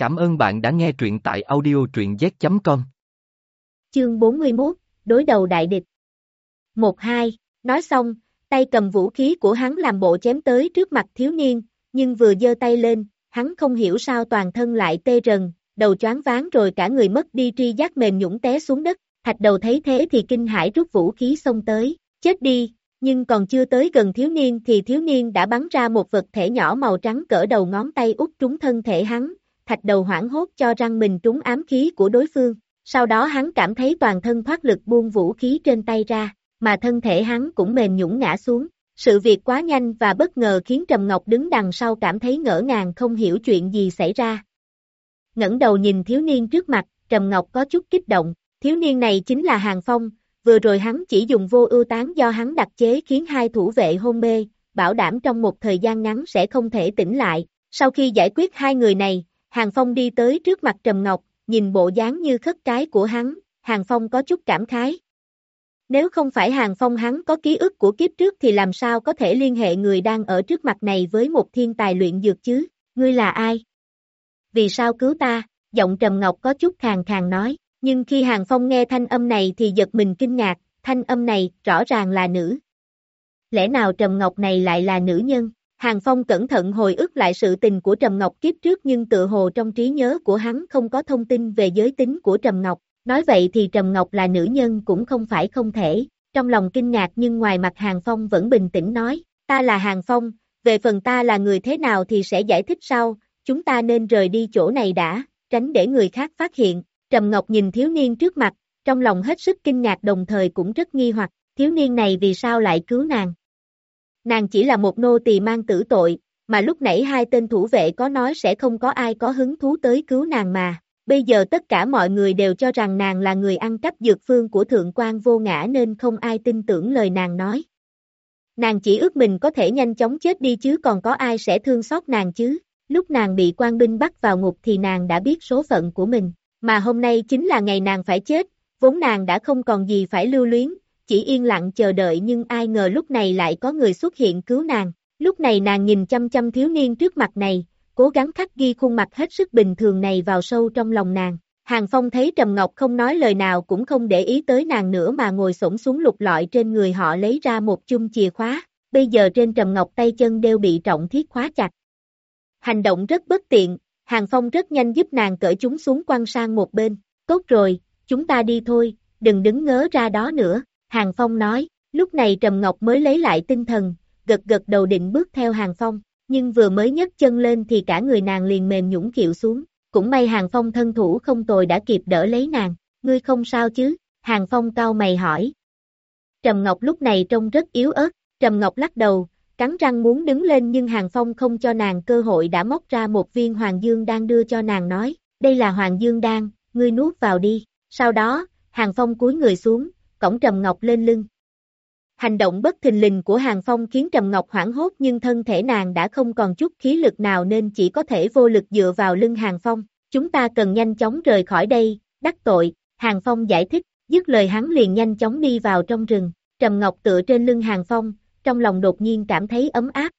Cảm ơn bạn đã nghe truyện tại audio truyện z.com. Chương 41, Đối đầu đại địch 1-2, nói xong, tay cầm vũ khí của hắn làm bộ chém tới trước mặt thiếu niên, nhưng vừa giơ tay lên, hắn không hiểu sao toàn thân lại tê rần, đầu choáng váng rồi cả người mất đi tri giác mềm nhũng té xuống đất, thạch đầu thấy thế thì kinh hãi rút vũ khí xông tới, chết đi, nhưng còn chưa tới gần thiếu niên thì thiếu niên đã bắn ra một vật thể nhỏ màu trắng cỡ đầu ngón tay út trúng thân thể hắn, thạch đầu hoảng hốt cho răng mình trúng ám khí của đối phương, sau đó hắn cảm thấy toàn thân thoát lực buông vũ khí trên tay ra, mà thân thể hắn cũng mềm nhũng ngã xuống. Sự việc quá nhanh và bất ngờ khiến Trầm Ngọc đứng đằng sau cảm thấy ngỡ ngàng không hiểu chuyện gì xảy ra. ngẩng đầu nhìn thiếu niên trước mặt, Trầm Ngọc có chút kích động, thiếu niên này chính là Hàng Phong, vừa rồi hắn chỉ dùng vô ưu tán do hắn đặc chế khiến hai thủ vệ hôn mê, bảo đảm trong một thời gian ngắn sẽ không thể tỉnh lại. Sau khi giải quyết hai người này, Hàng Phong đi tới trước mặt Trầm Ngọc, nhìn bộ dáng như khất cái của hắn, Hàng Phong có chút cảm khái. Nếu không phải Hàng Phong hắn có ký ức của kiếp trước thì làm sao có thể liên hệ người đang ở trước mặt này với một thiên tài luyện dược chứ, ngươi là ai? Vì sao cứu ta? Giọng Trầm Ngọc có chút khàn khàn nói, nhưng khi Hàng Phong nghe thanh âm này thì giật mình kinh ngạc, thanh âm này rõ ràng là nữ. Lẽ nào Trầm Ngọc này lại là nữ nhân? Hàng Phong cẩn thận hồi ức lại sự tình của Trầm Ngọc kiếp trước nhưng tự hồ trong trí nhớ của hắn không có thông tin về giới tính của Trầm Ngọc. Nói vậy thì Trầm Ngọc là nữ nhân cũng không phải không thể. Trong lòng kinh ngạc nhưng ngoài mặt Hàng Phong vẫn bình tĩnh nói, ta là Hàng Phong, về phần ta là người thế nào thì sẽ giải thích sau, chúng ta nên rời đi chỗ này đã, tránh để người khác phát hiện. Trầm Ngọc nhìn thiếu niên trước mặt, trong lòng hết sức kinh ngạc đồng thời cũng rất nghi hoặc, thiếu niên này vì sao lại cứu nàng. Nàng chỉ là một nô tỳ mang tử tội, mà lúc nãy hai tên thủ vệ có nói sẽ không có ai có hứng thú tới cứu nàng mà. Bây giờ tất cả mọi người đều cho rằng nàng là người ăn cắp dược phương của thượng quan vô ngã nên không ai tin tưởng lời nàng nói. Nàng chỉ ước mình có thể nhanh chóng chết đi chứ còn có ai sẽ thương xót nàng chứ. Lúc nàng bị quan binh bắt vào ngục thì nàng đã biết số phận của mình, mà hôm nay chính là ngày nàng phải chết, vốn nàng đã không còn gì phải lưu luyến, chỉ yên lặng chờ đợi nhưng ai ngờ lúc này lại có người xuất hiện cứu nàng. Lúc này nàng nhìn chăm chăm thiếu niên trước mặt này, cố gắng khắc ghi khuôn mặt hết sức bình thường này vào sâu trong lòng nàng. Hàng Phong thấy Trầm Ngọc không nói lời nào cũng không để ý tới nàng nữa mà ngồi sổng xuống lục lọi trên người họ lấy ra một chung chìa khóa. Bây giờ trên Trầm Ngọc tay chân đều bị trọng thiết khóa chặt. Hành động rất bất tiện, Hàng Phong rất nhanh giúp nàng cởi chúng xuống quăng sang một bên. Tốt rồi, chúng ta đi thôi, đừng đứng ngớ ra đó nữa. Hàng Phong nói, lúc này Trầm Ngọc mới lấy lại tinh thần, gật gật đầu định bước theo Hàng Phong, nhưng vừa mới nhấc chân lên thì cả người nàng liền mềm nhũng kiệu xuống, cũng may Hàng Phong thân thủ không tồi đã kịp đỡ lấy nàng, ngươi không sao chứ, Hàng Phong cao mày hỏi. Trầm Ngọc lúc này trông rất yếu ớt, Trầm Ngọc lắc đầu, cắn răng muốn đứng lên nhưng Hàng Phong không cho nàng cơ hội đã móc ra một viên Hoàng Dương đang đưa cho nàng nói, đây là Hoàng Dương đan, ngươi nuốt vào đi, sau đó, Hàng Phong cúi người xuống, cổng Trầm Ngọc lên lưng. Hành động bất thình lình của Hàng Phong khiến Trầm Ngọc hoảng hốt nhưng thân thể nàng đã không còn chút khí lực nào nên chỉ có thể vô lực dựa vào lưng Hàng Phong. Chúng ta cần nhanh chóng rời khỏi đây, đắc tội, Hàng Phong giải thích, dứt lời hắn liền nhanh chóng đi vào trong rừng. Trầm Ngọc tựa trên lưng Hàng Phong, trong lòng đột nhiên cảm thấy ấm áp.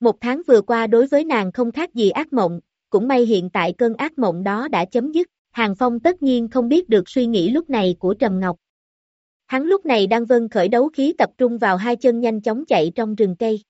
Một tháng vừa qua đối với nàng không khác gì ác mộng, cũng may hiện tại cơn ác mộng đó đã chấm dứt. Hàng Phong tất nhiên không biết được suy nghĩ lúc này của Trầm Ngọc, Hắn lúc này đang vân khởi đấu khí tập trung vào hai chân nhanh chóng chạy trong rừng cây.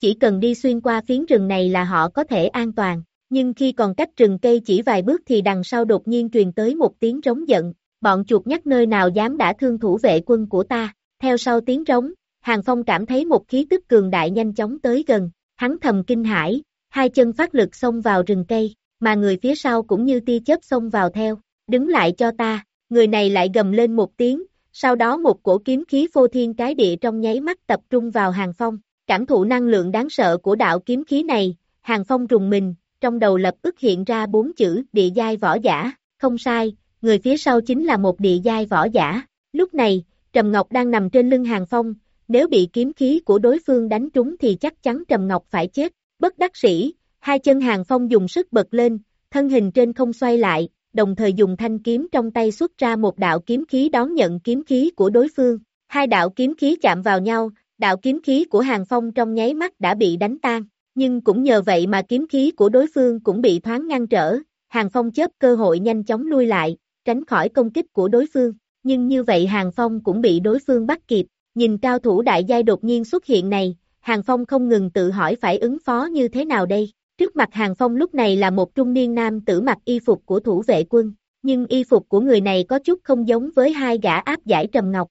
Chỉ cần đi xuyên qua phiến rừng này là họ có thể an toàn, nhưng khi còn cách rừng cây chỉ vài bước thì đằng sau đột nhiên truyền tới một tiếng trống giận, bọn chuột nhắc nơi nào dám đã thương thủ vệ quân của ta, theo sau tiếng trống, Hàng Phong cảm thấy một khí tức cường đại nhanh chóng tới gần, hắn thầm kinh hãi, hai chân phát lực xông vào rừng cây, mà người phía sau cũng như tia chớp xông vào theo, đứng lại cho ta, người này lại gầm lên một tiếng, sau đó một cổ kiếm khí phô thiên cái địa trong nháy mắt tập trung vào hàng phong, cảm thụ năng lượng đáng sợ của đạo kiếm khí này, hàng phong rùng mình, trong đầu lập tức hiện ra bốn chữ địa giai võ giả, không sai, người phía sau chính là một địa giai võ giả, lúc này, Trầm Ngọc đang nằm trên lưng hàng phong, nếu bị kiếm khí của đối phương đánh trúng thì chắc chắn Trầm Ngọc phải chết, bất đắc sĩ, hai chân hàng phong dùng sức bật lên, thân hình trên không xoay lại, đồng thời dùng thanh kiếm trong tay xuất ra một đạo kiếm khí đón nhận kiếm khí của đối phương. Hai đạo kiếm khí chạm vào nhau, đạo kiếm khí của Hàng Phong trong nháy mắt đã bị đánh tan. nhưng cũng nhờ vậy mà kiếm khí của đối phương cũng bị thoáng ngăn trở, Hàng Phong chớp cơ hội nhanh chóng lui lại, tránh khỏi công kích của đối phương, nhưng như vậy Hàng Phong cũng bị đối phương bắt kịp, nhìn cao thủ đại giai đột nhiên xuất hiện này, Hàng Phong không ngừng tự hỏi phải ứng phó như thế nào đây. Trước mặt Hàng Phong lúc này là một trung niên nam tử mặc y phục của thủ vệ quân, nhưng y phục của người này có chút không giống với hai gã áp giải Trầm Ngọc.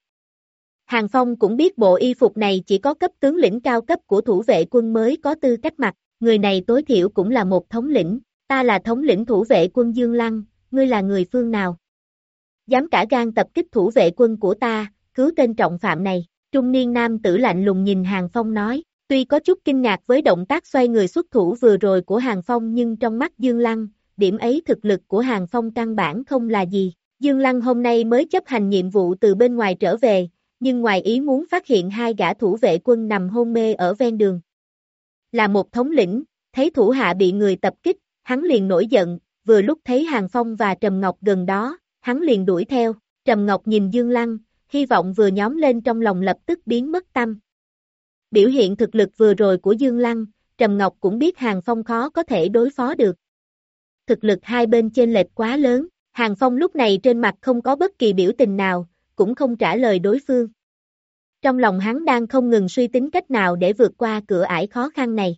Hàng Phong cũng biết bộ y phục này chỉ có cấp tướng lĩnh cao cấp của thủ vệ quân mới có tư cách mặc, người này tối thiểu cũng là một thống lĩnh, ta là thống lĩnh thủ vệ quân Dương Lăng, ngươi là người phương nào? Dám cả gan tập kích thủ vệ quân của ta, cứu tên trọng phạm này, trung niên nam tử lạnh lùng nhìn Hàng Phong nói, tuy có chút kinh ngạc với động tác xoay người xuất thủ vừa rồi của Hàng Phong nhưng trong mắt Dương Lăng, điểm ấy thực lực của Hàng Phong căn bản không là gì. Dương Lăng hôm nay mới chấp hành nhiệm vụ từ bên ngoài trở về, nhưng ngoài ý muốn phát hiện hai gã thủ vệ quân nằm hôn mê ở ven đường. Là một thống lĩnh, thấy thủ hạ bị người tập kích, hắn liền nổi giận, vừa lúc thấy Hàng Phong và Trầm Ngọc gần đó, hắn liền đuổi theo, Trầm Ngọc nhìn Dương Lăng, hy vọng vừa nhóm lên trong lòng lập tức biến mất tâm. Biểu hiện thực lực vừa rồi của Dương Lăng, Trầm Ngọc cũng biết Hàng Phong khó có thể đối phó được. Thực lực hai bên trên lệch quá lớn, Hàng Phong lúc này trên mặt không có bất kỳ biểu tình nào, cũng không trả lời đối phương. Trong lòng hắn đang không ngừng suy tính cách nào để vượt qua cửa ải khó khăn này.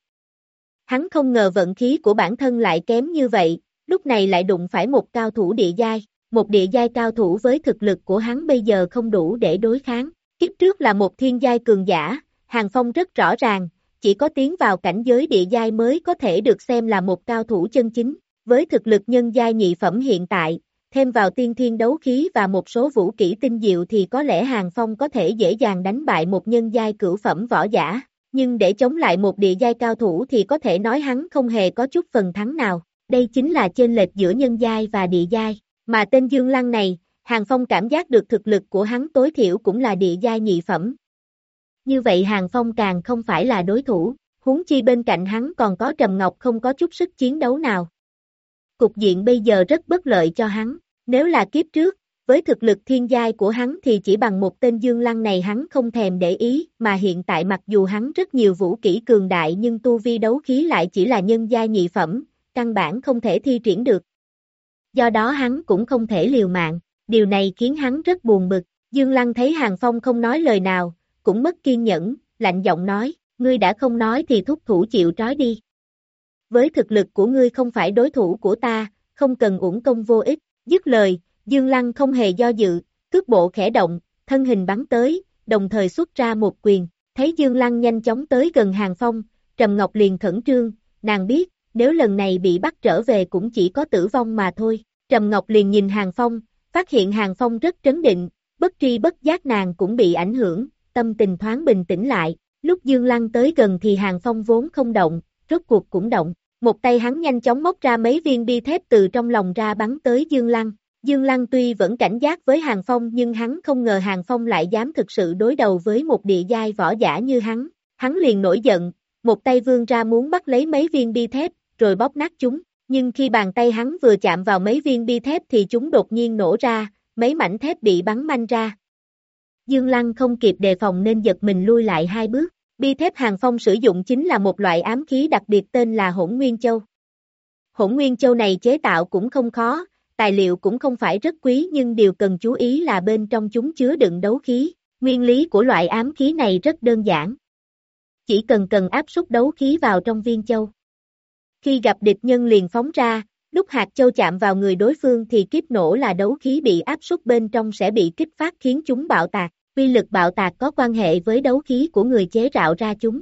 Hắn không ngờ vận khí của bản thân lại kém như vậy, lúc này lại đụng phải một cao thủ địa giai, một địa giai cao thủ với thực lực của hắn bây giờ không đủ để đối kháng. Kiếp trước là một thiên giai cường giả, Hàng Phong rất rõ ràng, chỉ có tiến vào cảnh giới địa giai mới có thể được xem là một cao thủ chân chính. Với thực lực nhân giai nhị phẩm hiện tại, thêm vào tiên thiên đấu khí và một số vũ kỹ tinh diệu thì có lẽ Hàng Phong có thể dễ dàng đánh bại một nhân giai cửu phẩm võ giả, nhưng để chống lại một địa giai cao thủ thì có thể nói hắn không hề có chút phần thắng nào, đây chính là chênh lệch giữa nhân giai và địa giai, mà tên Dương Lăng này, Hàng Phong cảm giác được thực lực của hắn tối thiểu cũng là địa giai nhị phẩm. Như vậy Hàng Phong càng không phải là đối thủ, huống chi bên cạnh hắn còn có Trầm Ngọc không có chút sức chiến đấu nào. Cục diện bây giờ rất bất lợi cho hắn, nếu là kiếp trước, với thực lực thiên giai của hắn thì chỉ bằng một tên Dương Lăng này hắn không thèm để ý, mà hiện tại mặc dù hắn rất nhiều vũ kỹ cường đại nhưng tu vi đấu khí lại chỉ là nhân giai nhị phẩm, căn bản không thể thi triển được. Do đó hắn cũng không thể liều mạng, điều này khiến hắn rất buồn bực. Dương Lăng thấy Hàng Phong không nói lời nào, cũng mất kiên nhẫn, lạnh giọng nói, ngươi đã không nói thì thúc thủ chịu trói đi. Với thực lực của ngươi không phải đối thủ của ta, không cần uổng công vô ích, dứt lời, Dương Lăng không hề do dự, cước bộ khẽ động, thân hình bắn tới, đồng thời xuất ra một quyền, thấy Dương Lăng nhanh chóng tới gần Hàng Phong, Trầm Ngọc liền khẩn trương, nàng biết, nếu lần này bị bắt trở về cũng chỉ có tử vong mà thôi. Trầm Ngọc liền nhìn Hàng Phong, phát hiện Hàng Phong rất trấn định, bất tri bất giác nàng cũng bị ảnh hưởng, tâm tình thoáng bình tĩnh lại, lúc Dương Lăng tới gần thì Hàng Phong vốn không động, rốt cuộc cũng động, một tay hắn nhanh chóng móc ra mấy viên bi thép từ trong lòng ra bắn tới Dương Lăng. Dương Lăng tuy vẫn cảnh giác với Hàng Phong nhưng hắn không ngờ Hàng Phong lại dám thực sự đối đầu với một địa giai võ giả như hắn. Hắn liền nổi giận, một tay vươn ra muốn bắt lấy mấy viên bi thép, rồi bóp nát chúng. Nhưng khi bàn tay hắn vừa chạm vào mấy viên bi thép thì chúng đột nhiên nổ ra, mấy mảnh thép bị bắn manh ra. Dương Lăng không kịp đề phòng nên giật mình lui lại hai bước. Bi thép hàng phong sử dụng chính là một loại ám khí đặc biệt tên là hỗn nguyên châu. Hỗn nguyên châu này chế tạo cũng không khó, tài liệu cũng không phải rất quý nhưng điều cần chú ý là bên trong chúng chứa đựng đấu khí. Nguyên lý của loại ám khí này rất đơn giản. Chỉ cần cần áp suất đấu khí vào trong viên châu. Khi gặp địch nhân liền phóng ra, lúc hạt châu chạm vào người đối phương thì kiếp nổ là đấu khí bị áp suất bên trong sẽ bị kích phát khiến chúng bạo tạc. Uy lực bạo tạc có quan hệ với đấu khí của người chế tạo ra chúng.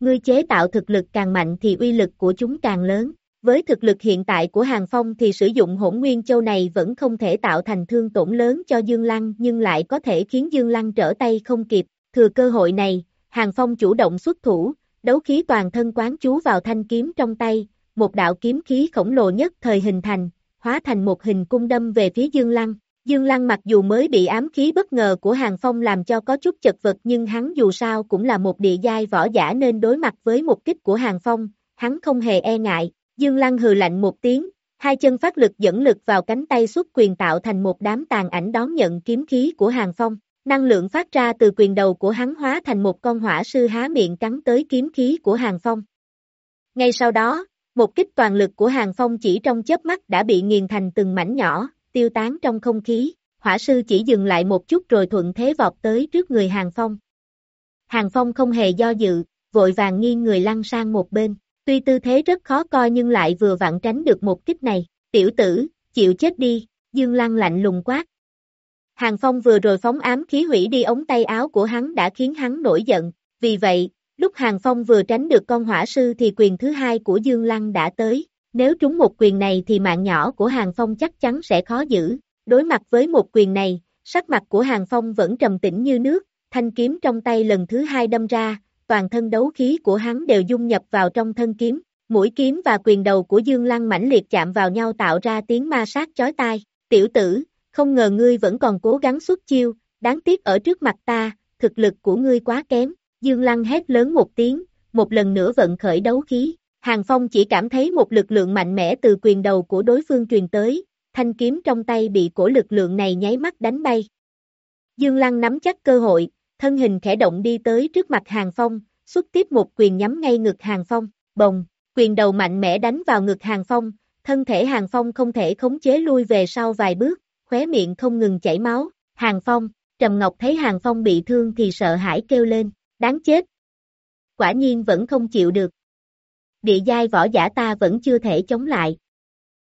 Người chế tạo thực lực càng mạnh thì uy lực của chúng càng lớn. Với thực lực hiện tại của Hàng Phong thì sử dụng hỗn nguyên châu này vẫn không thể tạo thành thương tổn lớn cho Dương Lăng nhưng lại có thể khiến Dương Lăng trở tay không kịp. Thừa cơ hội này, Hàng Phong chủ động xuất thủ, đấu khí toàn thân quán chú vào thanh kiếm trong tay, một đạo kiếm khí khổng lồ nhất thời hình thành, hóa thành một hình cung đâm về phía Dương Lăng. Dương Lăng mặc dù mới bị ám khí bất ngờ của Hàng Phong làm cho có chút chật vật nhưng hắn dù sao cũng là một địa giai võ giả nên đối mặt với một kích của Hàng Phong, hắn không hề e ngại. Dương Lăng hừ lạnh một tiếng, hai chân phát lực dẫn lực vào cánh tay xuất quyền tạo thành một đám tàn ảnh đón nhận kiếm khí của Hàng Phong. Năng lượng phát ra từ quyền đầu của hắn hóa thành một con hỏa sư há miệng cắn tới kiếm khí của Hàng Phong. Ngay sau đó, một kích toàn lực của Hàng Phong chỉ trong chớp mắt đã bị nghiền thành từng mảnh nhỏ, tiêu tán trong không khí, hỏa sư chỉ dừng lại một chút rồi thuận thế vọt tới trước người Hàng Phong. Hàng Phong không hề do dự, vội vàng nghiêng người lăn sang một bên, tuy tư thế rất khó coi nhưng lại vừa vặn tránh được một kích này, tiểu tử, chịu chết đi, Dương Lăng lạnh lùng quát. Hàng Phong vừa rồi phóng ám khí hủy đi ống tay áo của hắn đã khiến hắn nổi giận, vì vậy, lúc Hàng Phong vừa tránh được con hỏa sư thì quyền thứ hai của Dương Lăng đã tới, nếu trúng một quyền này thì mạng nhỏ của Hàng Phong chắc chắn sẽ khó giữ, đối mặt với một quyền này, sắc mặt của Hàng Phong vẫn trầm tĩnh như nước, thanh kiếm trong tay lần thứ hai đâm ra, toàn thân đấu khí của hắn đều dung nhập vào trong thân kiếm, mũi kiếm và quyền đầu của Dương Lăng mãnh liệt chạm vào nhau tạo ra tiếng ma sát chói tai, tiểu tử, không ngờ ngươi vẫn còn cố gắng xuất chiêu, đáng tiếc ở trước mặt ta, thực lực của ngươi quá kém, Dương Lăng hét lớn một tiếng, một lần nữa vận khởi đấu khí, Hàng Phong chỉ cảm thấy một lực lượng mạnh mẽ từ quyền đầu của đối phương truyền tới, thanh kiếm trong tay bị cổ lực lượng này nháy mắt đánh bay. Dương Lăng nắm chắc cơ hội, thân hình khẽ động đi tới trước mặt Hàng Phong, xuất tiếp một quyền nhắm ngay ngực Hàng Phong, bồng, quyền đầu mạnh mẽ đánh vào ngực Hàng Phong, thân thể Hàng Phong không thể khống chế lui về sau vài bước, khóe miệng không ngừng chảy máu, Hàng Phong, Trầm Ngọc thấy Hàng Phong bị thương thì sợ hãi kêu lên, đáng chết. Quả nhiên vẫn không chịu được. Địa giai võ giả ta vẫn chưa thể chống lại.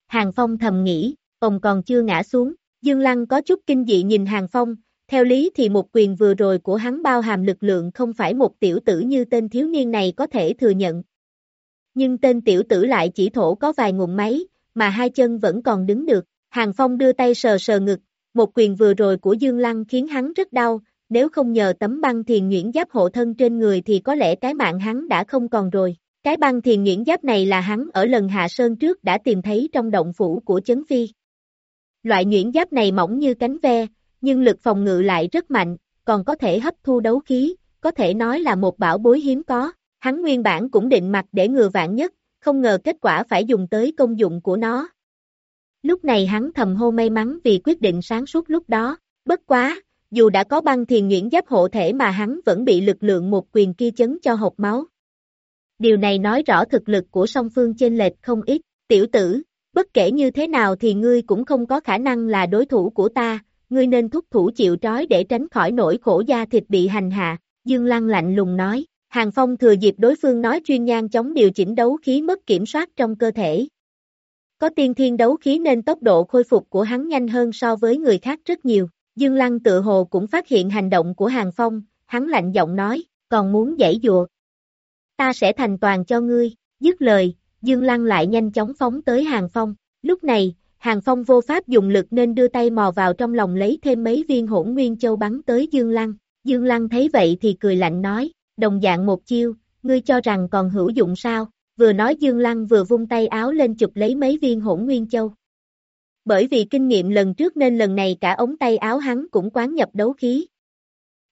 Hàng Phong thầm nghĩ, ông còn chưa ngã xuống, Dương Lăng có chút kinh dị nhìn Hàng Phong, theo lý thì một quyền vừa rồi của hắn bao hàm lực lượng không phải một tiểu tử như tên thiếu niên này có thể thừa nhận. Nhưng tên tiểu tử lại chỉ thổ có vài ngụm máy, mà hai chân vẫn còn đứng được. Hàng Phong đưa tay sờ sờ ngực, một quyền vừa rồi của Dương Lăng khiến hắn rất đau, nếu không nhờ tấm băng thiền nhuyễn giáp hộ thân trên người thì có lẽ cái mạng hắn đã không còn rồi. Cái băng thiền nhuyễn giáp này là hắn ở lần hạ sơn trước đã tìm thấy trong động phủ của chấn phi. Loại nhuyễn giáp này mỏng như cánh ve, nhưng lực phòng ngự lại rất mạnh, còn có thể hấp thu đấu khí, có thể nói là một bảo bối hiếm có. Hắn nguyên bản cũng định mặc để ngừa vạn nhất, không ngờ kết quả phải dùng tới công dụng của nó. Lúc này hắn thầm hô may mắn vì quyết định sáng suốt lúc đó, bất quá, dù đã có băng thiền nhuyễn giáp hộ thể mà hắn vẫn bị lực lượng một quyền kia chấn cho hộp máu. Điều này nói rõ thực lực của song phương trên lệch không ít, tiểu tử, bất kể như thế nào thì ngươi cũng không có khả năng là đối thủ của ta, ngươi nên thúc thủ chịu trói để tránh khỏi nỗi khổ da thịt bị hành hạ, Dương Lăng lạnh lùng nói, Hàng Phong thừa dịp đối phương nói chuyên nhan chống điều chỉnh đấu khí mất kiểm soát trong cơ thể. Có tiên thiên đấu khí nên tốc độ khôi phục của hắn nhanh hơn so với người khác rất nhiều, Dương Lăng tự hồ cũng phát hiện hành động của Hàng Phong, hắn lạnh giọng nói, còn muốn giải dùa. Ta sẽ thành toàn cho ngươi, dứt lời, Dương Lăng lại nhanh chóng phóng tới Hàng Phong, lúc này, Hàng Phong vô pháp dùng lực nên đưa tay mò vào trong lòng lấy thêm mấy viên hỗn nguyên châu bắn tới Dương Lăng. Dương Lăng thấy vậy thì cười lạnh nói, đồng dạng một chiêu, ngươi cho rằng còn hữu dụng sao? Vừa nói Dương Lăng vừa vung tay áo lên chụp lấy mấy viên hỗn nguyên châu. Bởi vì kinh nghiệm lần trước nên lần này cả ống tay áo hắn cũng quán nhập đấu khí.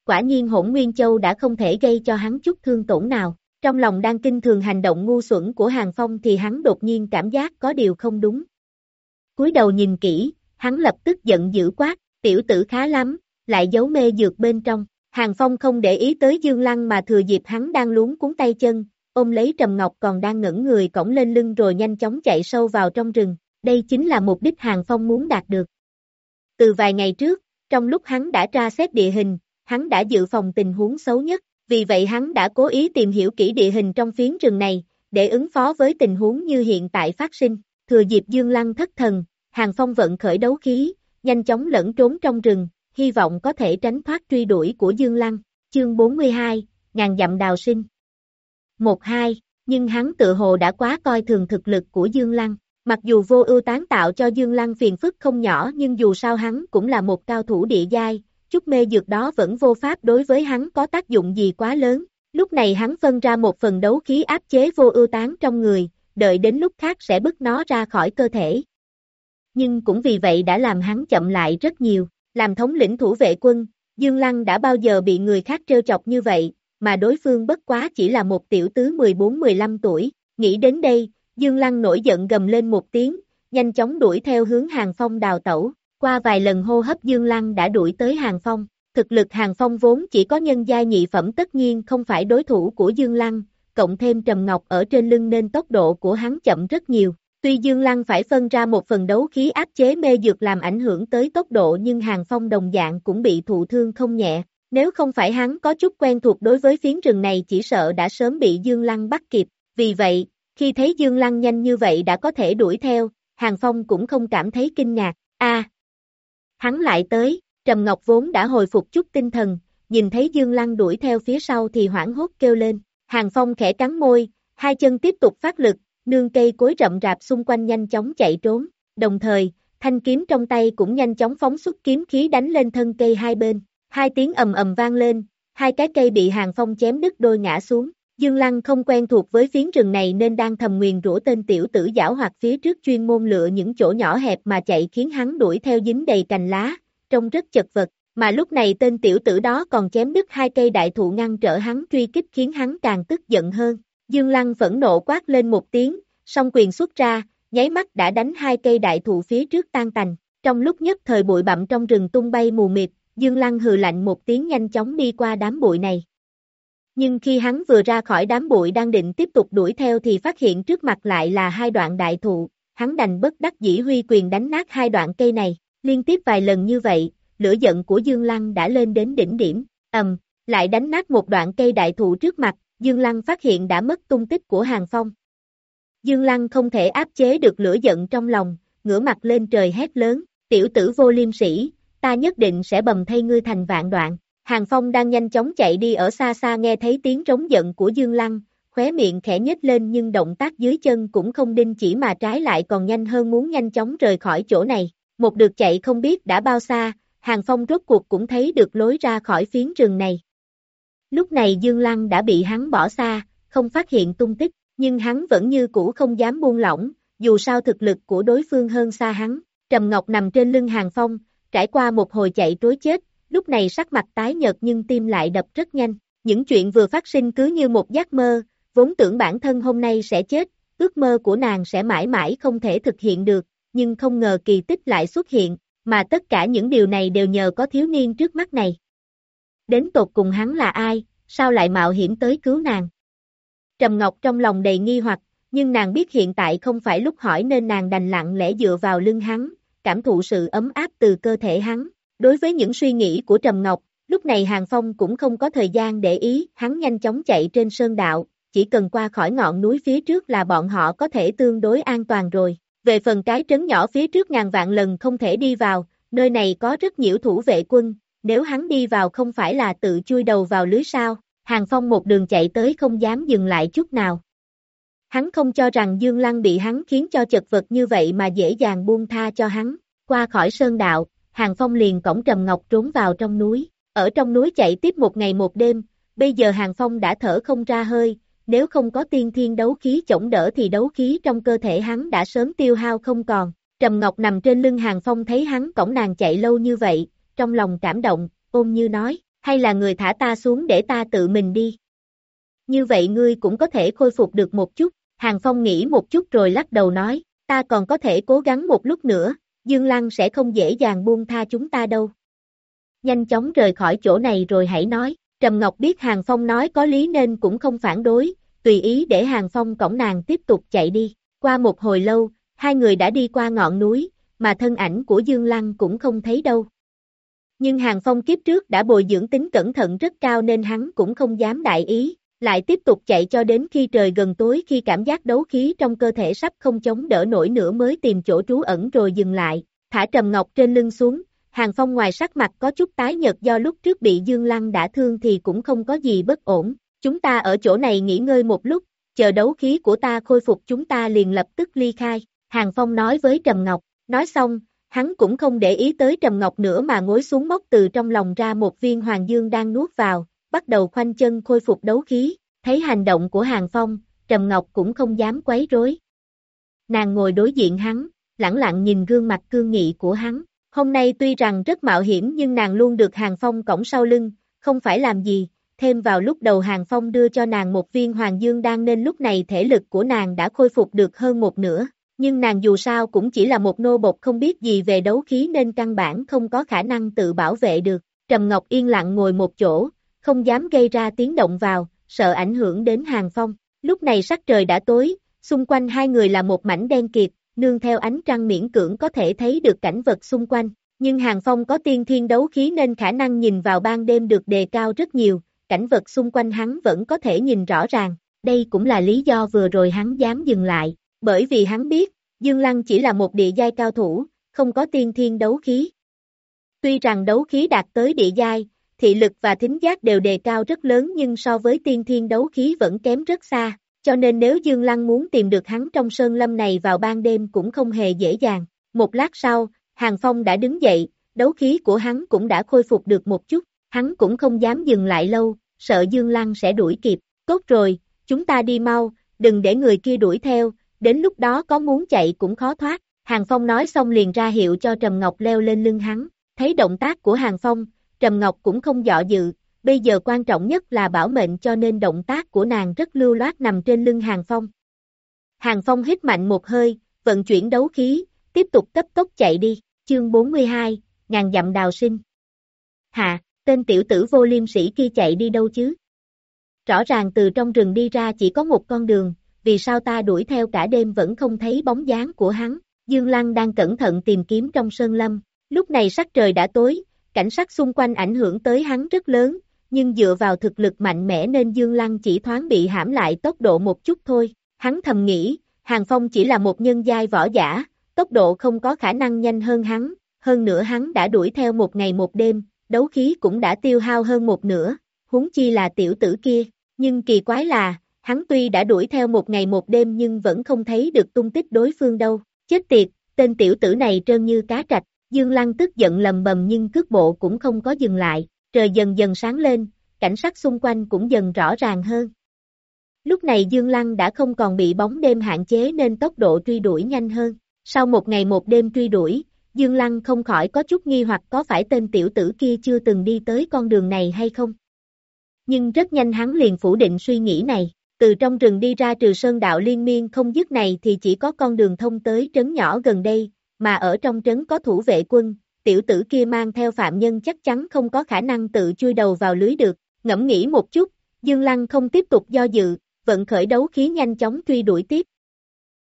Quả nhiên hỗn nguyên châu đã không thể gây cho hắn chút thương tổn nào. Trong lòng đang kinh thường hành động ngu xuẩn của Hàng Phong thì hắn đột nhiên cảm giác có điều không đúng cúi đầu nhìn kỹ, hắn lập tức giận dữ quát, tiểu tử khá lắm, lại giấu mê dược bên trong. Hàng Phong không để ý tới Dương Lăng mà thừa dịp hắn đang luống cuốn tay chân, ôm lấy Trầm Ngọc còn đang ngẩn người cổng lên lưng rồi nhanh chóng chạy sâu vào trong rừng. Đây chính là mục đích Hàng Phong muốn đạt được. Từ vài ngày trước, trong lúc hắn đã tra xét địa hình, hắn đã dự phòng tình huống xấu nhất, vì vậy hắn đã cố ý tìm hiểu kỹ địa hình trong phiến rừng này, để ứng phó với tình huống như hiện tại phát sinh. Thừa dịp Dương Lăng thất thần, Hàng Phong vận khởi đấu khí, nhanh chóng lẫn trốn trong rừng, hy vọng có thể tránh thoát truy đuổi của Dương Lăng. Chương 42, ngàn dặm đào sinh. 1-2, nhưng hắn tự hồ đã quá coi thường thực lực của Dương Lăng. Mặc dù vô ưu tán tạo cho Dương Lăng phiền phức không nhỏ nhưng dù sao hắn cũng là một cao thủ địa giai, chút mê dược đó vẫn vô pháp đối với hắn có tác dụng gì quá lớn. Lúc này hắn phân ra một phần đấu khí áp chế vô ưu tán trong người, đợi đến lúc khác sẽ bức nó ra khỏi cơ thể. Nhưng cũng vì vậy đã làm hắn chậm lại rất nhiều, làm thống lĩnh thủ vệ quân, Dương Lăng đã bao giờ bị người khác trêu chọc như vậy, mà đối phương bất quá chỉ là một tiểu tứ 14-15 tuổi, nghĩ đến đây, Dương Lăng nổi giận gầm lên một tiếng, nhanh chóng đuổi theo hướng Hàng Phong đào tẩu, qua vài lần hô hấp Dương Lăng đã đuổi tới Hàng Phong, thực lực Hàng Phong vốn chỉ có nhân gia nhị phẩm tất nhiên không phải đối thủ của Dương Lăng, cộng thêm Trầm Ngọc ở trên lưng nên tốc độ của hắn chậm rất nhiều. Tuy Dương Lăng phải phân ra một phần đấu khí áp chế mê dược làm ảnh hưởng tới tốc độ nhưng Hàng Phong đồng dạng cũng bị thụ thương không nhẹ. Nếu không phải hắn có chút quen thuộc đối với phiến rừng này chỉ sợ đã sớm bị Dương Lăng bắt kịp. Vì vậy, khi thấy Dương Lăng nhanh như vậy đã có thể đuổi theo, Hàng Phong cũng không cảm thấy kinh ngạc. a hắn lại tới, Trầm Ngọc vốn đã hồi phục chút tinh thần, nhìn thấy Dương Lăng đuổi theo phía sau thì hoảng hốt kêu lên. Hàng Phong khẽ cắn môi, hai chân tiếp tục phát lực, nương cây cối rậm rạp xung quanh nhanh chóng chạy trốn, đồng thời, thanh kiếm trong tay cũng nhanh chóng phóng xuất kiếm khí đánh lên thân cây hai bên, hai tiếng ầm ầm vang lên, hai cái cây bị hàng phong chém đứt đôi ngã xuống, Dương Lăng không quen thuộc với phiến rừng này nên đang thầm nguyền rủa tên tiểu tử giảo hoạt phía trước chuyên môn lựa những chỗ nhỏ hẹp mà chạy khiến hắn đuổi theo dính đầy cành lá, trông rất chật vật, mà lúc này tên tiểu tử đó còn chém đứt hai cây đại thụ ngăn trở hắn truy kích khiến hắn càng tức giận hơn. Dương Lăng phẫn nộ quát lên một tiếng, song quyền xuất ra, nháy mắt đã đánh hai cây đại thụ phía trước tan tành. Trong lúc nhất thời bụi bặm trong rừng tung bay mù mịt, Dương Lăng hừ lạnh một tiếng nhanh chóng đi qua đám bụi này. Nhưng khi hắn vừa ra khỏi đám bụi đang định tiếp tục đuổi theo thì phát hiện trước mặt lại là hai đoạn đại thụ, hắn đành bất đắc dĩ huy quyền đánh nát hai đoạn cây này, liên tiếp vài lần như vậy, lửa giận của Dương Lăng đã lên đến đỉnh điểm, ầm, lại đánh nát một đoạn cây đại thụ trước mặt, Dương Lăng phát hiện đã mất tung tích của Hàng Phong. Dương Lăng không thể áp chế được lửa giận trong lòng, ngửa mặt lên trời hét lớn, tiểu tử vô liêm sĩ, ta nhất định sẽ bầm thay ngươi thành vạn đoạn. Hàng Phong đang nhanh chóng chạy đi ở xa xa nghe thấy tiếng trống giận của Dương Lăng, khóe miệng khẽ nhếch lên nhưng động tác dưới chân cũng không đinh chỉ mà trái lại còn nhanh hơn muốn nhanh chóng rời khỏi chỗ này. Một được chạy không biết đã bao xa, Hàng Phong rốt cuộc cũng thấy được lối ra khỏi phiến rừng này. Lúc này Dương Lăng đã bị hắn bỏ xa, không phát hiện tung tích, nhưng hắn vẫn như cũ không dám buông lỏng, dù sao thực lực của đối phương hơn xa hắn. Trầm Ngọc nằm trên lưng Hàng Phong, trải qua một hồi chạy trối chết, lúc này sắc mặt tái nhợt nhưng tim lại đập rất nhanh. Những chuyện vừa phát sinh cứ như một giấc mơ, vốn tưởng bản thân hôm nay sẽ chết, ước mơ của nàng sẽ mãi mãi không thể thực hiện được, nhưng không ngờ kỳ tích lại xuất hiện, mà tất cả những điều này đều nhờ có thiếu niên trước mắt này. Đến tột cùng hắn là ai, sao lại mạo hiểm tới cứu nàng? Trầm Ngọc trong lòng đầy nghi hoặc, nhưng nàng biết hiện tại không phải lúc hỏi nên nàng đành lặng lẽ dựa vào lưng hắn, cảm thụ sự ấm áp từ cơ thể hắn. Đối với những suy nghĩ của Trầm Ngọc, lúc này Hàng Phong cũng không có thời gian để ý, hắn nhanh chóng chạy trên sơn đạo, chỉ cần qua khỏi ngọn núi phía trước là bọn họ có thể tương đối an toàn rồi. Về phần cái trấn nhỏ phía trước ngàn vạn lần không thể đi vào, nơi này có rất nhiều thủ vệ quân, nếu hắn đi vào không phải là tự chui đầu vào lưới sao, Hàng Phong một đường chạy tới không dám dừng lại chút nào. Hắn không cho rằng Dương Lăng bị hắn khiến cho chật vật như vậy mà dễ dàng buông tha cho hắn, qua khỏi sơn đạo, Hàng Phong liền cổng Trầm Ngọc trốn vào trong núi, ở trong núi chạy tiếp một ngày một đêm, bây giờ Hàng Phong đã thở không ra hơi, nếu không có tiên thiên đấu khí chống đỡ thì đấu khí trong cơ thể hắn đã sớm tiêu hao không còn. Trầm Ngọc nằm trên lưng Hàng Phong thấy hắn cổng nàng chạy lâu như vậy, trong lòng cảm động, ôm như nói, hay là người thả ta xuống để ta tự mình đi. Như vậy ngươi cũng có thể khôi phục được một chút, Hàng Phong nghĩ một chút rồi lắc đầu nói, ta còn có thể cố gắng một lúc nữa, Dương Lăng sẽ không dễ dàng buông tha chúng ta đâu. Nhanh chóng rời khỏi chỗ này rồi hãy nói, Trầm Ngọc biết Hàng Phong nói có lý nên cũng không phản đối, tùy ý để Hàng Phong cổng nàng tiếp tục chạy đi. Qua một hồi lâu, hai người đã đi qua ngọn núi, mà thân ảnh của Dương Lăng cũng không thấy đâu. Nhưng Hàng Phong kiếp trước đã bồi dưỡng tính cẩn thận rất cao nên hắn cũng không dám đại ý, lại tiếp tục chạy cho đến khi trời gần tối khi cảm giác đấu khí trong cơ thể sắp không chống đỡ nổi nữa mới tìm chỗ trú ẩn rồi dừng lại, thả Trầm Ngọc trên lưng xuống, Hàng Phong ngoài sắc mặt có chút tái nhợt do lúc trước bị Dương Lăng đã thương thì cũng không có gì bất ổn, chúng ta ở chỗ này nghỉ ngơi một lúc, chờ đấu khí của ta khôi phục chúng ta liền lập tức ly khai, Hàng Phong nói với Trầm Ngọc, nói xong, hắn cũng không để ý tới Trầm Ngọc nữa mà ngồi xuống móc từ trong lòng ra một viên hoàng dương đang nuốt vào, bắt đầu khoanh chân khôi phục đấu khí, thấy hành động của Hàng Phong, Trầm Ngọc cũng không dám quấy rối. Nàng ngồi đối diện hắn, lặng lặng nhìn gương mặt cương nghị của hắn, hôm nay tuy rằng rất mạo hiểm nhưng nàng luôn được Hàng Phong cổng sau lưng, không phải làm gì, thêm vào lúc đầu Hàng Phong đưa cho nàng một viên hoàng dương đan nên lúc này thể lực của nàng đã khôi phục được hơn một nửa, nhưng nàng dù sao cũng chỉ là một nô bộc không biết gì về đấu khí nên căn bản không có khả năng tự bảo vệ được. Trầm Ngọc yên lặng ngồi một chỗ, không dám gây ra tiếng động vào, sợ ảnh hưởng đến Hàng Phong. Lúc này sắc trời đã tối, xung quanh hai người là một mảnh đen kịt, nương theo ánh trăng miễn cưỡng có thể thấy được cảnh vật xung quanh. Nhưng Hàng Phong có tiên thiên đấu khí nên khả năng nhìn vào ban đêm được đề cao rất nhiều, cảnh vật xung quanh hắn vẫn có thể nhìn rõ ràng. Đây cũng là lý do vừa rồi hắn dám dừng lại, bởi vì hắn biết, Dương Lăng chỉ là một địa giai cao thủ, không có tiên thiên đấu khí. Tuy rằng đấu khí đạt tới địa giai, thị lực và thính giác đều đề cao rất lớn nhưng so với tiên thiên đấu khí vẫn kém rất xa, cho nên nếu Dương Lăng muốn tìm được hắn trong sơn lâm này vào ban đêm cũng không hề dễ dàng. Một lát sau, Hàng Phong đã đứng dậy, đấu khí của hắn cũng đã khôi phục được một chút, hắn cũng không dám dừng lại lâu, sợ Dương Lăng sẽ đuổi kịp. Tốt rồi, chúng ta đi mau, đừng để người kia đuổi theo, đến lúc đó có muốn chạy cũng khó thoát. Hàng Phong nói xong liền ra hiệu cho Trầm Ngọc leo lên lưng hắn, thấy động tác của Hàng Phong, Trầm Ngọc cũng không dọ dự, bây giờ quan trọng nhất là bảo mệnh cho nên động tác của nàng rất lưu loát nằm trên lưng Hàng Phong. Hàng Phong hít mạnh một hơi, vận chuyển đấu khí, tiếp tục cấp tốc chạy đi, chương 42, ngàn dặm đào sinh. Hạ, tên tiểu tử vô liêm sĩ kia chạy đi đâu chứ? Rõ ràng từ trong rừng đi ra chỉ có một con đường, vì sao ta đuổi theo cả đêm vẫn không thấy bóng dáng của hắn? Dương Lăng đang cẩn thận tìm kiếm trong sơn lâm, lúc này sắc trời đã tối, cảnh sát xung quanh ảnh hưởng tới hắn rất lớn, nhưng dựa vào thực lực mạnh mẽ nên Dương Lăng chỉ thoáng bị hãm lại tốc độ một chút thôi. Hắn thầm nghĩ, Hàng Phong chỉ là một nhân giai võ giả, tốc độ không có khả năng nhanh hơn hắn, hơn nữa hắn đã đuổi theo một ngày một đêm, đấu khí cũng đã tiêu hao hơn một nửa, huống chi là tiểu tử kia, nhưng kỳ quái là, hắn tuy đã đuổi theo một ngày một đêm nhưng vẫn không thấy được tung tích đối phương đâu, chết tiệt, tên tiểu tử này trơn như cá trạch, Dương Lăng tức giận lầm bầm nhưng cước bộ cũng không có dừng lại, trời dần dần sáng lên, cảnh sắc xung quanh cũng dần rõ ràng hơn. Lúc này Dương Lăng đã không còn bị bóng đêm hạn chế nên tốc độ truy đuổi nhanh hơn. Sau một ngày một đêm truy đuổi, Dương Lăng không khỏi có chút nghi hoặc có phải tên tiểu tử kia chưa từng đi tới con đường này hay không. Nhưng rất nhanh hắn liền phủ định suy nghĩ này, từ trong rừng đi ra trừ sơn đạo liên miên không dứt này thì chỉ có con đường thông tới trấn nhỏ gần đây, mà ở trong trấn có thủ vệ quân, tiểu tử kia mang theo phạm nhân chắc chắn không có khả năng tự chui đầu vào lưới được, ngẫm nghĩ một chút, Dương Lăng không tiếp tục do dự, vận khởi đấu khí nhanh chóng truy đuổi tiếp.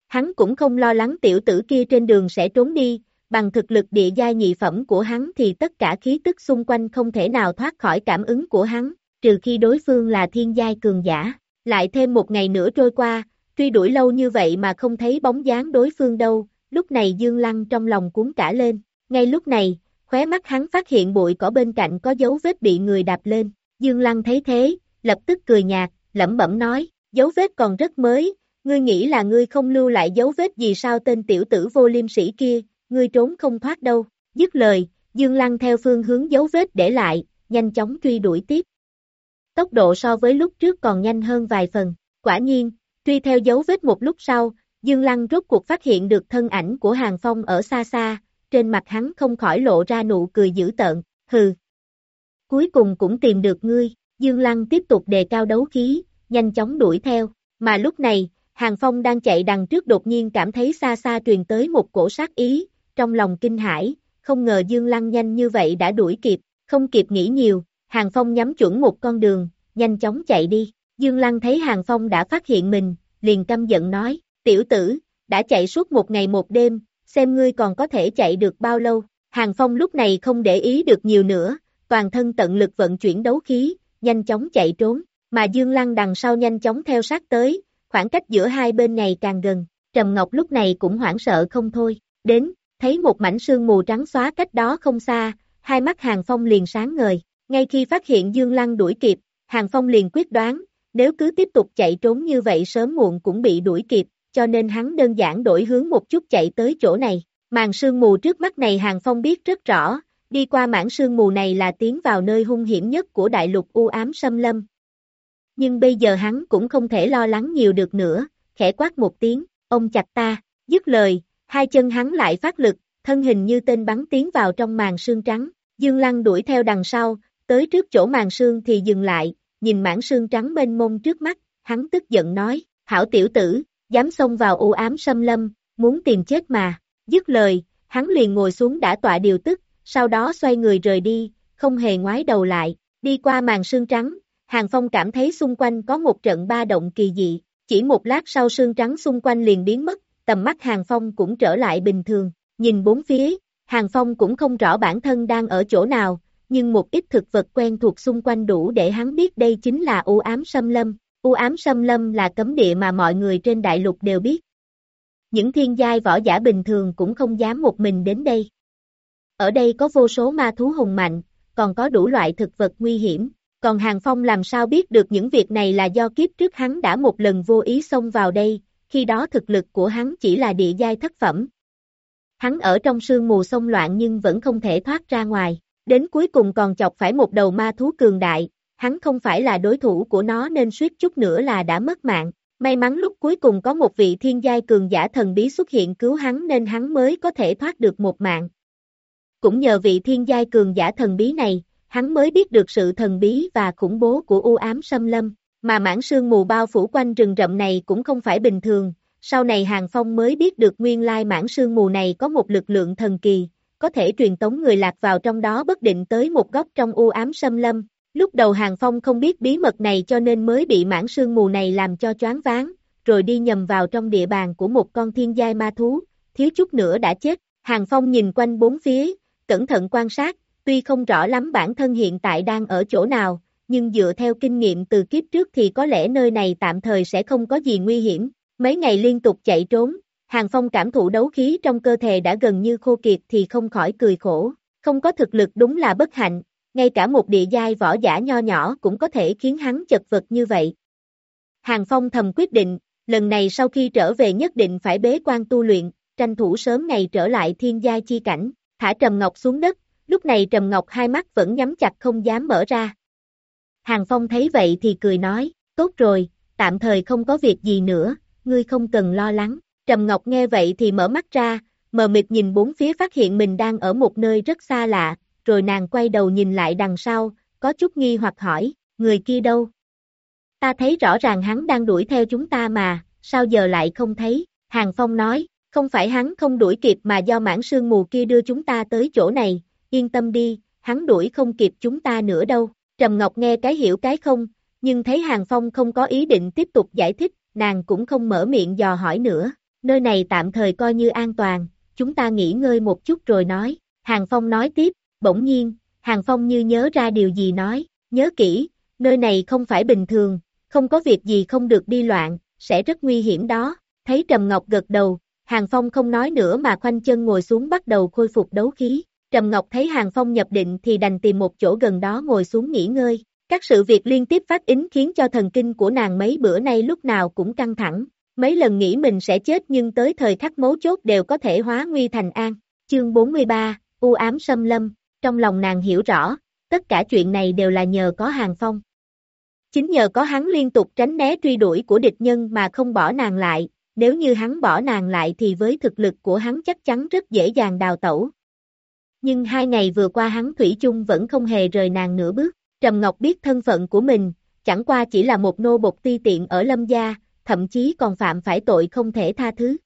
Hắn cũng không lo lắng tiểu tử kia trên đường sẽ trốn đi, bằng thực lực địa giai nhị phẩm của hắn thì tất cả khí tức xung quanh không thể nào thoát khỏi cảm ứng của hắn, trừ khi đối phương là thiên giai cường giả. Lại thêm một ngày nữa trôi qua, truy đuổi lâu như vậy mà không thấy bóng dáng đối phương đâu, lúc này Dương Lăng trong lòng cuốn cả lên, ngay lúc này, khóe mắt hắn phát hiện bụi cỏ bên cạnh có dấu vết bị người đạp lên, Dương Lăng thấy thế, lập tức cười nhạt, lẩm bẩm nói, dấu vết còn rất mới, ngươi nghĩ là ngươi không lưu lại dấu vết gì sao tên tiểu tử vô liêm sĩ kia, ngươi trốn không thoát đâu, dứt lời, Dương Lăng theo phương hướng dấu vết để lại, nhanh chóng truy đuổi tiếp. Tốc độ so với lúc trước còn nhanh hơn vài phần, quả nhiên, truy theo dấu vết một lúc sau, Dương Lăng rốt cuộc phát hiện được thân ảnh của Hàng Phong ở xa xa, trên mặt hắn không khỏi lộ ra nụ cười dữ tợn, hừ. Cuối cùng cũng tìm được ngươi, Dương Lăng tiếp tục đề cao đấu khí, nhanh chóng đuổi theo, mà lúc này, Hàng Phong đang chạy đằng trước đột nhiên cảm thấy xa xa truyền tới một cổ sát ý, trong lòng kinh hãi, không ngờ Dương Lăng nhanh như vậy đã đuổi kịp, không kịp nghĩ nhiều, Hàng Phong nhắm chuẩn một con đường, nhanh chóng chạy đi, Dương Lăng thấy Hàng Phong đã phát hiện mình, liền căm giận nói, tiểu tử, đã chạy suốt một ngày một đêm, xem ngươi còn có thể chạy được bao lâu, Hàng Phong lúc này không để ý được nhiều nữa, toàn thân tận lực vận chuyển đấu khí, nhanh chóng chạy trốn, mà Dương Lăng đằng sau nhanh chóng theo sát tới, khoảng cách giữa hai bên ngày càng gần, Trầm Ngọc lúc này cũng hoảng sợ không thôi, đến, thấy một mảnh sương mù trắng xóa cách đó không xa, hai mắt Hàng Phong liền sáng ngời, ngay khi phát hiện Dương Lăng đuổi kịp, Hàng Phong liền quyết đoán, nếu cứ tiếp tục chạy trốn như vậy sớm muộn cũng bị đuổi kịp, cho nên hắn đơn giản đổi hướng một chút chạy tới chỗ này. Màn sương mù trước mắt này Hàng Phong biết rất rõ, đi qua mảng sương mù này là tiến vào nơi hung hiểm nhất của đại lục u ám xâm lâm. Nhưng bây giờ hắn cũng không thể lo lắng nhiều được nữa, khẽ quát một tiếng, ông chặt ta, dứt lời, hai chân hắn lại phát lực, thân hình như tên bắn tiến vào trong màn sương trắng, Dương Lăng đuổi theo đằng sau, tới trước chỗ màn sương thì dừng lại, nhìn mảng sương trắng mênh mông trước mắt, hắn tức giận nói, hảo tiểu tử, dám xông vào u ám xâm lâm, muốn tìm chết mà, dứt lời, hắn liền ngồi xuống đã tọa điều tức, sau đó xoay người rời đi, không hề ngoái đầu lại, đi qua màn sương trắng, Hàng Phong cảm thấy xung quanh có một trận ba động kỳ dị, chỉ một lát sau sương trắng xung quanh liền biến mất, tầm mắt Hàng Phong cũng trở lại bình thường, nhìn bốn phía, Hàng Phong cũng không rõ bản thân đang ở chỗ nào, nhưng một ít thực vật quen thuộc xung quanh đủ để hắn biết đây chính là u ám xâm lâm. U ám xâm lâm là cấm địa mà mọi người trên đại lục đều biết. Những thiên giai võ giả bình thường cũng không dám một mình đến đây. Ở đây có vô số ma thú hùng mạnh, còn có đủ loại thực vật nguy hiểm, còn Hàng Phong làm sao biết được những việc này là do kiếp trước hắn đã một lần vô ý xông vào đây, khi đó thực lực của hắn chỉ là địa giai thất phẩm. Hắn ở trong sương mù sông loạn nhưng vẫn không thể thoát ra ngoài, đến cuối cùng còn chọc phải một đầu ma thú cường đại, hắn không phải là đối thủ của nó nên suýt chút nữa là đã mất mạng. May mắn lúc cuối cùng có một vị thiên giai cường giả thần bí xuất hiện cứu hắn nên hắn mới có thể thoát được một mạng. Cũng nhờ vị thiên giai cường giả thần bí này, hắn mới biết được sự thần bí và khủng bố của u ám xâm lâm, mà mảng sương mù bao phủ quanh rừng rậm này cũng không phải bình thường, sau này Hàng Phong mới biết được nguyên lai mảng sương mù này có một lực lượng thần kỳ, có thể truyền tống người lạc vào trong đó bất định tới một góc trong u ám xâm lâm. Lúc đầu Hàng Phong không biết bí mật này cho nên mới bị mảng sương mù này làm cho choáng váng, rồi đi nhầm vào trong địa bàn của một con thiên giai ma thú, thiếu chút nữa đã chết. Hàng Phong nhìn quanh bốn phía, cẩn thận quan sát, tuy không rõ lắm bản thân hiện tại đang ở chỗ nào, nhưng dựa theo kinh nghiệm từ kiếp trước thì có lẽ nơi này tạm thời sẽ không có gì nguy hiểm. Mấy ngày liên tục chạy trốn, Hàng Phong cảm thụ đấu khí trong cơ thể đã gần như khô kiệt thì không khỏi cười khổ, không có thực lực đúng là bất hạnh, ngay cả một địa giai võ giả nho nhỏ cũng có thể khiến hắn chật vật như vậy. Hàng Phong thầm quyết định, lần này sau khi trở về nhất định phải bế quan tu luyện, tranh thủ sớm ngày trở lại thiên giai chi cảnh, thả Trầm Ngọc xuống đất, lúc này Trầm Ngọc hai mắt vẫn nhắm chặt không dám mở ra. Hàng Phong thấy vậy thì cười nói, tốt rồi, tạm thời không có việc gì nữa, ngươi không cần lo lắng. Trầm Ngọc nghe vậy thì mở mắt ra, mờ mịt nhìn bốn phía phát hiện mình đang ở một nơi rất xa lạ, rồi nàng quay đầu nhìn lại đằng sau, có chút nghi hoặc hỏi, người kia đâu? Ta thấy rõ ràng hắn đang đuổi theo chúng ta mà, sao giờ lại không thấy? Hàng Phong nói, không phải hắn không đuổi kịp mà do mảng sương mù kia đưa chúng ta tới chỗ này, yên tâm đi, hắn đuổi không kịp chúng ta nữa đâu. Trầm Ngọc nghe cái hiểu cái không, nhưng thấy Hàng Phong không có ý định tiếp tục giải thích, nàng cũng không mở miệng dò hỏi nữa. Nơi này tạm thời coi như an toàn, chúng ta nghỉ ngơi một chút rồi nói. Hàng Phong nói tiếp, bỗng nhiên, Hàng Phong như nhớ ra điều gì nói, nhớ kỹ, nơi này không phải bình thường, không có việc gì không được đi loạn, sẽ rất nguy hiểm đó. Thấy Trầm Ngọc gật đầu, Hàng Phong không nói nữa mà khoanh chân ngồi xuống bắt đầu khôi phục đấu khí. Trầm Ngọc thấy Hàng Phong nhập định thì đành tìm một chỗ gần đó ngồi xuống nghỉ ngơi. Các sự việc liên tiếp phát ính khiến cho thần kinh của nàng mấy bữa nay lúc nào cũng căng thẳng. Mấy lần nghĩ mình sẽ chết nhưng tới thời khắc mấu chốt đều có thể hóa nguy thành an. Chương 43, U ám xâm lâm, trong lòng nàng hiểu rõ, tất cả chuyện này đều là nhờ có Hàng Phong. Chính nhờ có hắn liên tục tránh né truy đuổi của địch nhân mà không bỏ nàng lại, nếu như hắn bỏ nàng lại thì với thực lực của hắn chắc chắn rất dễ dàng đào tẩu. Nhưng hai ngày vừa qua hắn Thủy chung vẫn không hề rời nàng nửa bước, Trầm Ngọc biết thân phận của mình, chẳng qua chỉ là một nô bộc ti tiện ở lâm gia, thậm chí còn phạm phải tội không thể tha thứ.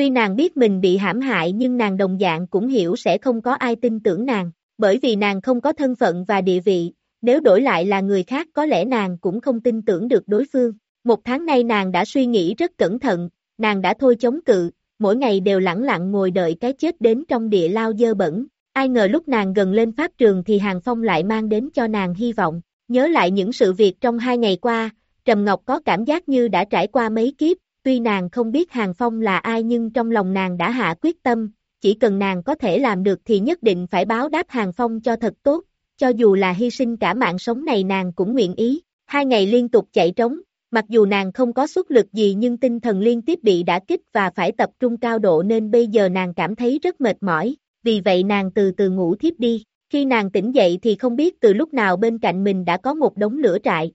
Tuy nàng biết mình bị hãm hại nhưng nàng đồng dạng cũng hiểu sẽ không có ai tin tưởng nàng, bởi vì nàng không có thân phận và địa vị, nếu đổi lại là người khác có lẽ nàng cũng không tin tưởng được đối phương. Một tháng nay nàng đã suy nghĩ rất cẩn thận, nàng đã thôi chống cự, mỗi ngày đều lẳng lặng ngồi đợi cái chết đến trong địa lao dơ bẩn. Ai ngờ lúc nàng gần lên pháp trường thì Hàng Phong lại mang đến cho nàng hy vọng. Nhớ lại những sự việc trong hai ngày qua, Trầm Ngọc có cảm giác như đã trải qua mấy kiếp, tuy nàng không biết Hàng Phong là ai nhưng trong lòng nàng đã hạ quyết tâm, chỉ cần nàng có thể làm được thì nhất định phải báo đáp Hàng Phong cho thật tốt, cho dù là hy sinh cả mạng sống này nàng cũng nguyện ý. Hai ngày liên tục chạy trống, mặc dù nàng không có xuất lực gì nhưng tinh thần liên tiếp bị đả kích và phải tập trung cao độ nên bây giờ nàng cảm thấy rất mệt mỏi, vì vậy nàng từ từ ngủ thiếp đi. Khi nàng tỉnh dậy thì không biết từ lúc nào bên cạnh mình đã có một đống lửa trại,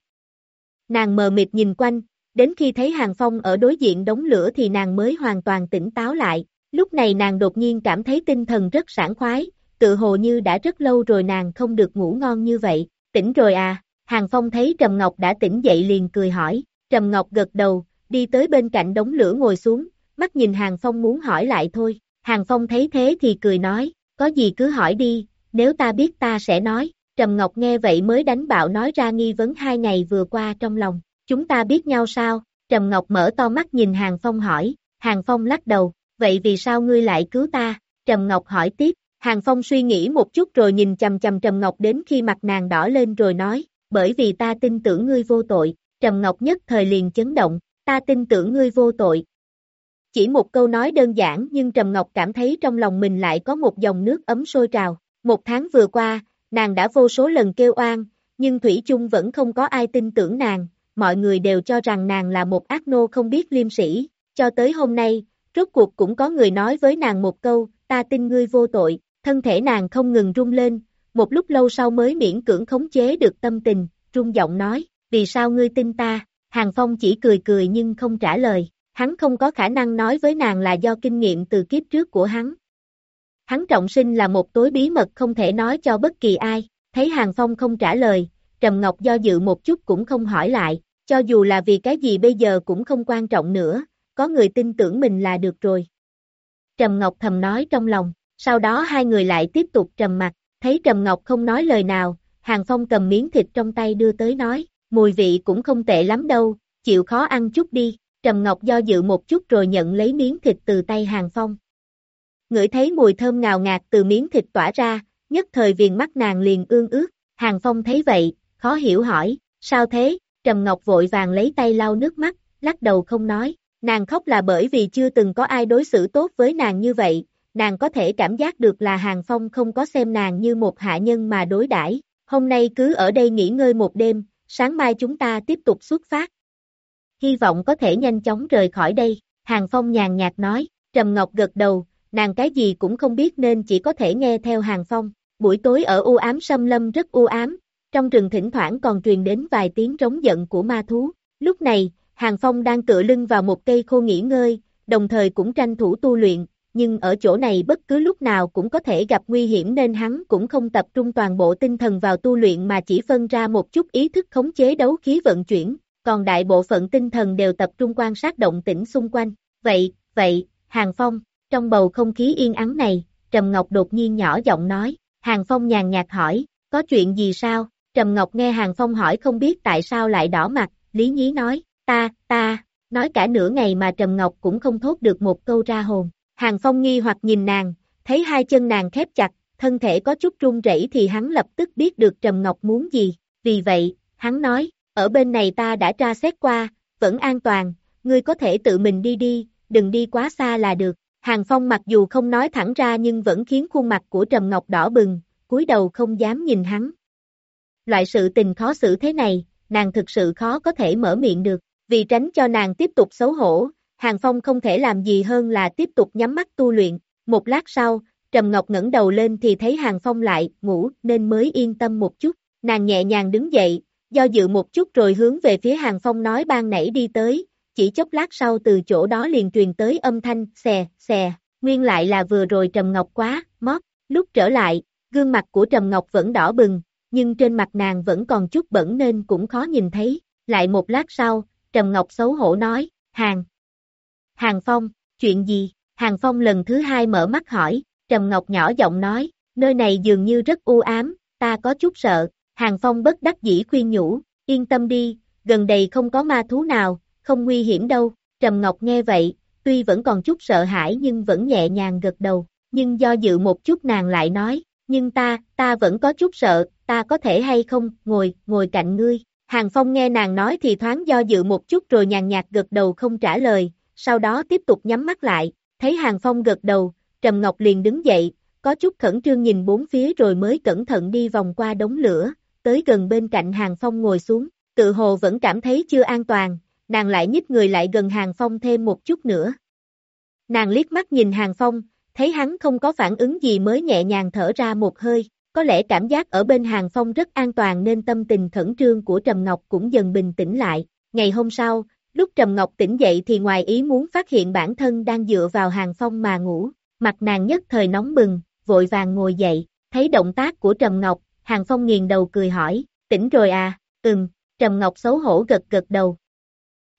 Nàng mờ mịt nhìn quanh, đến khi thấy Hàng Phong ở đối diện đống lửa thì nàng mới hoàn toàn tỉnh táo lại. Lúc này nàng đột nhiên cảm thấy tinh thần rất sảng khoái, tự hồ như đã rất lâu rồi nàng không được ngủ ngon như vậy. Tỉnh rồi à? Hàng Phong thấy Trầm Ngọc đã tỉnh dậy liền cười hỏi. Trầm Ngọc gật đầu, đi tới bên cạnh đống lửa ngồi xuống, mắt nhìn Hàng Phong muốn hỏi lại thôi. Hàng Phong thấy thế thì cười nói, có gì cứ hỏi đi, nếu ta biết ta sẽ nói. Trầm Ngọc nghe vậy mới đánh bạo nói ra nghi vấn hai ngày vừa qua trong lòng. Chúng ta biết nhau sao? Trầm Ngọc mở to mắt nhìn Hàng Phong hỏi, Hàng Phong lắc đầu, vậy vì sao ngươi lại cứu ta? Trầm Ngọc hỏi tiếp, Hàng Phong suy nghĩ một chút rồi nhìn chầm chầm Trầm Ngọc đến khi mặt nàng đỏ lên rồi nói, bởi vì ta tin tưởng ngươi vô tội, Trầm Ngọc nhất thời liền chấn động, ta tin tưởng ngươi vô tội. Chỉ một câu nói đơn giản nhưng Trầm Ngọc cảm thấy trong lòng mình lại có một dòng nước ấm sôi trào. Một tháng vừa qua, nàng đã vô số lần kêu oan, nhưng Thủy chung vẫn không có ai tin tưởng nàng, mọi người đều cho rằng nàng là một ác nô không biết liêm sĩ, cho tới hôm nay, rốt cuộc cũng có người nói với nàng một câu, ta tin ngươi vô tội, thân thể nàng không ngừng rung lên, một lúc lâu sau mới miễn cưỡng khống chế được tâm tình, rung giọng nói, vì sao ngươi tin ta, Hàng Phong chỉ cười cười nhưng không trả lời, hắn không có khả năng nói với nàng là do kinh nghiệm từ kiếp trước của hắn. Hắn trọng sinh là một tối bí mật không thể nói cho bất kỳ ai, thấy Hàng Phong không trả lời, Trầm Ngọc do dự một chút cũng không hỏi lại, cho dù là vì cái gì bây giờ cũng không quan trọng nữa, có người tin tưởng mình là được rồi. Trầm Ngọc thầm nói trong lòng, sau đó hai người lại tiếp tục trầm mặt, thấy Trầm Ngọc không nói lời nào, Hàng Phong cầm miếng thịt trong tay đưa tới nói, mùi vị cũng không tệ lắm đâu, chịu khó ăn chút đi, Trầm Ngọc do dự một chút rồi nhận lấy miếng thịt từ tay Hàng Phong. Ngửi thấy mùi thơm ngào ngạt từ miếng thịt tỏa ra, nhất thời viền mắt nàng liền ương ước. Hàng Phong thấy vậy, khó hiểu hỏi, sao thế, Trầm Ngọc vội vàng lấy tay lau nước mắt, lắc đầu không nói, nàng khóc là bởi vì chưa từng có ai đối xử tốt với nàng như vậy, nàng có thể cảm giác được là Hàng Phong không có xem nàng như một hạ nhân mà đối đãi. hôm nay cứ ở đây nghỉ ngơi một đêm, sáng mai chúng ta tiếp tục xuất phát. Hy vọng có thể nhanh chóng rời khỏi đây, Hàng Phong nhàn nhạt nói, Trầm Ngọc gật đầu, nàng cái gì cũng không biết nên chỉ có thể nghe theo Hàng Phong. Buổi tối ở u ám xâm lâm rất u ám, trong rừng thỉnh thoảng còn truyền đến vài tiếng trống giận của ma thú. Lúc này, Hàng Phong đang tựa lưng vào một cây khô nghỉ ngơi, đồng thời cũng tranh thủ tu luyện, nhưng ở chỗ này bất cứ lúc nào cũng có thể gặp nguy hiểm nên hắn cũng không tập trung toàn bộ tinh thần vào tu luyện mà chỉ phân ra một chút ý thức khống chế đấu khí vận chuyển, còn đại bộ phận tinh thần đều tập trung quan sát động tĩnh xung quanh. Vậy, vậy, Hàng Phong, trong bầu không khí yên ắng này, Trầm Ngọc đột nhiên nhỏ giọng nói, Hàng Phong nhàn nhạt hỏi, có chuyện gì sao? Trầm Ngọc nghe Hàng Phong hỏi không biết tại sao lại đỏ mặt, Lý Nhí nói, ta, ta, nói cả nửa ngày mà Trầm Ngọc cũng không thốt được một câu ra hồn. Hàng Phong nghi hoặc nhìn nàng, thấy hai chân nàng khép chặt, thân thể có chút run rẩy thì hắn lập tức biết được Trầm Ngọc muốn gì, vì vậy, hắn nói, ở bên này ta đã tra xét qua, vẫn an toàn, ngươi có thể tự mình đi đi, đừng đi quá xa là được. Hàng Phong mặc dù không nói thẳng ra nhưng vẫn khiến khuôn mặt của Trầm Ngọc đỏ bừng, cúi đầu không dám nhìn hắn. Loại sự tình khó xử thế này, nàng thực sự khó có thể mở miệng được, vì tránh cho nàng tiếp tục xấu hổ, Hàng Phong không thể làm gì hơn là tiếp tục nhắm mắt tu luyện, một lát sau, Trầm Ngọc ngẩng đầu lên thì thấy Hàng Phong lại, ngủ, nên mới yên tâm một chút, nàng nhẹ nhàng đứng dậy, do dự một chút rồi hướng về phía Hàng Phong nói ban nãy đi tới, chỉ chốc lát sau từ chỗ đó liền truyền tới âm thanh, xè, xè, nguyên lại là vừa rồi Trầm Ngọc quá, mót, lúc trở lại, gương mặt của Trầm Ngọc vẫn đỏ bừng, nhưng trên mặt nàng vẫn còn chút bẩn nên cũng khó nhìn thấy, lại một lát sau, Trầm Ngọc xấu hổ nói, Hàng, Hàng Phong, chuyện gì? Hàng Phong lần thứ hai mở mắt hỏi, Trầm Ngọc nhỏ giọng nói, nơi này dường như rất u ám, ta có chút sợ. Hàng Phong bất đắc dĩ khuyên nhủ, yên tâm đi, gần đây không có ma thú nào, không nguy hiểm đâu. Trầm Ngọc nghe vậy, tuy vẫn còn chút sợ hãi nhưng vẫn nhẹ nhàng gật đầu, nhưng do dự một chút nàng lại nói, nhưng ta, ta vẫn có chút sợ, ta có thể hay không, ngồi, ngồi cạnh ngươi. Hàng Phong nghe nàng nói thì thoáng do dự một chút rồi nhàn nhạt gật đầu không trả lời, sau đó tiếp tục nhắm mắt lại, thấy Hàng Phong gật đầu, Trầm Ngọc liền đứng dậy, có chút khẩn trương nhìn bốn phía rồi mới cẩn thận đi vòng qua đống lửa, tới gần bên cạnh Hàng Phong ngồi xuống, tự hồ vẫn cảm thấy chưa an toàn, nàng lại nhích người lại gần Hàng Phong thêm một chút nữa. Nàng liếc mắt nhìn Hàng Phong, thấy hắn không có phản ứng gì mới nhẹ nhàng thở ra một hơi, có lẽ cảm giác ở bên Hàng Phong rất an toàn nên tâm tình khẩn trương của Trầm Ngọc cũng dần bình tĩnh lại. Ngày hôm sau, Lúc Trầm Ngọc tỉnh dậy thì ngoài ý muốn phát hiện bản thân đang dựa vào hàng phong mà ngủ, mặt nàng nhất thời nóng bừng, vội vàng ngồi dậy, thấy động tác của Trầm Ngọc, hàng phong nghiền đầu cười hỏi, tỉnh rồi à, ừm, Trầm Ngọc xấu hổ gật gật đầu.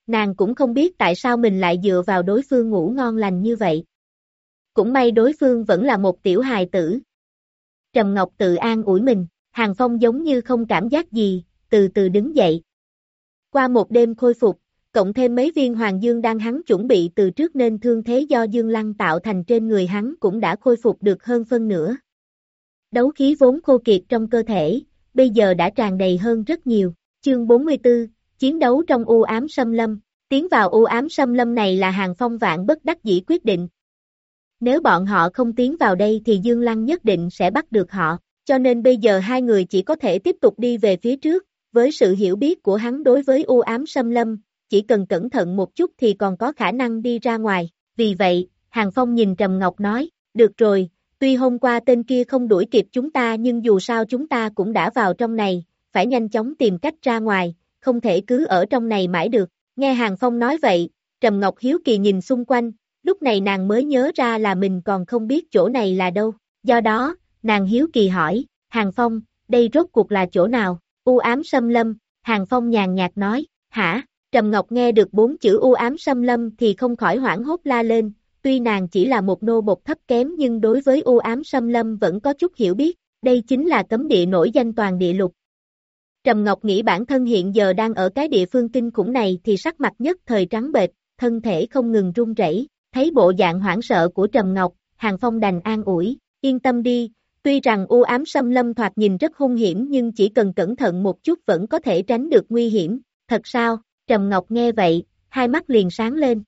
Nàng cũng không biết tại sao mình lại dựa vào đối phương ngủ ngon lành như vậy. Cũng may đối phương vẫn là một tiểu hài tử. Trầm Ngọc tự an ủi mình, Hàng Phong giống như không cảm giác gì, từ từ đứng dậy. Qua một đêm khôi phục, cộng thêm mấy viên hoàng dương đang hắn chuẩn bị từ trước nên thương thế do dương lăng tạo thành trên người hắn cũng đã khôi phục được hơn phân nửa. Đấu khí vốn khô kiệt trong cơ thể, bây giờ đã tràn đầy hơn rất nhiều. Chương 44, Chiến đấu trong u ám xâm lâm, tiến vào u ám xâm lâm này là hàng phong vạn bất đắc dĩ quyết định. Nếu bọn họ không tiến vào đây thì Dương Lăng nhất định sẽ bắt được họ, cho nên bây giờ hai người chỉ có thể tiếp tục đi về phía trước, với sự hiểu biết của hắn đối với u ám xâm lâm, chỉ cần cẩn thận một chút thì còn có khả năng đi ra ngoài, vì vậy, Hàng Phong nhìn Trầm Ngọc nói, được rồi, tuy hôm qua tên kia không đuổi kịp chúng ta nhưng dù sao chúng ta cũng đã vào trong này, phải nhanh chóng tìm cách ra ngoài, không thể cứ ở trong này mãi được, nghe Hàng Phong nói vậy, Trầm Ngọc hiếu kỳ nhìn xung quanh, lúc này nàng mới nhớ ra là mình còn không biết chỗ này là đâu, do đó, nàng hiếu kỳ hỏi, Hàng Phong, đây rốt cuộc là chỗ nào, u ám xâm lâm, Hàng Phong nhàn nhạt nói, hả, Trầm Ngọc nghe được bốn chữ u ám xâm lâm thì không khỏi hoảng hốt la lên, tuy nàng chỉ là một nô bột thấp kém nhưng đối với u ám xâm lâm vẫn có chút hiểu biết, đây chính là cấm địa nổi danh toàn địa lục. Trầm Ngọc nghĩ bản thân hiện giờ đang ở cái địa phương kinh khủng này thì sắc mặt nhất thời trắng bệch, thân thể không ngừng run rẩy thấy bộ dạng hoảng sợ của Trầm Ngọc, Hàng Phong đành an ủi, yên tâm đi, tuy rằng u ám xâm lâm thoạt nhìn rất hung hiểm nhưng chỉ cần cẩn thận một chút vẫn có thể tránh được nguy hiểm, thật sao? Trầm Ngọc nghe vậy, hai mắt liền sáng lên.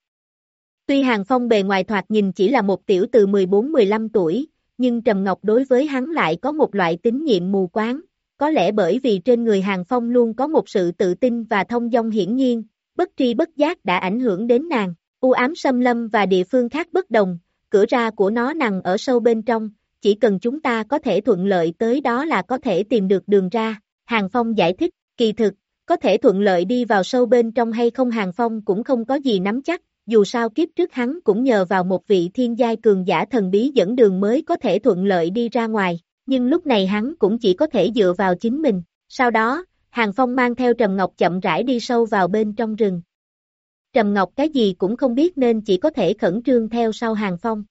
Tuy Hàng Phong bề ngoài thoạt nhìn chỉ là một tiểu từ 14-15 tuổi, nhưng Trầm Ngọc đối với hắn lại có một loại tín nhiệm mù quáng, có lẽ bởi vì trên người Hàng Phong luôn có một sự tự tin và thông dong hiển nhiên, bất tri bất giác đã ảnh hưởng đến nàng, u ám xâm lâm và địa phương khác bất đồng, cửa ra của nó nằm ở sâu bên trong, chỉ cần chúng ta có thể thuận lợi tới đó là có thể tìm được đường ra, Hàng Phong giải thích, kỳ thực, có thể thuận lợi đi vào sâu bên trong hay không Hàng Phong cũng không có gì nắm chắc, dù sao kiếp trước hắn cũng nhờ vào một vị thiên giai cường giả thần bí dẫn đường mới có thể thuận lợi đi ra ngoài, nhưng lúc này hắn cũng chỉ có thể dựa vào chính mình. Sau đó, Hàng Phong mang theo Trầm Ngọc chậm rãi đi sâu vào bên trong rừng. Trầm Ngọc cái gì cũng không biết nên chỉ có thể khẩn trương theo sau Hàng Phong.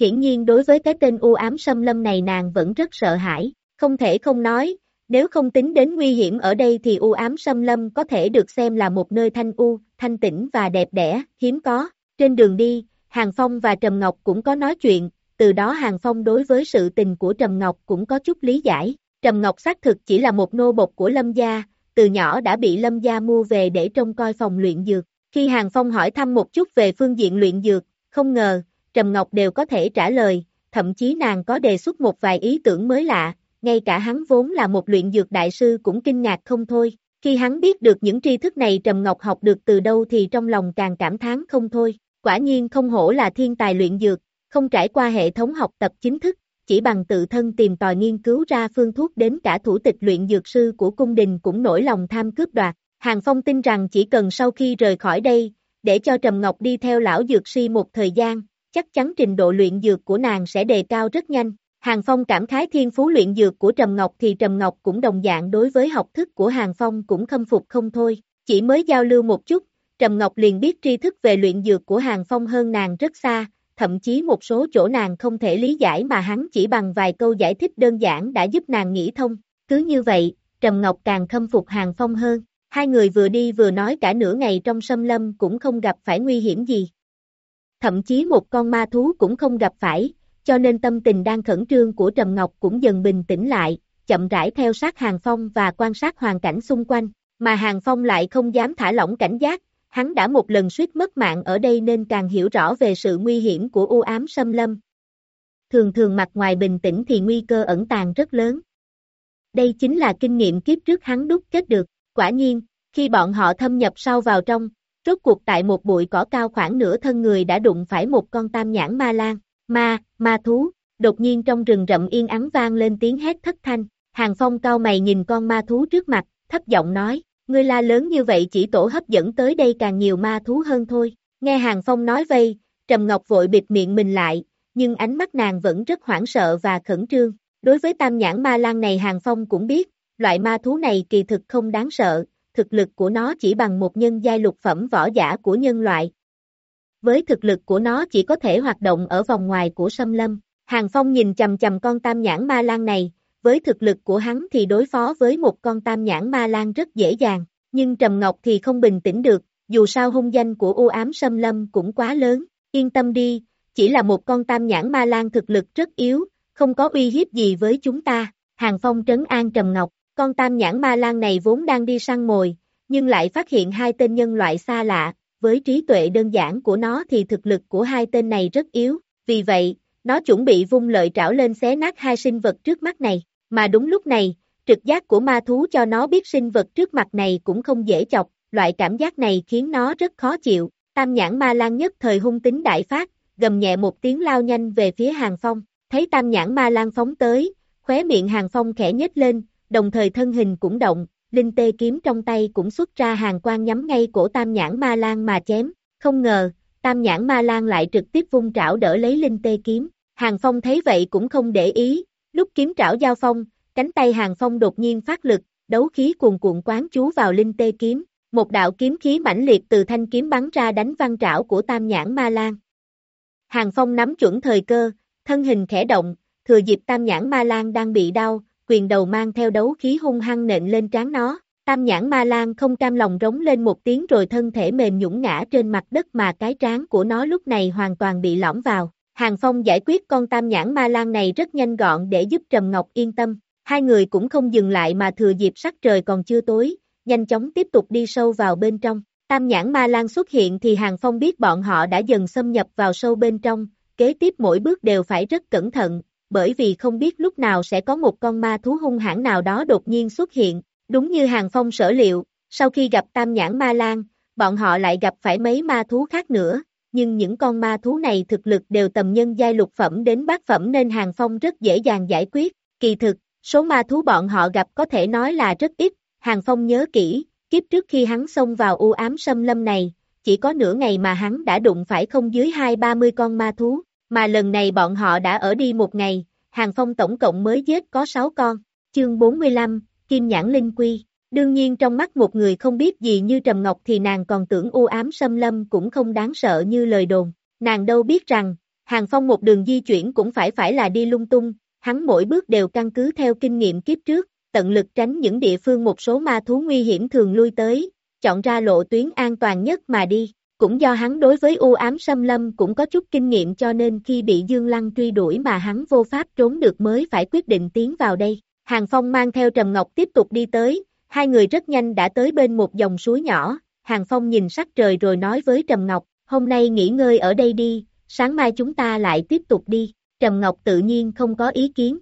Hiển nhiên đối với cái tên u ám xâm lâm này nàng vẫn rất sợ hãi, không thể không nói, nếu không tính đến nguy hiểm ở đây thì u ám xâm lâm có thể được xem là một nơi thanh u, thanh tĩnh và đẹp đẽ, hiếm có. Trên đường đi, Hàng Phong và Trầm Ngọc cũng có nói chuyện, từ đó Hàng Phong đối với sự tình của Trầm Ngọc cũng có chút lý giải. Trầm Ngọc xác thực chỉ là một nô bộc của Lâm Gia, từ nhỏ đã bị Lâm Gia mua về để trông coi phòng luyện dược. Khi Hàng Phong hỏi thăm một chút về phương diện luyện dược, không ngờ, Trầm Ngọc đều có thể trả lời, thậm chí nàng có đề xuất một vài ý tưởng mới lạ, ngay cả hắn vốn là một luyện dược đại sư cũng kinh ngạc không thôi. Khi hắn biết được những tri thức này Trầm Ngọc học được từ đâu thì trong lòng càng cảm thán không thôi. Quả nhiên không hổ là thiên tài luyện dược, không trải qua hệ thống học tập chính thức, chỉ bằng tự thân tìm tòi nghiên cứu ra phương thuốc đến cả thủ tịch luyện dược sư của cung đình cũng nổi lòng tham cướp đoạt. Hàng Phong tin rằng chỉ cần sau khi rời khỏi đây, để cho Trầm Ngọc đi theo lão dược si một thời gian, chắc chắn trình độ luyện dược của nàng sẽ đề cao rất nhanh. Hàng Phong cảm khái thiên phú luyện dược của Trầm Ngọc thì Trầm Ngọc cũng đồng dạng đối với học thức của Hàng Phong cũng khâm phục không thôi, chỉ mới giao lưu một chút, Trầm Ngọc liền biết tri thức về luyện dược của Hàng Phong hơn nàng rất xa, thậm chí một số chỗ nàng không thể lý giải mà hắn chỉ bằng vài câu giải thích đơn giản đã giúp nàng nghĩ thông, cứ như vậy, Trầm Ngọc càng khâm phục Hàng Phong hơn, hai người vừa đi vừa nói cả nửa ngày trong sâm lâm cũng không gặp phải nguy hiểm gì. Thậm chí một con ma thú cũng không gặp phải, cho nên tâm tình đang khẩn trương của Trầm Ngọc cũng dần bình tĩnh lại, chậm rãi theo sát Hàng Phong và quan sát hoàn cảnh xung quanh, mà Hàng Phong lại không dám thả lỏng cảnh giác, hắn đã một lần suýt mất mạng ở đây nên càng hiểu rõ về sự nguy hiểm của u ám xâm lâm. Thường thường mặt ngoài bình tĩnh thì nguy cơ ẩn tàng rất lớn. Đây chính là kinh nghiệm kiếp trước hắn đúc kết được, quả nhiên, khi bọn họ thâm nhập sâu vào trong, rốt cuộc tại một bụi cỏ cao khoảng nửa thân người đã đụng phải một con tam nhãn ma lan, ma, ma thú, đột nhiên trong rừng rậm yên ắng vang lên tiếng hét thất thanh, hàng phong cao mày nhìn con ma thú trước mặt, thấp giọng nói, Ngươi la lớn như vậy chỉ tổ hấp dẫn tới đây càng nhiều ma thú hơn thôi. Nghe Hàng Phong nói vây, Trầm Ngọc vội bịt miệng mình lại, nhưng ánh mắt nàng vẫn rất hoảng sợ và khẩn trương. Đối với tam nhãn ma lan này Hàng Phong cũng biết, loại ma thú này kỳ thực không đáng sợ, thực lực của nó chỉ bằng một nhân giai lục phẩm võ giả của nhân loại. Với thực lực của nó chỉ có thể hoạt động ở vòng ngoài của sâm lâm. Hàng Phong nhìn chầm chầm con tam nhãn ma lan này, với thực lực của hắn thì đối phó với một con tam nhãn ma lan rất dễ dàng, nhưng Trầm Ngọc thì không bình tĩnh được, dù sao hung danh của u ám sâm lâm cũng quá lớn, yên tâm đi, chỉ là một con tam nhãn ma lan thực lực rất yếu, không có uy hiếp gì với chúng ta, Hàng Phong trấn an Trầm Ngọc, con tam nhãn ma lan này vốn đang đi săn mồi, nhưng lại phát hiện hai tên nhân loại xa lạ, với trí tuệ đơn giản của nó thì thực lực của hai tên này rất yếu, vì vậy, nó chuẩn bị vung lợi trảo lên xé nát hai sinh vật trước mắt này, mà đúng lúc này, trực giác của ma thú cho nó biết sinh vật trước mặt này cũng không dễ chọc, loại cảm giác này khiến nó rất khó chịu, tam nhãn ma lan nhất thời hung tính đại phát, gầm nhẹ một tiếng lao nhanh về phía hàng phong, thấy tam nhãn ma lan phóng tới, khóe miệng hàng phong khẽ nhếch lên, đồng thời thân hình cũng động, linh tê kiếm trong tay cũng xuất ra hàng quang nhắm ngay cổ tam nhãn ma lan mà chém, không ngờ, tam nhãn ma lan lại trực tiếp vung trảo đỡ lấy linh tê kiếm, hàng phong thấy vậy cũng không để ý, lúc kiếm trảo giao phong, cánh tay hàng phong đột nhiên phát lực, đấu khí cuồn cuộn quán chú vào linh tê kiếm, một đạo kiếm khí mãnh liệt từ thanh kiếm bắn ra đánh văng trảo của tam nhãn ma lan. Hàng phong nắm chuẩn thời cơ, thân hình khẽ động, thừa dịp tam nhãn ma lan đang bị đau, quyền đầu mang theo đấu khí hung hăng nện lên trán nó. Tam nhãn ma lan không cam lòng rống lên một tiếng rồi thân thể mềm nhũng ngã trên mặt đất mà cái trán của nó lúc này hoàn toàn bị lõm vào. Hàng Phong giải quyết con tam nhãn ma lan này rất nhanh gọn để giúp Trầm Ngọc yên tâm. Hai người cũng không dừng lại mà thừa dịp sắc trời còn chưa tối, nhanh chóng tiếp tục đi sâu vào bên trong. Tam nhãn ma lan xuất hiện thì Hàng Phong biết bọn họ đã dần xâm nhập vào sâu bên trong, kế tiếp mỗi bước đều phải rất cẩn thận, bởi vì không biết lúc nào sẽ có một con ma thú hung hãn nào đó đột nhiên xuất hiện, đúng như Hàng Phong sở liệu, sau khi gặp tam nhãn ma lan, bọn họ lại gặp phải mấy ma thú khác nữa, nhưng những con ma thú này thực lực đều tầm nhân giai lục phẩm đến bát phẩm nên Hàng Phong rất dễ dàng giải quyết, kỳ thực, số ma thú bọn họ gặp có thể nói là rất ít, Hàng Phong nhớ kỹ, kiếp trước khi hắn xông vào u ám sâm lâm này, chỉ có nửa ngày mà hắn đã đụng phải không dưới hai ba mươi con ma thú, mà lần này bọn họ đã ở đi một ngày, Hàng Phong tổng cộng mới giết có 6 con. Chương 45, Kim Nhãn Linh Quy. Đương nhiên trong mắt một người không biết gì như Trầm Ngọc thì nàng còn tưởng u ám xâm lâm cũng không đáng sợ như lời đồn. Nàng đâu biết rằng, Hàng Phong một đường di chuyển cũng phải phải là đi lung tung, hắn mỗi bước đều căn cứ theo kinh nghiệm kiếp trước, tận lực tránh những địa phương một số ma thú nguy hiểm thường lui tới, chọn ra lộ tuyến an toàn nhất mà đi. Cũng do hắn đối với u ám xâm lâm cũng có chút kinh nghiệm cho nên khi bị Dương Lăng truy đuổi mà hắn vô pháp trốn được mới phải quyết định tiến vào đây. Hàng Phong mang theo Trầm Ngọc tiếp tục đi tới, hai người rất nhanh đã tới bên một dòng suối nhỏ, Hàng Phong nhìn sắc trời rồi nói với Trầm Ngọc, hôm nay nghỉ ngơi ở đây đi, sáng mai chúng ta lại tiếp tục đi, Trầm Ngọc tự nhiên không có ý kiến.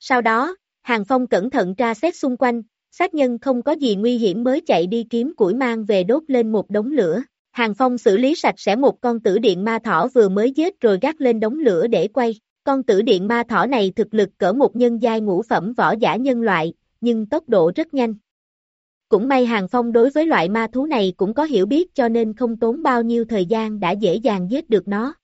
Sau đó, Hàng Phong cẩn thận tra xét xung quanh, sát nhân không có gì nguy hiểm mới chạy đi kiếm củi mang về đốt lên một đống lửa. Hàng Phong xử lý sạch sẽ một con tử điện ma thỏ vừa mới giết rồi gác lên đống lửa để quay. Con tử điện ma thỏ này thực lực cỡ một nhân giai ngũ phẩm võ giả nhân loại, nhưng tốc độ rất nhanh. Cũng may Hàng Phong đối với loại ma thú này cũng có hiểu biết cho nên không tốn bao nhiêu thời gian đã dễ dàng giết được nó.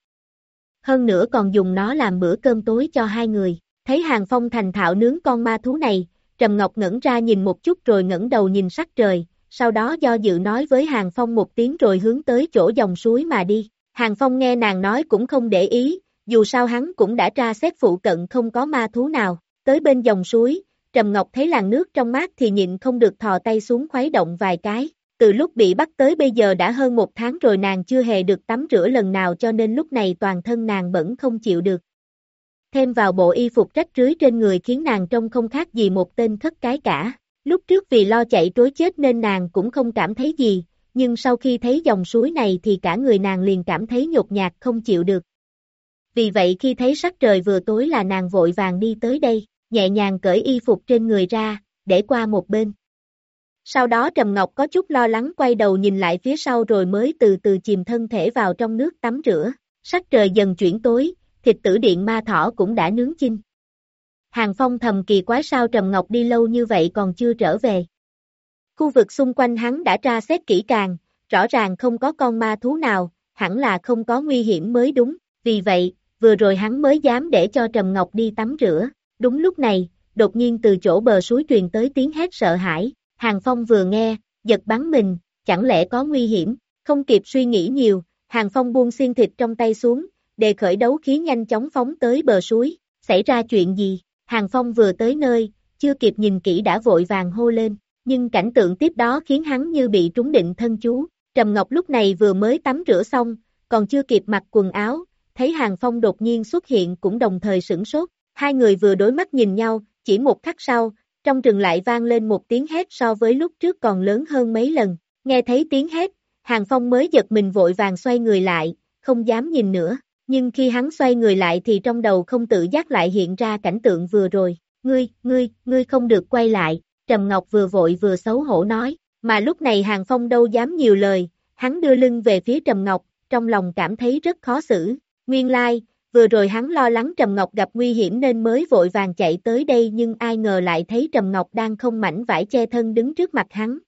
Hơn nữa còn dùng nó làm bữa cơm tối cho hai người. Thấy Hàng Phong thành thạo nướng con ma thú này, Trầm Ngọc ngẩn ra nhìn một chút rồi ngẩng đầu nhìn sắc trời, sau đó do dự nói với Hàng Phong một tiếng rồi hướng tới chỗ dòng suối mà đi. Hàng Phong nghe nàng nói cũng không để ý, dù sao hắn cũng đã tra xét phụ cận không có ma thú nào. Tới bên dòng suối, Trầm Ngọc thấy làn nước trong mát thì nhịn không được thò tay xuống khuấy động vài cái. Từ lúc bị bắt tới bây giờ đã hơn một tháng rồi nàng chưa hề được tắm rửa lần nào cho nên lúc này toàn thân nàng bẩn không chịu được. Thêm vào bộ y phục rách rưới trên người khiến nàng trông không khác gì một tên thất cái cả. Lúc trước vì lo chạy trối chết nên nàng cũng không cảm thấy gì, nhưng sau khi thấy dòng suối này thì cả người nàng liền cảm thấy nhột nhạt không chịu được. Vì vậy khi thấy sắc trời vừa tối là nàng vội vàng đi tới đây, nhẹ nhàng cởi y phục trên người ra, để qua một bên. Sau đó Trầm Ngọc có chút lo lắng quay đầu nhìn lại phía sau rồi mới từ từ chìm thân thể vào trong nước tắm rửa. Sắc trời dần chuyển tối, thịt tử điện ma thỏ cũng đã nướng chinh. Hàng Phong thầm kỳ quái sao Trầm Ngọc đi lâu như vậy còn chưa trở về. Khu vực xung quanh hắn đã tra xét kỹ càng, rõ ràng không có con ma thú nào, hẳn là không có nguy hiểm mới đúng, vì vậy, vừa rồi hắn mới dám để cho Trầm Ngọc đi tắm rửa. Đúng lúc này, đột nhiên từ chỗ bờ suối truyền tới tiếng hét sợ hãi, Hàng Phong vừa nghe, giật bắn mình, chẳng lẽ có nguy hiểm, không kịp suy nghĩ nhiều, Hàng Phong buông xiên thịt trong tay xuống, đề khởi đấu khí nhanh chóng phóng tới bờ suối, xảy ra chuyện gì, Hàng Phong vừa tới nơi, chưa kịp nhìn kỹ đã vội vàng hô lên, nhưng cảnh tượng tiếp đó khiến hắn như bị trúng định thân chú, Trầm Ngọc lúc này vừa mới tắm rửa xong, còn chưa kịp mặc quần áo, thấy Hàng Phong đột nhiên xuất hiện cũng đồng thời sửng sốt, hai người vừa đối mắt nhìn nhau, chỉ một khắc sau, trong rừng lại vang lên một tiếng hét so với lúc trước còn lớn hơn mấy lần, nghe thấy tiếng hét, Hàng Phong mới giật mình vội vàng xoay người lại, không dám nhìn nữa, nhưng khi hắn xoay người lại thì trong đầu không tự giác lại hiện ra cảnh tượng vừa rồi, ngươi, ngươi, ngươi không được quay lại, Trầm Ngọc vừa vội vừa xấu hổ nói, mà lúc này Hàng Phong đâu dám nhiều lời, hắn đưa lưng về phía Trầm Ngọc, trong lòng cảm thấy rất khó xử, nguyên lai, like, vừa rồi hắn lo lắng Trầm Ngọc gặp nguy hiểm nên mới vội vàng chạy tới đây nhưng ai ngờ lại thấy Trầm Ngọc đang không mảnh vải che thân đứng trước mặt hắn,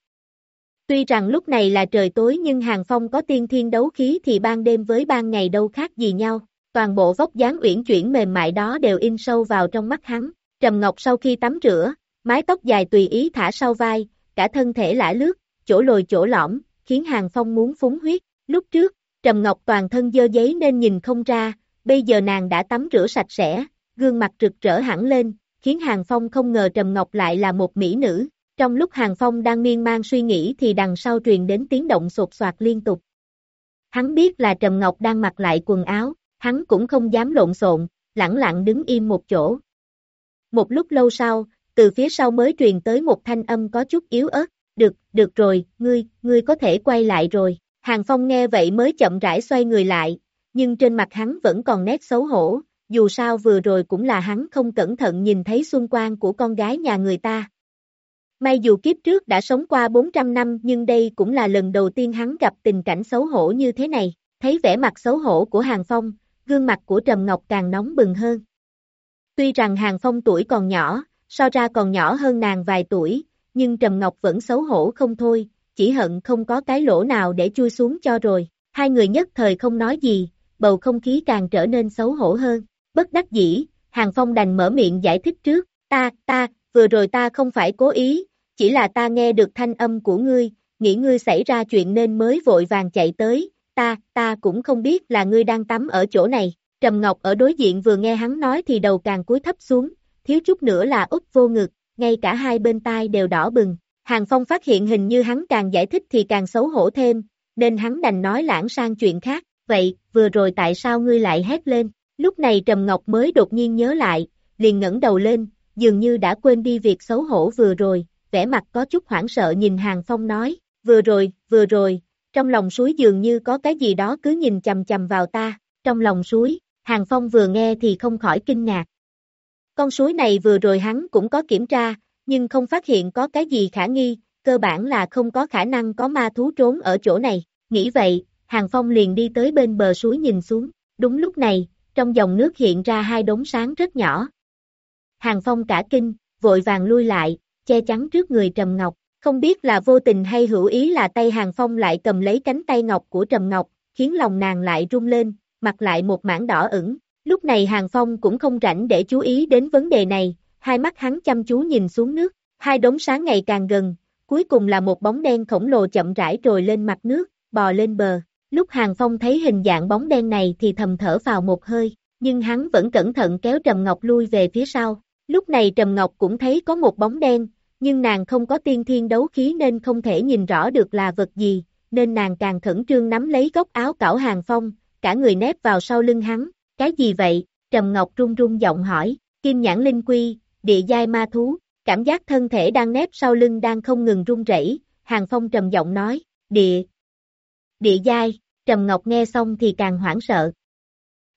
Tuy rằng lúc này là trời tối nhưng Hàng Phong có tiên thiên đấu khí thì ban đêm với ban ngày đâu khác gì nhau, toàn bộ vóc dáng uyển chuyển mềm mại đó đều in sâu vào trong mắt hắn. Trầm Ngọc sau khi tắm rửa, mái tóc dài tùy ý thả sau vai, cả thân thể lả lướt, chỗ lồi chỗ lõm, khiến Hàng Phong muốn phúng huyết. Lúc trước, Trầm Ngọc toàn thân dơ giấy nên nhìn không ra, bây giờ nàng đã tắm rửa sạch sẽ, gương mặt rực rỡ hẳn lên, khiến Hàng Phong không ngờ Trầm Ngọc lại là một mỹ nữ. Trong lúc Hàng Phong đang miên man suy nghĩ thì đằng sau truyền đến tiếng động sột soạt liên tục. Hắn biết là Trầm Ngọc đang mặc lại quần áo, hắn cũng không dám lộn xộn, lẳng lặng đứng im một chỗ. Một lúc lâu sau, từ phía sau mới truyền tới một thanh âm có chút yếu ớt, được, được rồi, ngươi, ngươi có thể quay lại rồi. Hàng Phong nghe vậy mới chậm rãi xoay người lại, nhưng trên mặt hắn vẫn còn nét xấu hổ, dù sao vừa rồi cũng là hắn không cẩn thận nhìn thấy xung quanh của con gái nhà người ta. May dù kiếp trước đã sống qua 400 năm nhưng đây cũng là lần đầu tiên hắn gặp tình cảnh xấu hổ như thế này. Thấy vẻ mặt xấu hổ của Hàng Phong, gương mặt của Trầm Ngọc càng nóng bừng hơn. Tuy rằng Hàng Phong tuổi còn nhỏ, so ra còn nhỏ hơn nàng vài tuổi, nhưng Trầm Ngọc vẫn xấu hổ không thôi, chỉ hận không có cái lỗ nào để chui xuống cho rồi. Hai người nhất thời không nói gì, bầu không khí càng trở nên xấu hổ hơn. Bất đắc dĩ, Hàng Phong đành mở miệng giải thích trước, ta, ta, vừa rồi ta không phải cố ý, chỉ là ta nghe được thanh âm của ngươi, nghĩ ngươi xảy ra chuyện nên mới vội vàng chạy tới, ta, ta cũng không biết là ngươi đang tắm ở chỗ này. Trầm Ngọc ở đối diện vừa nghe hắn nói thì đầu càng cúi thấp xuống, thiếu chút nữa là úp vô ngực, ngay cả hai bên tai đều đỏ bừng. Hàng Phong phát hiện hình như hắn càng giải thích thì càng xấu hổ thêm, nên hắn đành nói lãng sang chuyện khác, vậy, vừa rồi tại sao ngươi lại hét lên? Lúc này Trầm Ngọc mới đột nhiên nhớ lại, liền ngẩng đầu lên, dường như đã quên đi việc xấu hổ vừa rồi, vẻ mặt có chút hoảng sợ nhìn Hàng Phong nói, vừa rồi, vừa rồi, trong lòng suối dường như có cái gì đó cứ nhìn chầm chầm vào ta, trong lòng suối, Hàng Phong vừa nghe thì không khỏi kinh ngạc. Con suối này vừa rồi hắn cũng có kiểm tra, nhưng không phát hiện có cái gì khả nghi, cơ bản là không có khả năng có ma thú trốn ở chỗ này, nghĩ vậy, Hàng Phong liền đi tới bên bờ suối nhìn xuống, đúng lúc này, trong dòng nước hiện ra hai đống sáng rất nhỏ. Hàng Phong cả kinh, vội vàng lui lại, che chắn trước người Trầm Ngọc. Không biết là vô tình hay hữu ý là tay Hàng Phong lại cầm lấy cánh tay ngọc của Trầm Ngọc, khiến lòng nàng lại rung lên, mặt lại một mảng đỏ ửng. Lúc này Hàng Phong cũng không rảnh để chú ý đến vấn đề này, hai mắt hắn chăm chú nhìn xuống nước, hai đống sáng ngày càng gần, cuối cùng là một bóng đen khổng lồ chậm rãi trồi lên mặt nước, bò lên bờ. Lúc Hàng Phong thấy hình dạng bóng đen này thì thầm thở vào một hơi, nhưng hắn vẫn cẩn thận kéo Trầm Ngọc lui về phía sau. Lúc này Trầm Ngọc cũng thấy có một bóng đen, nhưng nàng không có tiên thiên đấu khí nên không thể nhìn rõ được là vật gì, nên nàng càng khẩn trương nắm lấy góc áo cảo hàng phong, cả người nép vào sau lưng hắn, cái gì vậy, Trầm Ngọc run run giọng hỏi, kim nhãn linh quy, địa giai ma thú, cảm giác thân thể đang nép sau lưng đang không ngừng run rẩy, hàng phong trầm giọng nói, địa, địa giai, Trầm Ngọc nghe xong thì càng hoảng sợ.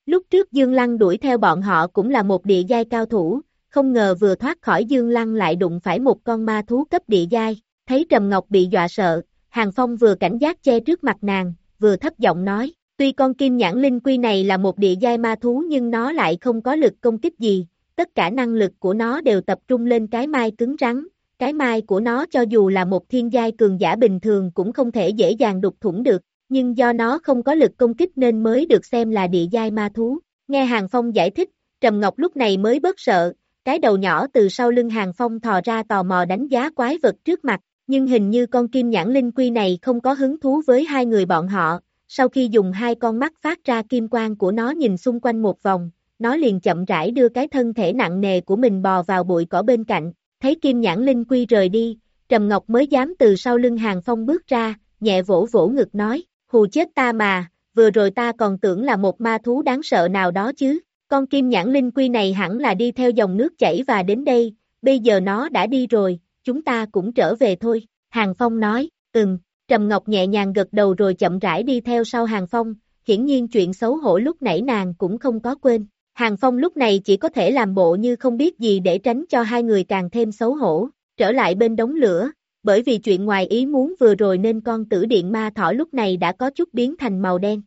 Lúc trước Dương Lăng đuổi theo bọn họ cũng là một địa giai cao thủ, không ngờ vừa thoát khỏi dương lăng lại đụng phải một con ma thú cấp địa giai, thấy Trầm Ngọc bị dọa sợ, Hàng Phong vừa cảnh giác che trước mặt nàng, vừa thấp giọng nói, tuy con kim nhãn linh quy này là một địa giai ma thú nhưng nó lại không có lực công kích gì, tất cả năng lực của nó đều tập trung lên cái mai cứng rắn, cái mai của nó cho dù là một thiên giai cường giả bình thường cũng không thể dễ dàng đục thủng được, nhưng do nó không có lực công kích nên mới được xem là địa giai ma thú. Nghe Hàng Phong giải thích, Trầm Ngọc lúc này mới bớt sợ, cái đầu nhỏ từ sau lưng hàng phong thò ra tò mò đánh giá quái vật trước mặt, nhưng hình như con kim nhãn linh quy này không có hứng thú với hai người bọn họ, sau khi dùng hai con mắt phát ra kim quang của nó nhìn xung quanh một vòng, nó liền chậm rãi đưa cái thân thể nặng nề của mình bò vào bụi cỏ bên cạnh, thấy kim nhãn linh quy rời đi, Trầm Ngọc mới dám từ sau lưng hàng phong bước ra, nhẹ vỗ vỗ ngực nói, hù chết ta mà, vừa rồi ta còn tưởng là một ma thú đáng sợ nào đó chứ, con kim nhãn linh quy này hẳn là đi theo dòng nước chảy và đến đây, bây giờ nó đã đi rồi, chúng ta cũng trở về thôi, Hàng Phong nói, ừm, Trầm Ngọc nhẹ nhàng gật đầu rồi chậm rãi đi theo sau Hàng Phong, hiển nhiên chuyện xấu hổ lúc nãy nàng cũng không có quên. Hàng Phong lúc này chỉ có thể làm bộ như không biết gì để tránh cho hai người càng thêm xấu hổ, trở lại bên đống lửa, bởi vì chuyện ngoài ý muốn vừa rồi nên con tử điện ma thỏ lúc này đã có chút biến thành màu đen.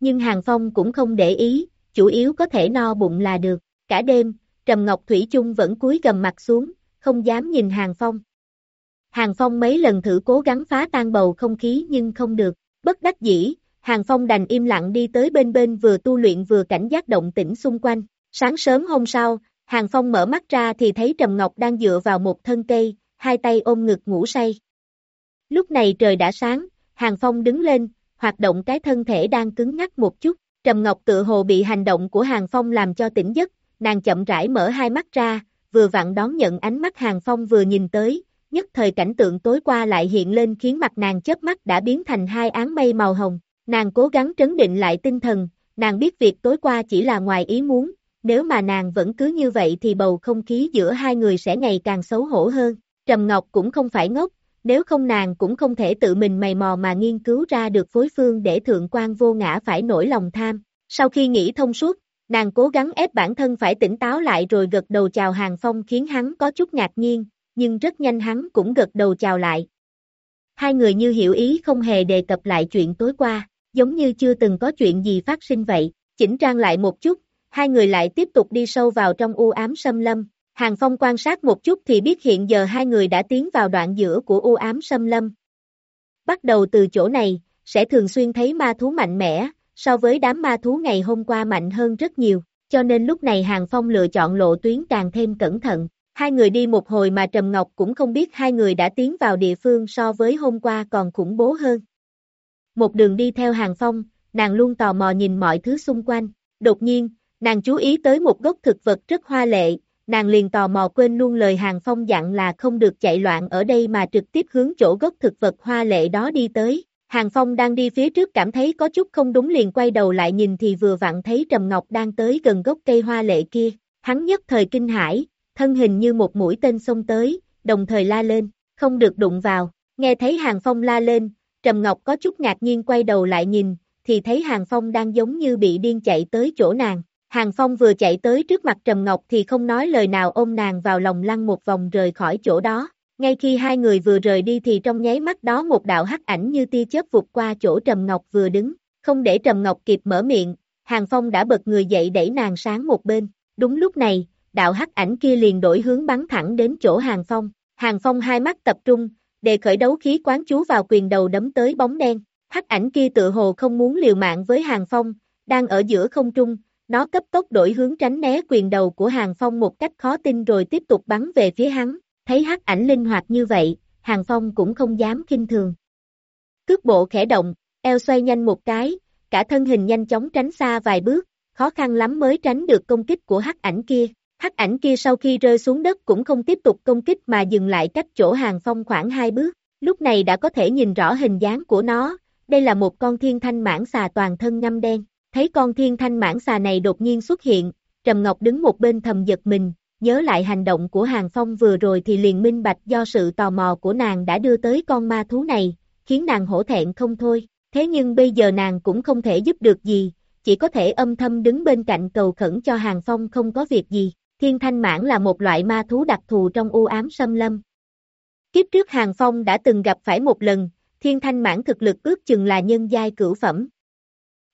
Nhưng Hàng Phong cũng không để ý, chủ yếu có thể no bụng là được. Cả đêm, Trầm Ngọc Thủy chung vẫn cúi gầm mặt xuống, không dám nhìn Hàng Phong. Hàng Phong mấy lần thử cố gắng phá tan bầu không khí nhưng không được, bất đắc dĩ, Hàng Phong đành im lặng đi tới bên bên vừa tu luyện vừa cảnh giác động tĩnh xung quanh. Sáng sớm hôm sau, Hàng Phong mở mắt ra thì thấy Trầm Ngọc đang dựa vào một thân cây, hai tay ôm ngực ngủ say. Lúc này trời đã sáng, Hàng Phong đứng lên, hoạt động cái thân thể đang cứng ngắc một chút. Trầm Ngọc tự hồ bị hành động của Hàng Phong làm cho tỉnh giấc, nàng chậm rãi mở hai mắt ra, vừa vặn đón nhận ánh mắt Hàng Phong vừa nhìn tới, nhất thời cảnh tượng tối qua lại hiện lên khiến mặt nàng chớp mắt đã biến thành hai áng mây màu hồng. Nàng cố gắng trấn định lại tinh thần, nàng biết việc tối qua chỉ là ngoài ý muốn, nếu mà nàng vẫn cứ như vậy thì bầu không khí giữa hai người sẽ ngày càng xấu hổ hơn. Trầm Ngọc cũng không phải ngốc, nếu không nàng cũng không thể tự mình mày mò mà nghiên cứu ra được phối phương để thượng quan vô ngã phải nổi lòng tham. Sau khi nghĩ thông suốt, nàng cố gắng ép bản thân phải tỉnh táo lại rồi gật đầu chào Hàng Phong khiến hắn có chút ngạc nhiên, nhưng rất nhanh hắn cũng gật đầu chào lại. Hai người như hiểu ý không hề đề cập lại chuyện tối qua, giống như chưa từng có chuyện gì phát sinh vậy, chỉnh trang lại một chút, hai người lại tiếp tục đi sâu vào trong u ám xâm lâm. Hàng Phong quan sát một chút thì biết hiện giờ hai người đã tiến vào đoạn giữa của u ám xâm lâm. Bắt đầu từ chỗ này, sẽ thường xuyên thấy ma thú mạnh mẽ, so với đám ma thú ngày hôm qua mạnh hơn rất nhiều, cho nên lúc này Hàng Phong lựa chọn lộ tuyến càng thêm cẩn thận. Hai người đi một hồi mà Trầm Ngọc cũng không biết hai người đã tiến vào địa phương so với hôm qua còn khủng bố hơn. Một đường đi theo Hàng Phong, nàng luôn tò mò nhìn mọi thứ xung quanh. Đột nhiên, nàng chú ý tới một gốc thực vật rất hoa lệ, nàng liền tò mò quên luôn lời Hàng Phong dặn là không được chạy loạn ở đây mà trực tiếp hướng chỗ gốc thực vật hoa lệ đó đi tới. Hàng Phong đang đi phía trước cảm thấy có chút không đúng liền quay đầu lại nhìn thì vừa vặn thấy Trầm Ngọc đang tới gần gốc cây hoa lệ kia. Hắn nhất thời kinh hãi, thân hình như một mũi tên xông tới, đồng thời la lên, không được đụng vào. Nghe thấy Hàng Phong la lên, Trầm Ngọc có chút ngạc nhiên quay đầu lại nhìn, thì thấy Hàng Phong đang giống như bị điên chạy tới chỗ nàng. Hàng Phong vừa chạy tới trước mặt Trầm Ngọc thì không nói lời nào ôm nàng vào lòng lăn một vòng rời khỏi chỗ đó. Ngay khi hai người vừa rời đi thì trong nháy mắt đó một đạo hắc ảnh như tia chớp vụt qua chỗ Trầm Ngọc vừa đứng, không để Trầm Ngọc kịp mở miệng, Hàng Phong đã bật người dậy đẩy nàng sáng một bên. Đúng lúc này, đạo hắc ảnh kia liền đổi hướng bắn thẳng đến chỗ Hàng Phong. Hàng Phong hai mắt tập trung, đề khởi đấu khí quán chú vào quyền đầu đấm tới bóng đen. Hắc ảnh kia tự hồ không muốn liều mạng với Hàng Phong, đang ở giữa không trung, nó cấp tốc đổi hướng tránh né quyền đầu của Hàng Phong một cách khó tin rồi tiếp tục bắn về phía hắn. Thấy hắc ảnh linh hoạt như vậy, Hàng Phong cũng không dám kinh thường. Cước bộ khẽ động, eo xoay nhanh một cái, cả thân hình nhanh chóng tránh xa vài bước, khó khăn lắm mới tránh được công kích của hắc ảnh kia. Hắc ảnh kia sau khi rơi xuống đất cũng không tiếp tục công kích mà dừng lại cách chỗ hàng phong khoảng hai bước, lúc này đã có thể nhìn rõ hình dáng của nó, đây là một con thiên thanh mãng xà toàn thân ngâm đen, thấy con thiên thanh mãng xà này đột nhiên xuất hiện, Trầm Ngọc đứng một bên thầm giật mình, nhớ lại hành động của hàng phong vừa rồi thì liền minh bạch do sự tò mò của nàng đã đưa tới con ma thú này, khiến nàng hổ thẹn không thôi, thế nhưng bây giờ nàng cũng không thể giúp được gì, chỉ có thể âm thầm đứng bên cạnh cầu khẩn cho hàng phong không có việc gì. Thiên thanh mãn là một loại ma thú đặc thù trong u ám xâm lâm. Kiếp trước Hàng Phong đã từng gặp phải một lần, thiên thanh mãn thực lực ước chừng là nhân giai cửu phẩm.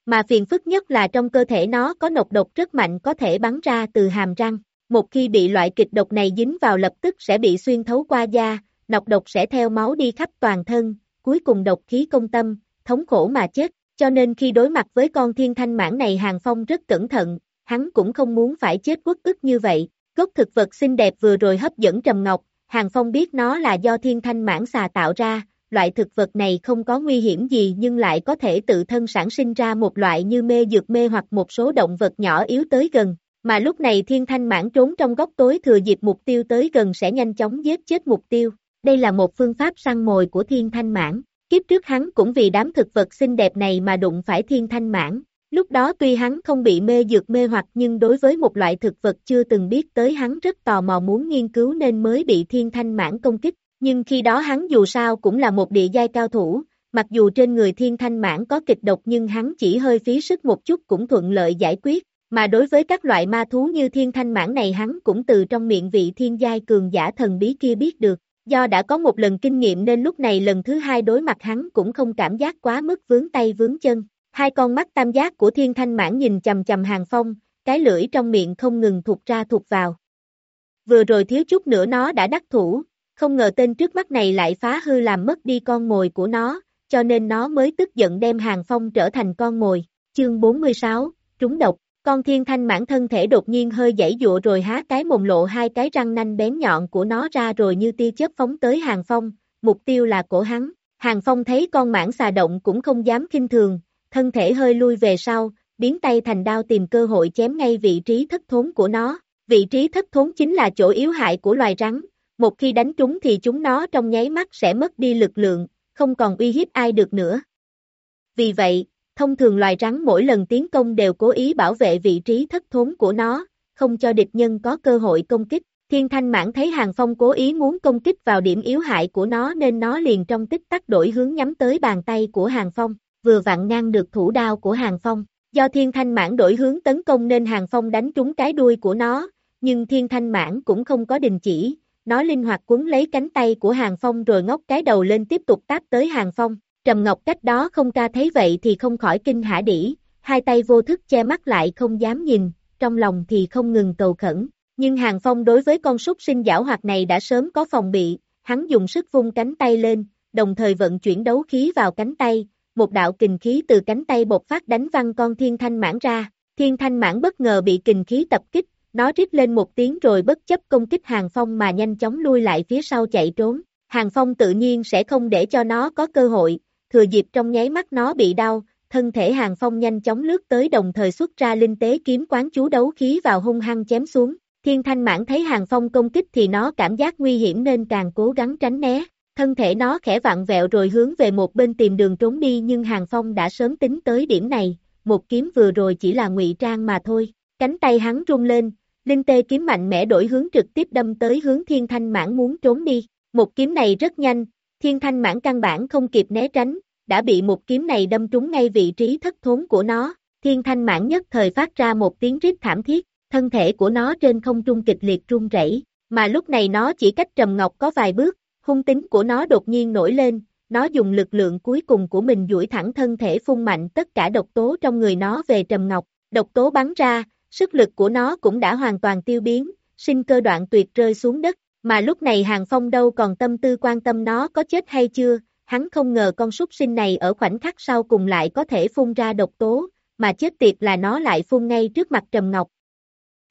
Mà phiền phức nhất là trong cơ thể nó có nọc độc rất mạnh có thể bắn ra từ hàm răng. Một khi bị loại kịch độc này dính vào lập tức sẽ bị xuyên thấu qua da, nọc độc sẽ theo máu đi khắp toàn thân, cuối cùng độc khí công tâm, thống khổ mà chết. Cho nên khi đối mặt với con thiên thanh mãn này Hàng Phong rất cẩn thận, hắn cũng không muốn phải chết quất ức như vậy. Gốc thực vật xinh đẹp vừa rồi hấp dẫn Trầm Ngọc, Hàng Phong biết nó là do thiên thanh mãn xà tạo ra, loại thực vật này không có nguy hiểm gì nhưng lại có thể tự thân sản sinh ra một loại như mê dược mê hoặc một số động vật nhỏ yếu tới gần. Mà lúc này thiên thanh mãn trốn trong góc tối thừa dịp mục tiêu tới gần sẽ nhanh chóng giết chết mục tiêu. Đây là một phương pháp săn mồi của thiên thanh mãn. kiếp trước hắn cũng vì đám thực vật xinh đẹp này mà đụng phải thiên thanh mãn. Lúc đó tuy hắn không bị mê dược mê hoặc nhưng đối với một loại thực vật chưa từng biết tới hắn rất tò mò muốn nghiên cứu nên mới bị thiên thanh mãn công kích. Nhưng khi đó hắn dù sao cũng là một địa giai cao thủ, mặc dù trên người thiên thanh mãn có kịch độc nhưng hắn chỉ hơi phí sức một chút cũng thuận lợi giải quyết, mà đối với các loại ma thú như thiên thanh mãn này hắn cũng từ trong miệng vị thiên giai cường giả thần bí kia biết được. Do đã có một lần kinh nghiệm nên lúc này lần thứ hai đối mặt hắn cũng không cảm giác quá mức vướng tay vướng chân. Hai con mắt tam giác của thiên thanh mãn nhìn chầm chầm hàng phong, cái lưỡi trong miệng không ngừng thụt ra thụt vào. Vừa rồi thiếu chút nữa nó đã đắc thủ, không ngờ tên trước mắt này lại phá hư làm mất đi con mồi của nó, cho nên nó mới tức giận đem hàng phong trở thành con mồi. Chương 46, trúng độc. Con thiên thanh mãn thân thể đột nhiên hơi dãy dụa rồi há cái mồm lộ hai cái răng nanh bén nhọn của nó ra rồi như tia chớp phóng tới hàng phong, mục tiêu là cổ hắn. Hàng phong thấy con mãn xà động cũng không dám kinh thường, thân thể hơi lui về sau, biến tay thành đao tìm cơ hội chém ngay vị trí thất thốn của nó. Vị trí thất thốn chính là chỗ yếu hại của loài rắn, một khi đánh trúng thì chúng nó trong nháy mắt sẽ mất đi lực lượng, không còn uy hiếp ai được nữa. Vì vậy, thông thường loài rắn mỗi lần tiến công đều cố ý bảo vệ vị trí thất thốn của nó, không cho địch nhân có cơ hội công kích. Thiên Thanh Mãn thấy Hàng Phong cố ý muốn công kích vào điểm yếu hại của nó nên nó liền trong tích tắc đổi hướng nhắm tới bàn tay của Hàng Phong, vừa vặn ngăn được thủ đao của Hàng Phong. Do Thiên Thanh Mãn đổi hướng tấn công nên Hàng Phong đánh trúng cái đuôi của nó, nhưng Thiên Thanh Mãn cũng không có đình chỉ, nó linh hoạt quấn lấy cánh tay của Hàng Phong rồi ngóc cái đầu lên tiếp tục táp tới Hàng Phong. Trầm Ngọc cách đó không ca thấy vậy thì không khỏi kinh hãi đỉ, hai tay vô thức che mắt lại không dám nhìn, trong lòng thì không ngừng cầu khẩn. Nhưng Hàng Phong đối với con súc sinh giảo hoạt này đã sớm có phòng bị, hắn dùng sức vung cánh tay lên, đồng thời vận chuyển đấu khí vào cánh tay, một đạo kình khí từ cánh tay bột phát đánh văng con thiên thanh mãn ra. Thiên thanh mãn bất ngờ bị kình khí tập kích, nó rít lên một tiếng rồi bất chấp công kích Hàng Phong mà nhanh chóng lui lại phía sau chạy trốn. Hàng Phong tự nhiên sẽ không để cho nó có cơ hội, thừa dịp trong nháy mắt nó bị đau, thân thể Hàng Phong nhanh chóng lướt tới đồng thời xuất ra linh tế kiếm quán chú đấu khí vào hung hăng chém xuống. Thiên Thanh Mãn thấy Hàng Phong công kích thì nó cảm giác nguy hiểm nên càng cố gắng tránh né. Thân thể nó khẽ vặn vẹo rồi hướng về một bên tìm đường trốn đi nhưng Hàng Phong đã sớm tính tới điểm này, một kiếm vừa rồi chỉ là ngụy trang mà thôi. Cánh tay hắn rung lên, Linh tê kiếm mạnh mẽ đổi hướng trực tiếp đâm tới hướng thiên thanh mãn muốn trốn đi. Một kiếm này rất nhanh, thiên thanh mãn căn bản không kịp né tránh, đã bị một kiếm này đâm trúng ngay vị trí thất thốn của nó. Thiên thanh mãn nhất thời phát ra một tiếng rít thảm thiết, thân thể của nó trên không trung kịch liệt run rẩy, mà lúc này nó chỉ cách Trầm Ngọc có vài bước, hung tính của nó đột nhiên nổi lên, nó dùng lực lượng cuối cùng của mình duỗi thẳng thân thể phun mạnh tất cả độc tố trong người nó về Trầm Ngọc, độc tố bắn ra, sức lực của nó cũng đã hoàn toàn tiêu biến, sinh cơ đoạn tuyệt rơi xuống đất, mà lúc này Hàng Phong đâu còn tâm tư quan tâm nó có chết hay chưa, hắn không ngờ con súc sinh này ở khoảnh khắc sau cùng lại có thể phun ra độc tố, mà chết tiệt là nó lại phun ngay trước mặt Trầm Ngọc.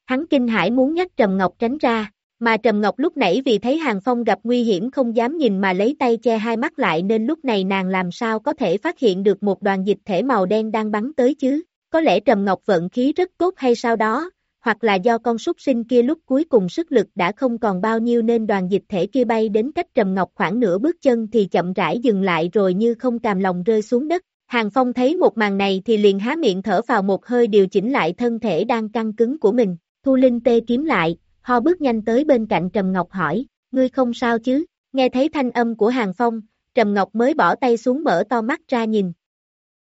Hắn kinh hãi muốn nhắc Trầm Ngọc tránh ra, mà Trầm Ngọc lúc nãy vì thấy Hàng Phong gặp nguy hiểm không dám nhìn mà lấy tay che hai mắt lại nên lúc này nàng làm sao có thể phát hiện được một đoàn dịch thể màu đen đang bắn tới chứ. Có lẽ Trầm Ngọc vận khí rất tốt hay sao đó, hoặc là do con súc sinh kia lúc cuối cùng sức lực đã không còn bao nhiêu nên đoàn dịch thể kia bay đến cách Trầm Ngọc khoảng nửa bước chân thì chậm rãi dừng lại rồi như không càm lòng rơi xuống đất. Hàng Phong thấy một màn này thì liền há miệng thở vào một hơi điều chỉnh lại thân thể đang căng cứng của mình. Thu Linh tê kiếm lại, ho bước nhanh tới bên cạnh Trầm Ngọc hỏi, ngươi không sao chứ? Nghe thấy thanh âm của Hàng Phong, Trầm Ngọc mới bỏ tay xuống mở to mắt ra nhìn,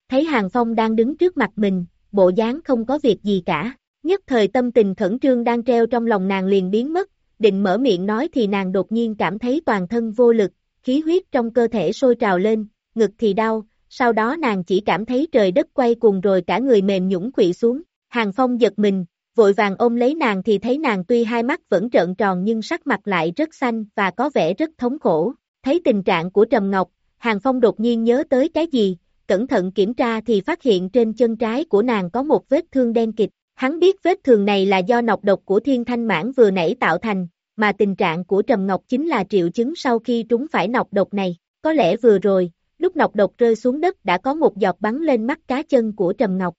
thấy Hàng Phong đang đứng trước mặt mình, bộ dáng không có việc gì cả. Nhất thời tâm tình khẩn trương đang treo trong lòng nàng liền biến mất, định mở miệng nói thì nàng đột nhiên cảm thấy toàn thân vô lực, khí huyết trong cơ thể sôi trào lên, ngực thì đau, sau đó nàng chỉ cảm thấy trời đất quay cuồng rồi cả người mềm nhũng quỵ xuống. Hàng Phong giật mình, vội vàng ôm lấy nàng thì thấy nàng tuy hai mắt vẫn trợn tròn nhưng sắc mặt lại rất xanh và có vẻ rất thống khổ. Thấy tình trạng của Trầm Ngọc, Hàng Phong đột nhiên nhớ tới cái gì, cẩn thận kiểm tra thì phát hiện trên chân trái của nàng có một vết thương đen kịch. Hắn biết vết thương này là do nọc độc của thiên thanh mãn vừa nãy tạo thành, mà tình trạng của Trầm Ngọc chính là triệu chứng sau khi trúng phải nọc độc này. Có lẽ vừa rồi, lúc nọc độc rơi xuống đất đã có một giọt bắn lên mắt cá chân của Trầm Ngọc.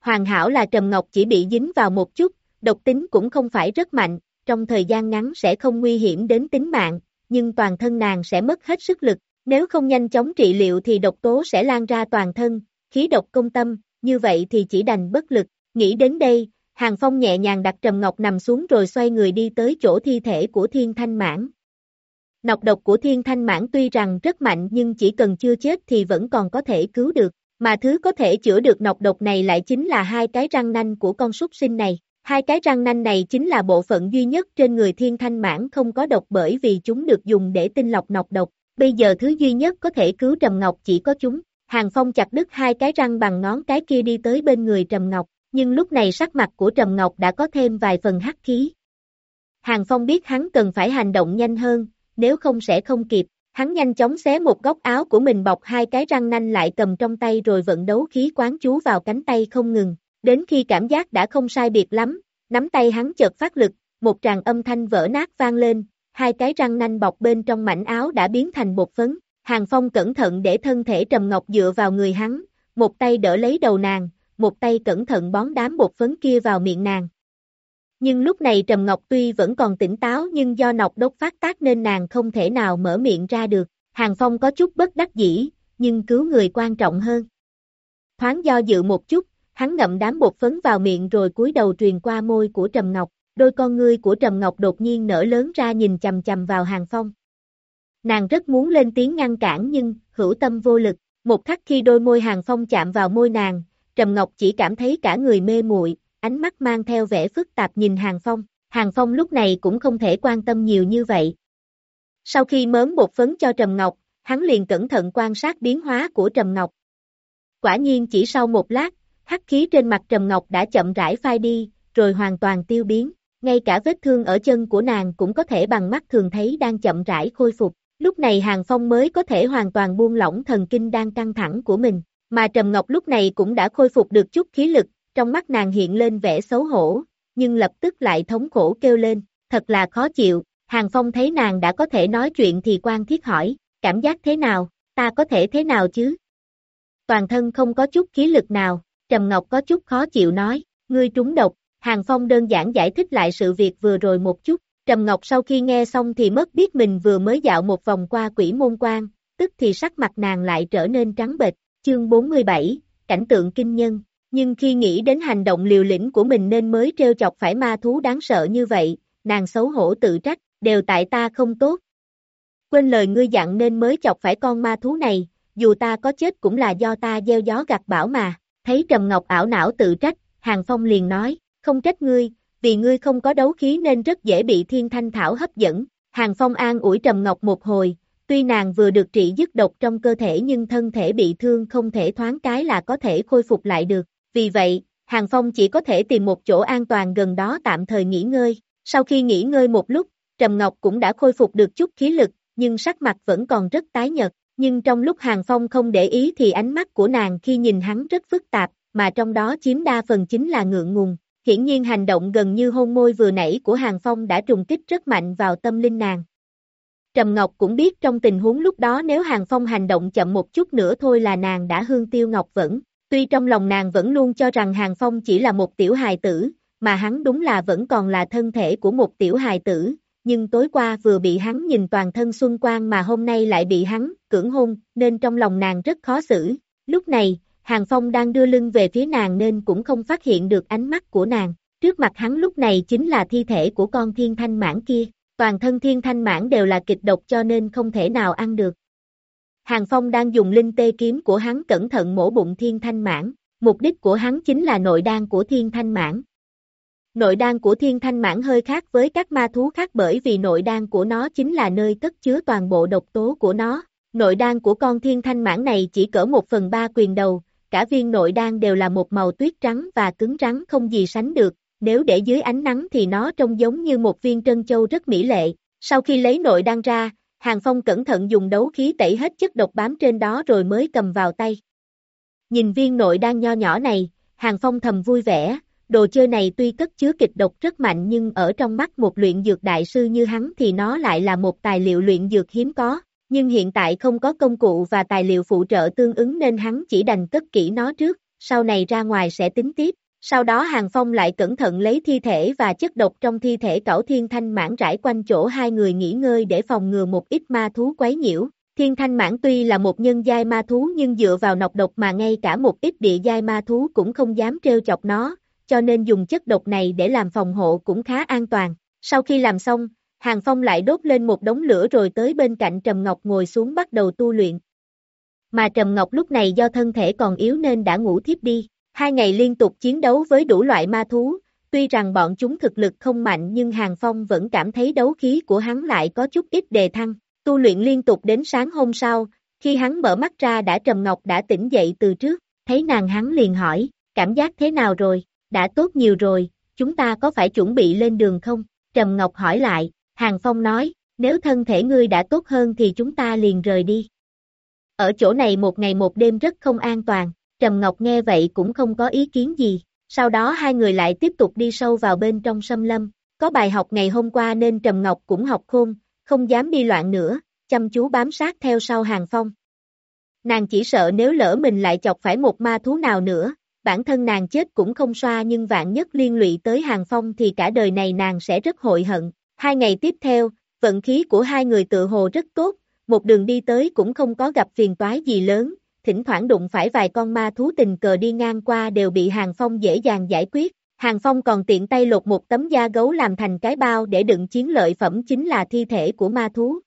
Hoàn hảo là Trầm Ngọc chỉ bị dính vào một chút, độc tính cũng không phải rất mạnh, trong thời gian ngắn sẽ không nguy hiểm đến tính mạng, nhưng toàn thân nàng sẽ mất hết sức lực, nếu không nhanh chóng trị liệu thì độc tố sẽ lan ra toàn thân, khí độc công tâm, như vậy thì chỉ đành bất lực. Nghĩ đến đây, Hàng Phong nhẹ nhàng đặt Trầm Ngọc nằm xuống rồi xoay người đi tới chỗ thi thể của Thiên Thanh Mãn. Nọc độc của Thiên Thanh Mãn tuy rằng rất mạnh nhưng chỉ cần chưa chết thì vẫn còn có thể cứu được, mà thứ có thể chữa được nọc độc này lại chính là hai cái răng nanh của con súc sinh này. Hai cái răng nanh này chính là bộ phận duy nhất trên người Thiên Thanh Mãn không có độc bởi vì chúng được dùng để tinh lọc nọc độc. Bây giờ thứ duy nhất có thể cứu Trầm Ngọc chỉ có chúng. Hàng Phong chặt đứt hai cái răng bằng ngón cái kia đi tới bên người Trầm Ngọc, nhưng lúc này sắc mặt của Trầm Ngọc đã có thêm vài phần hắc khí. Hàng Phong biết hắn cần phải hành động nhanh hơn, nếu không sẽ không kịp. Hắn nhanh chóng xé một góc áo của mình bọc hai cái răng nanh lại cầm trong tay rồi vận đấu khí quán chú vào cánh tay không ngừng. Đến khi cảm giác đã không sai biệt lắm, nắm tay hắn chợt phát lực, một tràng âm thanh vỡ nát vang lên, hai cái răng nanh bọc bên trong mảnh áo đã biến thành bột phấn. Hàng Phong cẩn thận để thân thể Trầm Ngọc dựa vào người hắn, một tay đỡ lấy đầu nàng, một tay cẩn thận bón đám bột phấn kia vào miệng nàng. Nhưng lúc này Trầm Ngọc tuy vẫn còn tỉnh táo nhưng do nọc đốt phát tác nên nàng không thể nào mở miệng ra được. Hàng Phong có chút bất đắc dĩ, nhưng cứu người quan trọng hơn. Thoáng do dự một chút, hắn ngậm đám bột phấn vào miệng rồi cúi đầu truyền qua môi của Trầm Ngọc. Đôi con ngươi của Trầm Ngọc đột nhiên nở lớn ra nhìn chầm chầm vào Hàng Phong. Nàng rất muốn lên tiếng ngăn cản nhưng, hữu tâm vô lực, một khắc khi đôi môi Hàng Phong chạm vào môi nàng, Trầm Ngọc chỉ cảm thấy cả người mê muội, ánh mắt mang theo vẻ phức tạp nhìn Hàng Phong. Hàng Phong lúc này cũng không thể quan tâm nhiều như vậy. Sau khi mớm bột phấn cho Trầm Ngọc, hắn liền cẩn thận quan sát biến hóa của Trầm Ngọc. Quả nhiên chỉ sau một lát, hắc khí trên mặt Trầm Ngọc đã chậm rãi phai đi, rồi hoàn toàn tiêu biến. Ngay cả vết thương ở chân của nàng cũng có thể bằng mắt thường thấy đang chậm rãi khôi phục. Lúc này Hàng Phong mới có thể hoàn toàn buông lỏng thần kinh đang căng thẳng của mình. Mà Trầm Ngọc lúc này cũng đã khôi phục được chút khí lực, trong mắt nàng hiện lên vẻ xấu hổ, nhưng lập tức lại thống khổ kêu lên, thật là khó chịu, Hàng Phong thấy nàng đã có thể nói chuyện thì quan thiết hỏi, cảm giác thế nào, ta có thể thế nào chứ? Toàn thân không có chút khí lực nào, Trầm Ngọc có chút khó chịu nói, ngươi trúng độc, Hàng Phong đơn giản giải thích lại sự việc vừa rồi một chút, Trầm Ngọc sau khi nghe xong thì mất biết mình vừa mới dạo một vòng qua quỷ môn quan, tức thì sắc mặt nàng lại trở nên trắng bệch, chương 47, cảnh tượng kinh nhân, nhưng khi nghĩ đến hành động liều lĩnh của mình nên mới trêu chọc phải ma thú đáng sợ như vậy, nàng xấu hổ tự trách, đều tại ta không tốt. Quên lời ngươi dặn nên mới chọc phải con ma thú này, dù ta có chết cũng là do ta gieo gió gặt bão mà, thấy Trầm Ngọc ảo não tự trách, Hàng Phong liền nói, không trách ngươi, vì ngươi không có đấu khí nên rất dễ bị thiên thanh thảo hấp dẫn, Hàng Phong an ủi Trầm Ngọc một hồi, tuy nàng vừa được trị dứt độc trong cơ thể nhưng thân thể bị thương không thể thoáng cái là có thể khôi phục lại được, vì vậy, Hàng Phong chỉ có thể tìm một chỗ an toàn gần đó tạm thời nghỉ ngơi. Sau khi nghỉ ngơi một lúc, Trầm Ngọc cũng đã khôi phục được chút khí lực, nhưng sắc mặt vẫn còn rất tái nhợt. Nhưng trong lúc Hàng Phong không để ý thì ánh mắt của nàng khi nhìn hắn rất phức tạp, mà trong đó chiếm đa phần chính là ngượng ngùng. Hiển nhiên hành động gần như hôn môi vừa nãy của Hàng Phong đã trùng kích rất mạnh vào tâm linh nàng. Trầm Ngọc cũng biết trong tình huống lúc đó nếu Hàng Phong hành động chậm một chút nữa thôi là nàng đã hương tiêu ngọc vẫn, Tuy trong lòng nàng vẫn luôn cho rằng Hàng Phong chỉ là một tiểu hài tử, mà hắn đúng là vẫn còn là thân thể của một tiểu hài tử, nhưng tối qua vừa bị hắn nhìn toàn thân xuân quang mà hôm nay lại bị hắn cưỡng hôn, nên trong lòng nàng rất khó xử. Lúc này, Hàng Phong đang đưa lưng về phía nàng nên cũng không phát hiện được ánh mắt của nàng. Trước mặt hắn lúc này chính là thi thể của con thiên thanh mãn kia. Toàn thân thiên thanh mãn đều là kịch độc cho nên không thể nào ăn được. Hàng Phong đang dùng linh tê kiếm của hắn cẩn thận mổ bụng thiên thanh mãn, mục đích của hắn chính là nội đan của thiên thanh mãn. Nội đan của thiên thanh mãn hơi khác với các ma thú khác bởi vì nội đan của nó chính là nơi cất chứa toàn bộ độc tố của nó. Nội đan của con thiên thanh mãn này chỉ cỡ một phần ba quyền đầu, cả viên nội đan đều là một màu tuyết trắng và cứng rắn không gì sánh được, nếu để dưới ánh nắng thì nó trông giống như một viên trân châu rất mỹ lệ. Sau khi lấy nội đan ra, Hàng Phong cẩn thận dùng đấu khí tẩy hết chất độc bám trên đó rồi mới cầm vào tay. Nhìn viên nội đan nho nhỏ này, Hàng Phong thầm vui vẻ, đồ chơi này tuy cất chứa kịch độc rất mạnh nhưng ở trong mắt một luyện dược đại sư như hắn thì nó lại là một tài liệu luyện dược hiếm có, nhưng hiện tại không có công cụ và tài liệu phụ trợ tương ứng nên hắn chỉ đành cất kỹ nó trước, sau này ra ngoài sẽ tính tiếp. Sau đó Hàng Phong lại cẩn thận lấy thi thể và chất độc trong thi thể cẩu thiên thanh mãn rải quanh chỗ hai người nghỉ ngơi để phòng ngừa một ít ma thú quấy nhiễu. Thiên thanh mãn tuy là một nhân giai ma thú nhưng dựa vào nọc độc mà ngay cả một ít địa giai ma thú cũng không dám trêu chọc nó, cho nên dùng chất độc này để làm phòng hộ cũng khá an toàn. Sau khi làm xong, Hàng Phong lại đốt lên một đống lửa rồi tới bên cạnh Trầm Ngọc ngồi xuống bắt đầu tu luyện. Mà Trầm Ngọc lúc này do thân thể còn yếu nên đã ngủ thiếp đi. Hai ngày liên tục chiến đấu với đủ loại ma thú, tuy rằng bọn chúng thực lực không mạnh nhưng Hàng Phong vẫn cảm thấy đấu khí của hắn lại có chút ít đề thăng. Tu luyện liên tục đến sáng hôm sau, khi hắn mở mắt ra đã Trầm Ngọc đã tỉnh dậy từ trước, thấy nàng hắn liền hỏi, cảm giác thế nào rồi, đã tốt nhiều rồi, chúng ta có phải chuẩn bị lên đường không? Trầm Ngọc hỏi lại, Hàng Phong nói, nếu thân thể ngươi đã tốt hơn thì chúng ta liền rời đi. Ở chỗ này một ngày một đêm rất không an toàn, Trầm Ngọc nghe vậy cũng không có ý kiến gì, sau đó hai người lại tiếp tục đi sâu vào bên trong sâm lâm, có bài học ngày hôm qua nên Trầm Ngọc cũng học khôn, không dám đi loạn nữa, chăm chú bám sát theo sau Hàng Phong. Nàng chỉ sợ nếu lỡ mình lại chọc phải một ma thú nào nữa, bản thân nàng chết cũng không xoa nhưng vạn nhất liên lụy tới Hàng Phong thì cả đời này nàng sẽ rất hội hận. Hai ngày tiếp theo, vận khí của hai người tự hồ rất tốt, một đường đi tới cũng không có gặp phiền toái gì lớn, thỉnh thoảng đụng phải vài con ma thú tình cờ đi ngang qua đều bị Hàng Phong dễ dàng giải quyết. Hàng Phong còn tiện tay lột một tấm da gấu làm thành cái bao để đựng chiến lợi phẩm chính là thi thể của ma thú.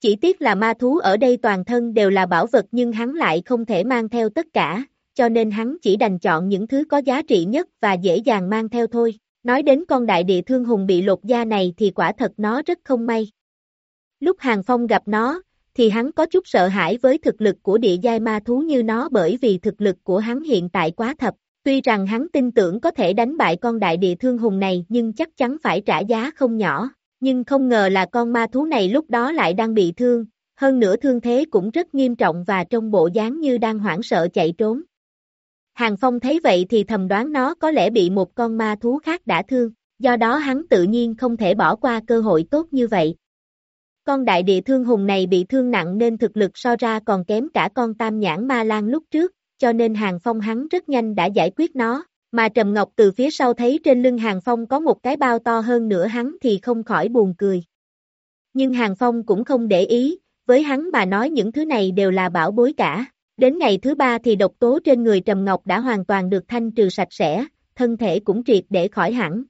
Chỉ tiếc là ma thú ở đây toàn thân đều là bảo vật nhưng hắn lại không thể mang theo tất cả, cho nên hắn chỉ đành chọn những thứ có giá trị nhất và dễ dàng mang theo thôi. Nói đến con đại địa thương hùng bị lột da này thì quả thật nó rất không may. Lúc Hàng Phong gặp nó, thì hắn có chút sợ hãi với thực lực của địa giai ma thú như nó bởi vì thực lực của hắn hiện tại quá thập. Tuy rằng hắn tin tưởng có thể đánh bại con đại địa thương hùng này nhưng chắc chắn phải trả giá không nhỏ. Nhưng không ngờ là con ma thú này lúc đó lại đang bị thương, hơn nữa thương thế cũng rất nghiêm trọng và trong bộ dáng như đang hoảng sợ chạy trốn. Hàng Phong thấy vậy thì thầm đoán nó có lẽ bị một con ma thú khác đã thương, do đó hắn tự nhiên không thể bỏ qua cơ hội tốt như vậy. Con đại địa thương hùng này bị thương nặng nên thực lực so ra còn kém cả con tam nhãn ma lan lúc trước, cho nên Hàng Phong hắn rất nhanh đã giải quyết nó, mà Trầm Ngọc từ phía sau thấy trên lưng Hàng Phong có một cái bao to hơn nữa hắn thì không khỏi buồn cười. Nhưng Hàng Phong cũng không để ý, với hắn mà nói những thứ này đều là bảo bối cả. Đến ngày thứ ba thì độc tố trên người Trầm Ngọc đã hoàn toàn được thanh trừ sạch sẽ, thân thể cũng triệt để khỏi hẳn.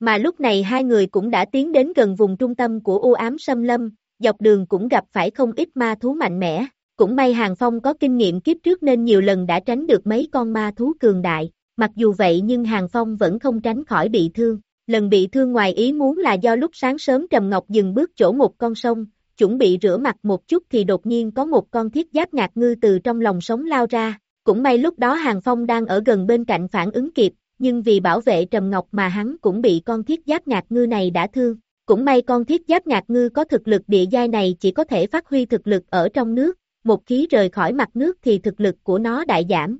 Mà lúc này hai người cũng đã tiến đến gần vùng trung tâm của u ám xâm lâm, dọc đường cũng gặp phải không ít ma thú mạnh mẽ. Cũng may Hàng Phong có kinh nghiệm kiếp trước nên nhiều lần đã tránh được mấy con ma thú cường đại. Mặc dù vậy nhưng Hàng Phong vẫn không tránh khỏi bị thương. Lần bị thương ngoài ý muốn là do lúc sáng sớm Trầm Ngọc dừng bước chỗ một con sông, chuẩn bị rửa mặt một chút thì đột nhiên có một con thiết giáp ngạc ngư từ trong lòng sống lao ra. Cũng may lúc đó Hàng Phong đang ở gần bên cạnh phản ứng kịp, nhưng vì bảo vệ Trầm Ngọc mà hắn cũng bị con thiết giáp ngạc ngư này đã thương. Cũng may con thiết giáp ngạc ngư có thực lực địa giai này chỉ có thể phát huy thực lực ở trong nước, một khí rời khỏi mặt nước thì thực lực của nó đại giảm.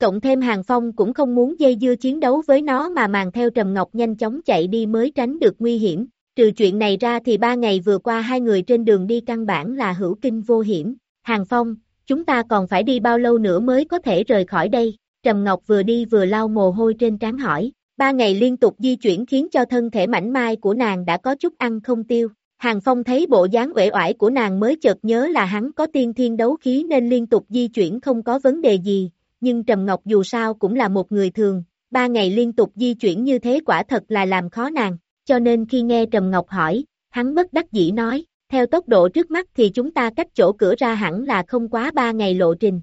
Cộng thêm Hàng Phong cũng không muốn dây dưa chiến đấu với nó mà màng theo Trầm Ngọc nhanh chóng chạy đi mới tránh được nguy hiểm. Trừ chuyện này ra thì ba ngày vừa qua hai người trên đường đi căn bản là hữu kinh vô hiểm. Hàng Phong, chúng ta còn phải đi bao lâu nữa mới có thể rời khỏi đây? Trầm Ngọc vừa đi vừa lau mồ hôi trên trán hỏi. Ba ngày liên tục di chuyển khiến cho thân thể mảnh mai của nàng đã có chút ăn không tiêu. Hàng Phong thấy bộ dáng uể oải của nàng mới chợt nhớ là hắn có tiên thiên đấu khí nên liên tục di chuyển không có vấn đề gì, nhưng Trầm Ngọc dù sao cũng là một người thường, ba ngày liên tục di chuyển như thế quả thật là làm khó nàng, cho nên khi nghe Trầm Ngọc hỏi, hắn bất đắc dĩ nói, theo tốc độ trước mắt thì chúng ta cách chỗ cửa ra hẳn là không quá ba ngày lộ trình.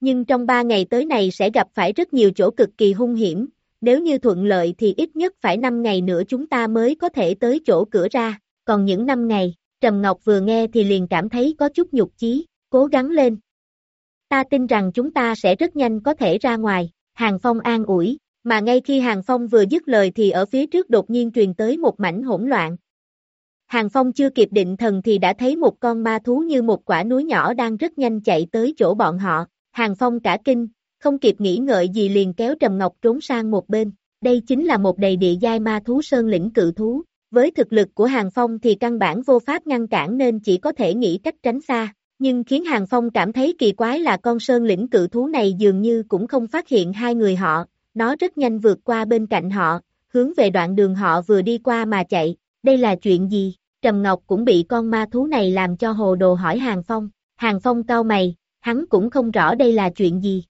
Nhưng trong ba ngày tới này sẽ gặp phải rất nhiều chỗ cực kỳ hung hiểm, nếu như thuận lợi thì ít nhất phải năm ngày nữa chúng ta mới có thể tới chỗ cửa ra, còn những năm ngày, Trầm Ngọc vừa nghe thì liền cảm thấy có chút nhục chí, cố gắng lên. Ta tin rằng chúng ta sẽ rất nhanh có thể ra ngoài, Hàng Phong an ủi, mà ngay khi Hàng Phong vừa dứt lời thì ở phía trước đột nhiên truyền tới một mảnh hỗn loạn. Hàng Phong chưa kịp định thần thì đã thấy một con ma thú như một quả núi nhỏ đang rất nhanh chạy tới chỗ bọn họ. Hàng Phong cả kinh, không kịp nghĩ ngợi gì liền kéo Trầm Ngọc trốn sang một bên. Đây chính là một đầy địa giai ma thú sơn lĩnh cự thú. Với thực lực của Hàng Phong thì căn bản vô pháp ngăn cản nên chỉ có thể nghĩ cách tránh xa. Nhưng khiến Hàng Phong cảm thấy kỳ quái là con sơn lĩnh cự thú này dường như cũng không phát hiện hai người họ, nó rất nhanh vượt qua bên cạnh họ, hướng về đoạn đường họ vừa đi qua mà chạy, đây là chuyện gì? Trầm Ngọc cũng bị con ma thú này làm cho hồ đồ hỏi Hàng Phong. Hàng Phong cau mày, hắn cũng không rõ đây là chuyện gì.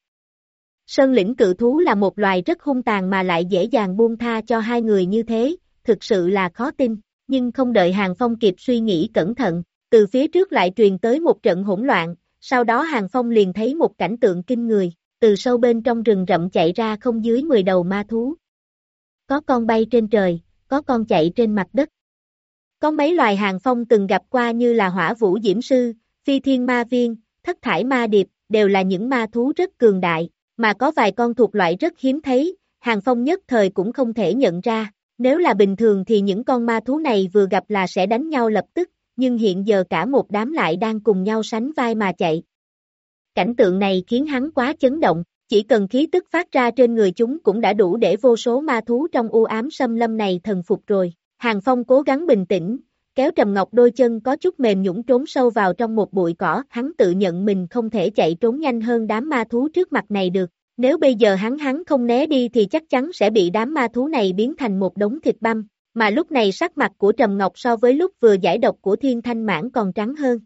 Sơn lĩnh cự thú là một loài rất hung tàn mà lại dễ dàng buông tha cho hai người như thế, thực sự là khó tin, nhưng không đợi Hàng Phong kịp suy nghĩ cẩn thận, từ phía trước lại truyền tới một trận hỗn loạn, sau đó Hàng Phong liền thấy một cảnh tượng kinh người, từ sâu bên trong rừng rậm chạy ra không dưới 10 đầu ma thú. Có con bay trên trời, có con chạy trên mặt đất. Có mấy loài Hàng Phong từng gặp qua như là hỏa vũ diễm sư, phi thiên ma viên, thất thải ma điệp, đều là những ma thú rất cường đại, mà có vài con thuộc loại rất hiếm thấy, Hàng Phong nhất thời cũng không thể nhận ra, nếu là bình thường thì những con ma thú này vừa gặp là sẽ đánh nhau lập tức, nhưng hiện giờ cả một đám lại đang cùng nhau sánh vai mà chạy. Cảnh tượng này khiến hắn quá chấn động, chỉ cần khí tức phát ra trên người chúng cũng đã đủ để vô số ma thú trong u ám xâm lâm này thần phục rồi. Hàng Phong cố gắng bình tĩnh, kéo Trầm Ngọc đôi chân có chút mềm nhũng trốn sâu vào trong một bụi cỏ, hắn tự nhận mình không thể chạy trốn nhanh hơn đám ma thú trước mặt này được. Nếu bây giờ hắn hắn không né đi thì chắc chắn sẽ bị đám ma thú này biến thành một đống thịt băm, mà lúc này sắc mặt của Trầm Ngọc so với lúc vừa giải độc của Thiên Thanh Mãn còn trắng hơn.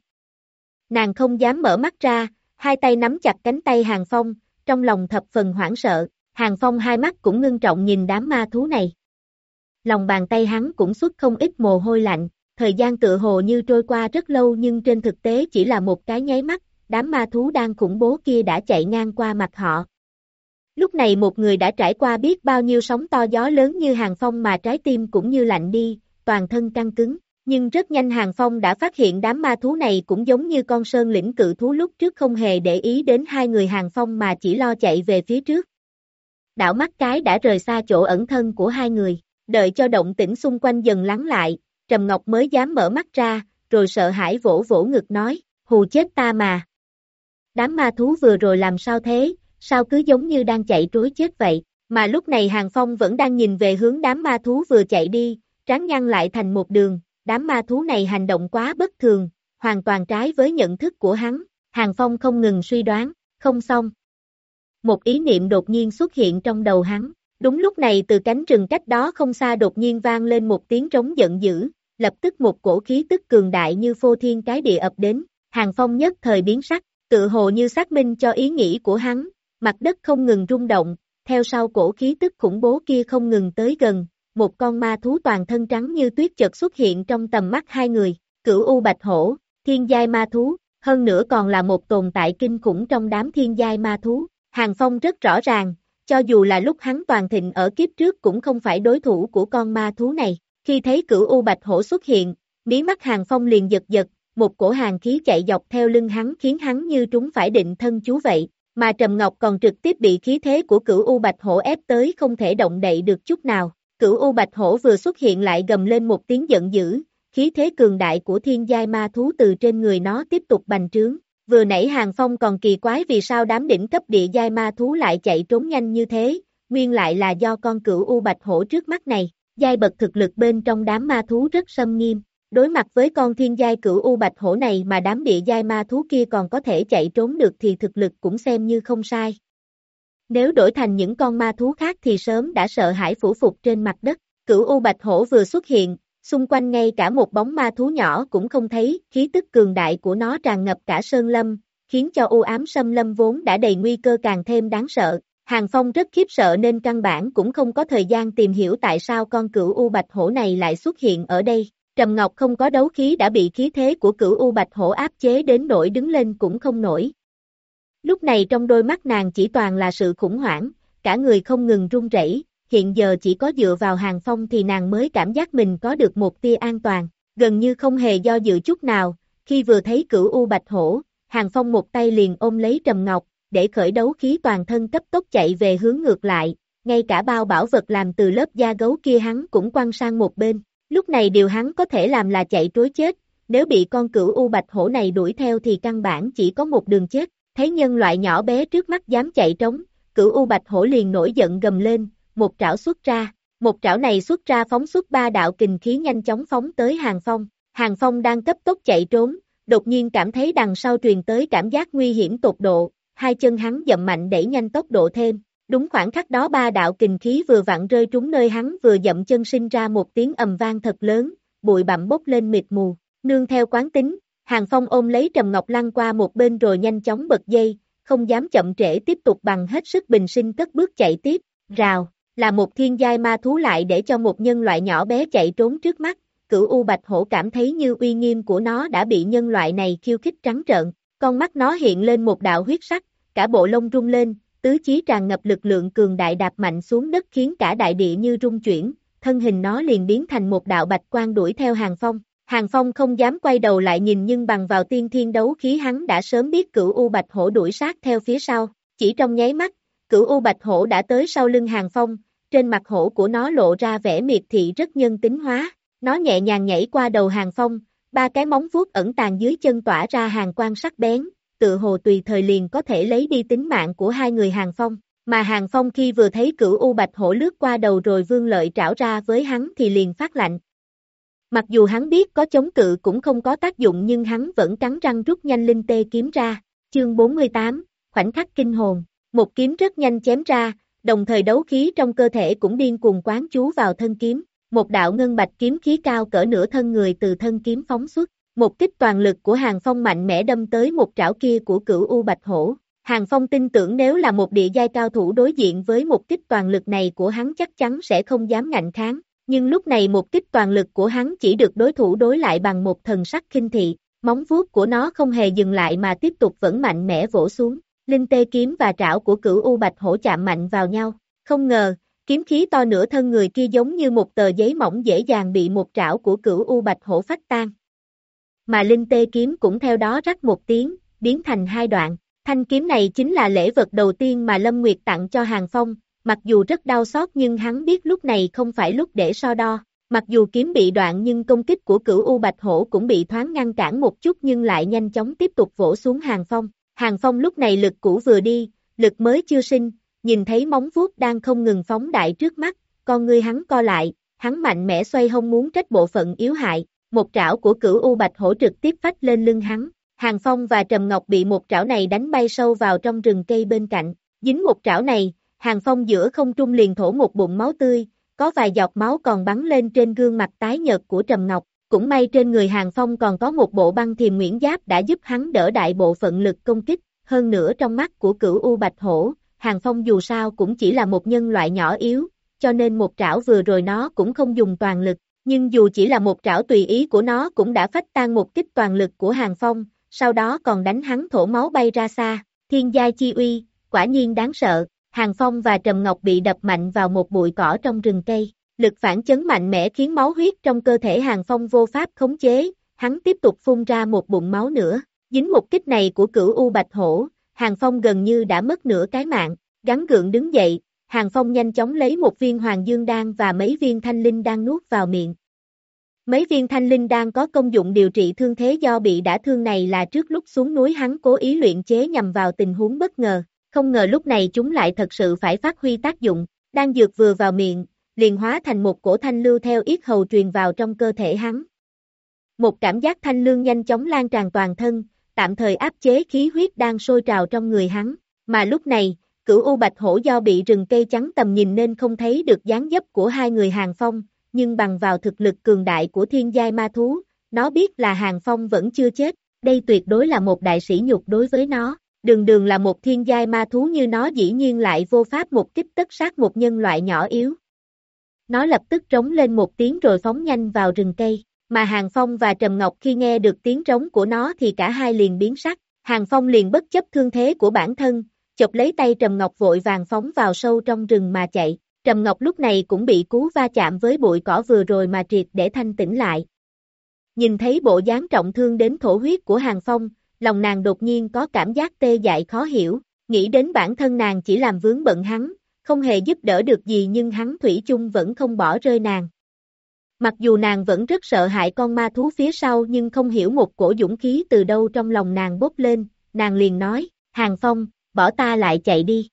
Nàng không dám mở mắt ra, hai tay nắm chặt cánh tay Hàng Phong, trong lòng thập phần hoảng sợ, Hàng Phong hai mắt cũng ngưng trọng nhìn đám ma thú này. Lòng bàn tay hắn cũng xuất không ít mồ hôi lạnh, thời gian tự hồ như trôi qua rất lâu nhưng trên thực tế chỉ là một cái nháy mắt, đám ma thú đang khủng bố kia đã chạy ngang qua mặt họ. Lúc này một người đã trải qua biết bao nhiêu sóng to gió lớn như hàng phong mà trái tim cũng như lạnh đi, toàn thân căng cứng. Nhưng rất nhanh Hàng Phong đã phát hiện đám ma thú này cũng giống như con sơn lĩnh cự thú lúc trước không hề để ý đến hai người Hàng Phong mà chỉ lo chạy về phía trước. Đảo mắt cái đã rời xa chỗ ẩn thân của hai người, đợi cho động tĩnh xung quanh dần lắng lại, Trầm Ngọc mới dám mở mắt ra, rồi sợ hãi vỗ vỗ ngực nói, hù chết ta mà. Đám ma thú vừa rồi làm sao thế, sao cứ giống như đang chạy trối chết vậy, mà lúc này Hàng Phong vẫn đang nhìn về hướng đám ma thú vừa chạy đi, tráng nhăn lại thành một đường, đám ma thú này hành động quá bất thường, hoàn toàn trái với nhận thức của hắn, Hàng Phong không ngừng suy đoán, không xong. Một ý niệm đột nhiên xuất hiện trong đầu hắn, đúng lúc này từ cánh rừng cách đó không xa đột nhiên vang lên một tiếng trống giận dữ, lập tức một cổ khí tức cường đại như phô thiên cái địa ập đến, Hàng Phong nhất thời biến sắc, tự hồ như xác minh cho ý nghĩ của hắn, mặt đất không ngừng rung động, theo sau cổ khí tức khủng bố kia không ngừng tới gần, một con ma thú toàn thân trắng như tuyết chợt xuất hiện trong tầm mắt hai người, cửu U Bạch Hổ, thiên giai ma thú, hơn nữa còn là một tồn tại kinh khủng trong đám thiên giai ma thú. Hàng Phong rất rõ ràng, cho dù là lúc hắn toàn thịnh ở kiếp trước cũng không phải đối thủ của con ma thú này. Khi thấy cửu U Bạch Hổ xuất hiện, mí mắt Hàng Phong liền giật giật, một cổ hàng khí chạy dọc theo lưng hắn khiến hắn như trúng phải định thân chú vậy, mà Trầm Ngọc còn trực tiếp bị khí thế của cửu U Bạch Hổ ép tới không thể động đậy được chút nào. Cửu U Bạch Hổ vừa xuất hiện lại gầm lên một tiếng giận dữ, khí thế cường đại của thiên giai ma thú từ trên người nó tiếp tục bành trướng. Vừa nãy Hàng Phong còn kỳ quái vì sao đám đỉnh cấp địa giai ma thú lại chạy trốn nhanh như thế, nguyên lại là do con cửu U Bạch Hổ trước mắt này, giai bậc thực lực bên trong đám ma thú rất xâm nghiêm. Đối mặt với con thiên giai cửu U Bạch Hổ này mà đám địa giai ma thú kia còn có thể chạy trốn được thì thực lực cũng xem như không sai. Nếu đổi thành những con ma thú khác thì sớm đã sợ hãi phủ phục trên mặt đất. Cửu U Bạch Hổ vừa xuất hiện, xung quanh ngay cả một bóng ma thú nhỏ cũng không thấy, khí tức cường đại của nó tràn ngập cả sơn lâm, khiến cho u ám sâm lâm vốn đã đầy nguy cơ càng thêm đáng sợ. Hàng Phong rất khiếp sợ nên căn bản cũng không có thời gian tìm hiểu tại sao con cửu U Bạch Hổ này lại xuất hiện ở đây. Trầm Ngọc không có đấu khí đã bị khí thế của cửu U Bạch Hổ áp chế đến nỗi đứng lên cũng không nổi. Lúc này trong đôi mắt nàng chỉ toàn là sự khủng hoảng, cả người không ngừng run rẩy. hiện giờ chỉ có dựa vào hàng phong thì nàng mới cảm giác mình có được một tia an toàn, gần như không hề do dự chút nào, khi vừa thấy cửu U Bạch Hổ, hàng phong một tay liền ôm lấy Trầm Ngọc, để khởi đấu khí toàn thân cấp tốc chạy về hướng ngược lại, ngay cả bao bảo vật làm từ lớp da gấu kia hắn cũng quăng sang một bên, lúc này điều hắn có thể làm là chạy trối chết, nếu bị con cửu U Bạch Hổ này đuổi theo thì căn bản chỉ có một đường chết, thấy nhân loại nhỏ bé trước mắt dám chạy trống, cửu U Bạch Hổ liền nổi giận gầm lên, một trảo xuất ra, một trảo này xuất ra phóng xuất ba đạo kình khí nhanh chóng phóng tới Hàng Phong, Hàng Phong đang cấp tốc chạy trốn, đột nhiên cảm thấy đằng sau truyền tới cảm giác nguy hiểm tột độ, hai chân hắn dậm mạnh đẩy nhanh tốc độ thêm, đúng khoảng khắc đó ba đạo kình khí vừa vặn rơi trúng nơi hắn vừa dậm chân sinh ra một tiếng ầm vang thật lớn, bụi bặm bốc lên mịt mù, nương theo quán tính, Hàng Phong ôm lấy Trầm Ngọc Lăng qua một bên rồi nhanh chóng bật dây, không dám chậm trễ tiếp tục bằng hết sức bình sinh cất bước chạy tiếp, rào, là một thiên giai ma thú lại để cho một nhân loại nhỏ bé chạy trốn trước mắt, cửu U Bạch Hổ cảm thấy như uy nghiêm của nó đã bị nhân loại này khiêu khích trắng trợn, con mắt nó hiện lên một đạo huyết sắc, cả bộ lông rung lên, tứ chí tràn ngập lực lượng cường đại đạp mạnh xuống đất khiến cả đại địa như rung chuyển, thân hình nó liền biến thành một đạo bạch quang đuổi theo Hàng Phong. Hàng Phong không dám quay đầu lại nhìn nhưng bằng vào tiên thiên đấu khí hắn đã sớm biết cửu U Bạch Hổ đuổi sát theo phía sau, chỉ trong nháy mắt, cửu U Bạch Hổ đã tới sau lưng Hàng Phong, trên mặt hổ của nó lộ ra vẻ miệt thị rất nhân tính hóa, nó nhẹ nhàng nhảy qua đầu Hàng Phong, ba cái móng vuốt ẩn tàng dưới chân tỏa ra hàng quan sắc bén, tự hồ tùy thời liền có thể lấy đi tính mạng của hai người Hàng Phong. Mà Hàng Phong khi vừa thấy cửu U Bạch Hổ lướt qua đầu rồi vương lợi trảo ra với hắn thì liền phát lạnh. Mặc dù hắn biết có chống cự cũng không có tác dụng nhưng hắn vẫn cắn răng rút nhanh linh tê kiếm ra. Chương 48, khoảnh khắc kinh hồn, một kiếm rất nhanh chém ra, đồng thời đấu khí trong cơ thể cũng điên cuồng quán chú vào thân kiếm. Một đạo ngân bạch kiếm khí cao cỡ nửa thân người từ thân kiếm phóng xuất. Một kích toàn lực của Hàng Phong mạnh mẽ đâm tới một trảo kia của cửu U Bạch Hổ. Hàng Phong tin tưởng nếu là một địa giai cao thủ đối diện với một kích toàn lực này của hắn chắc chắn sẽ không dám ngạnh kháng. Nhưng lúc này một kích toàn lực của hắn chỉ được đối thủ đối lại bằng một thần sắc kinh thị, móng vuốt của nó không hề dừng lại mà tiếp tục vẫn mạnh mẽ vỗ xuống. Linh tê kiếm và trảo của cửu U Bạch Hổ chạm mạnh vào nhau. Không ngờ, kiếm khí to nửa thân người kia giống như một tờ giấy mỏng dễ dàng bị một trảo của cửu U Bạch Hổ phách tan. Mà Linh tê kiếm cũng theo đó rắc một tiếng, biến thành hai đoạn. Thanh kiếm này chính là lễ vật đầu tiên mà Lâm Nguyệt tặng cho Hàng Phong, mặc dù rất đau xót nhưng hắn biết lúc này không phải lúc để so đo. Mặc dù kiếm bị đoạn nhưng công kích của cửu U Bạch Hổ cũng bị thoáng ngăn cản một chút nhưng lại nhanh chóng tiếp tục vỗ xuống Hàng Phong. Hàng Phong lúc này lực cũ vừa đi, lực mới chưa sinh, nhìn thấy móng vuốt đang không ngừng phóng đại trước mắt, con ngươi hắn co lại, hắn mạnh mẽ xoay hông muốn trách bộ phận yếu hại, một trảo của cửu U Bạch Hổ trực tiếp phách lên lưng hắn. Hàng Phong và Trầm Ngọc bị một trảo này đánh bay sâu vào trong rừng cây bên cạnh, dính một trảo này, Hàng Phong giữa không trung liền thổ một bụng máu tươi, có vài giọt máu còn bắn lên trên gương mặt tái nhợt của Trầm Ngọc, cũng may trên người Hàng Phong còn có một bộ băng thiềm nguyễn giáp đã giúp hắn đỡ đại bộ phận lực công kích, hơn nữa trong mắt của cửu U Bạch Hổ, Hàng Phong dù sao cũng chỉ là một nhân loại nhỏ yếu, cho nên một trảo vừa rồi nó cũng không dùng toàn lực, nhưng dù chỉ là một trảo tùy ý của nó cũng đã phách tan một kích toàn lực của Hàng Phong, sau đó còn đánh hắn thổ máu bay ra xa, thiên gia chi uy, quả nhiên đáng sợ, Hàng Phong và Trầm Ngọc bị đập mạnh vào một bụi cỏ trong rừng cây, lực phản chấn mạnh mẽ khiến máu huyết trong cơ thể Hàng Phong vô pháp khống chế, hắn tiếp tục phun ra một bụng máu nữa, dính một kích này của cửu U Bạch Hổ, Hàng Phong gần như đã mất nửa cái mạng, gắn gượng đứng dậy, Hàng Phong nhanh chóng lấy một viên hoàng dương đan và mấy viên thanh linh đan nuốt vào miệng. Mấy viên thanh linh đan có công dụng điều trị thương thế do bị đả thương này là trước lúc xuống núi hắn cố ý luyện chế nhằm vào tình huống bất ngờ, không ngờ lúc này chúng lại thật sự phải phát huy tác dụng, đan dược vừa vào miệng, liền hóa thành một cổ thanh lưu theo yết hầu truyền vào trong cơ thể hắn. Một cảm giác thanh lương nhanh chóng lan tràn toàn thân, tạm thời áp chế khí huyết đang sôi trào trong người hắn, mà lúc này, cửu U Bạch Hổ do bị rừng cây trắng tầm nhìn nên không thấy được dáng dấp của hai người Hàng Phong, nhưng bằng vào thực lực cường đại của thiên giai ma thú, nó biết là Hàng Phong vẫn chưa chết, đây tuyệt đối là một đại sĩ nhục đối với nó, đường đường là một thiên giai ma thú như nó dĩ nhiên lại vô pháp một kích tất sát một nhân loại nhỏ yếu. Nó lập tức trống lên một tiếng rồi phóng nhanh vào rừng cây, mà Hàng Phong và Trầm Ngọc khi nghe được tiếng trống của nó thì cả hai liền biến sắc, Hàng Phong liền bất chấp thương thế của bản thân, chụp lấy tay Trầm Ngọc vội vàng phóng vào sâu trong rừng mà chạy, Trầm Ngọc lúc này cũng bị cú va chạm với bụi cỏ vừa rồi mà triệt để thanh tĩnh lại. Nhìn thấy bộ dáng trọng thương đến thổ huyết của Hàng Phong, lòng nàng đột nhiên có cảm giác tê dại khó hiểu, nghĩ đến bản thân nàng chỉ làm vướng bận hắn, không hề giúp đỡ được gì nhưng hắn Thủy chung vẫn không bỏ rơi nàng. Mặc dù nàng vẫn rất sợ hại con ma thú phía sau nhưng không hiểu một cổ dũng khí từ đâu trong lòng nàng bốc lên, nàng liền nói, Hàng Phong, bỏ ta lại chạy đi.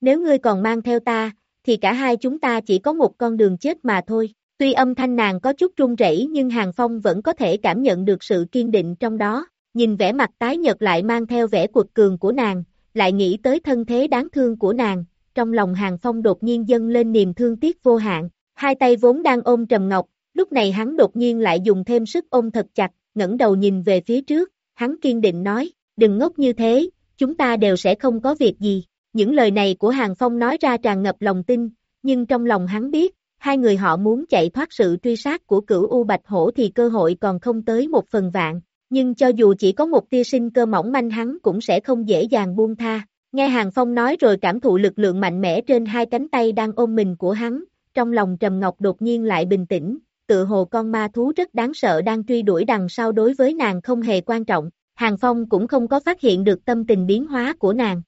Nếu ngươi còn mang theo ta, thì cả hai chúng ta chỉ có một con đường chết mà thôi. Tuy âm thanh nàng có chút run rẩy nhưng Hàng Phong vẫn có thể cảm nhận được sự kiên định trong đó, nhìn vẻ mặt tái nhợt lại mang theo vẻ cuột cường của nàng, lại nghĩ tới thân thế đáng thương của nàng, trong lòng Hàng Phong đột nhiên dâng lên niềm thương tiếc vô hạn, hai tay vốn đang ôm Trầm Ngọc, lúc này hắn đột nhiên lại dùng thêm sức ôm thật chặt, ngẩng đầu nhìn về phía trước, hắn kiên định nói, đừng ngốc như thế, chúng ta đều sẽ không có việc gì. Những lời này của Hàng Phong nói ra tràn ngập lòng tin, nhưng trong lòng hắn biết, hai người họ muốn chạy thoát sự truy sát của cửu U Bạch Hổ thì cơ hội còn không tới một phần vạn, nhưng cho dù chỉ có một tia sinh cơ mỏng manh hắn cũng sẽ không dễ dàng buông tha. Nghe Hàng Phong nói rồi cảm thụ lực lượng mạnh mẽ trên hai cánh tay đang ôm mình của hắn, trong lòng Trầm Ngọc đột nhiên lại bình tĩnh, tự hồ con ma thú rất đáng sợ đang truy đuổi đằng sau đối với nàng không hề quan trọng, Hàng Phong cũng không có phát hiện được tâm tình biến hóa của nàng.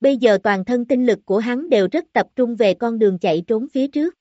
Bây giờ toàn thân tinh lực của hắn đều rất tập trung về con đường chạy trốn phía trước.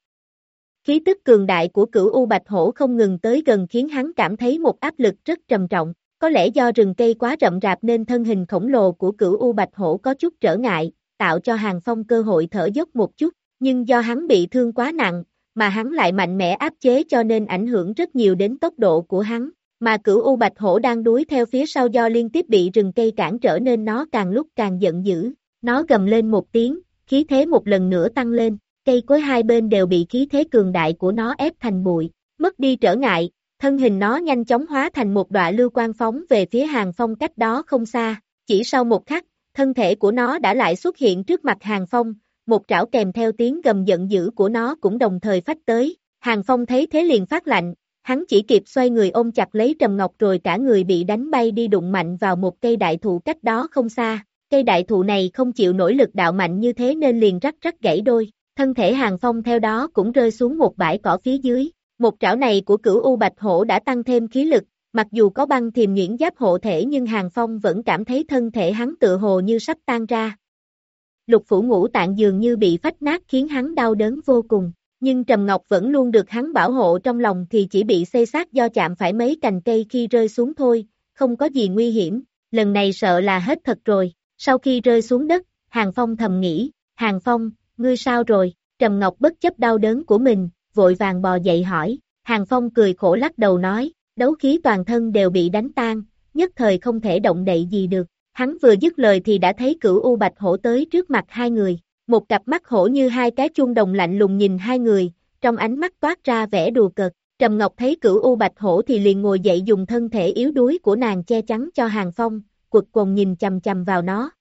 Khí tức cường đại của cửu U Bạch Hổ không ngừng tới gần khiến hắn cảm thấy một áp lực rất trầm trọng, có lẽ do rừng cây quá rậm rạp nên thân hình khổng lồ của cửu U Bạch Hổ có chút trở ngại, tạo cho Hàng Phong cơ hội thở dốc một chút, nhưng do hắn bị thương quá nặng, mà hắn lại mạnh mẽ áp chế cho nên ảnh hưởng rất nhiều đến tốc độ của hắn, mà cửu U Bạch Hổ đang đuối theo phía sau do liên tiếp bị rừng cây cản trở nên nó càng lúc càng giận dữ, nó gầm lên một tiếng, khí thế một lần nữa tăng lên, cây cối hai bên đều bị khí thế cường đại của nó ép thành bụi, mất đi trở ngại, thân hình nó nhanh chóng hóa thành một đoạn lưu quang phóng về phía hàng phong cách đó không xa, chỉ sau một khắc, thân thể của nó đã lại xuất hiện trước mặt hàng phong, một trảo kèm theo tiếng gầm giận dữ của nó cũng đồng thời phách tới, hàng phong thấy thế liền phát lạnh, hắn chỉ kịp xoay người ôm chặt lấy Trầm Ngọc rồi cả người bị đánh bay đi đụng mạnh vào một cây đại thụ cách đó không xa, cây đại thụ này không chịu nổi lực đạo mạnh như thế nên liền rắc rắc gãy đôi, thân thể hàng phong theo đó cũng rơi xuống một bãi cỏ phía dưới, một trảo này của cửu U Bạch Hổ đã tăng thêm khí lực, mặc dù có băng thiềm nhuyễn giáp hộ thể nhưng hàng phong vẫn cảm thấy thân thể hắn tự hồ như sắp tan ra. Lục phủ ngũ tạng dường như bị phách nát khiến hắn đau đớn vô cùng, nhưng Trầm Ngọc vẫn luôn được hắn bảo hộ trong lòng thì chỉ bị xây sát do chạm phải mấy cành cây khi rơi xuống thôi, không có gì nguy hiểm, lần này sợ là hết thật rồi, sau khi rơi xuống đất, Hàng Phong thầm nghĩ, Hàng Phong, ngươi sao rồi, Trầm Ngọc bất chấp đau đớn của mình, vội vàng bò dậy hỏi, Hàng Phong cười khổ lắc đầu nói, đấu khí toàn thân đều bị đánh tan, nhất thời không thể động đậy gì được, hắn vừa dứt lời thì đã thấy cửu U Bạch Hổ tới trước mặt hai người, một cặp mắt hổ như hai cái chuông đồng lạnh lùng nhìn hai người, trong ánh mắt toát ra vẻ đùa cợt, Trầm Ngọc thấy cửu U Bạch Hổ thì liền ngồi dậy dùng thân thể yếu đuối của nàng che chắn cho Hàng Phong, quật quần nhìn chầm chầm vào nó.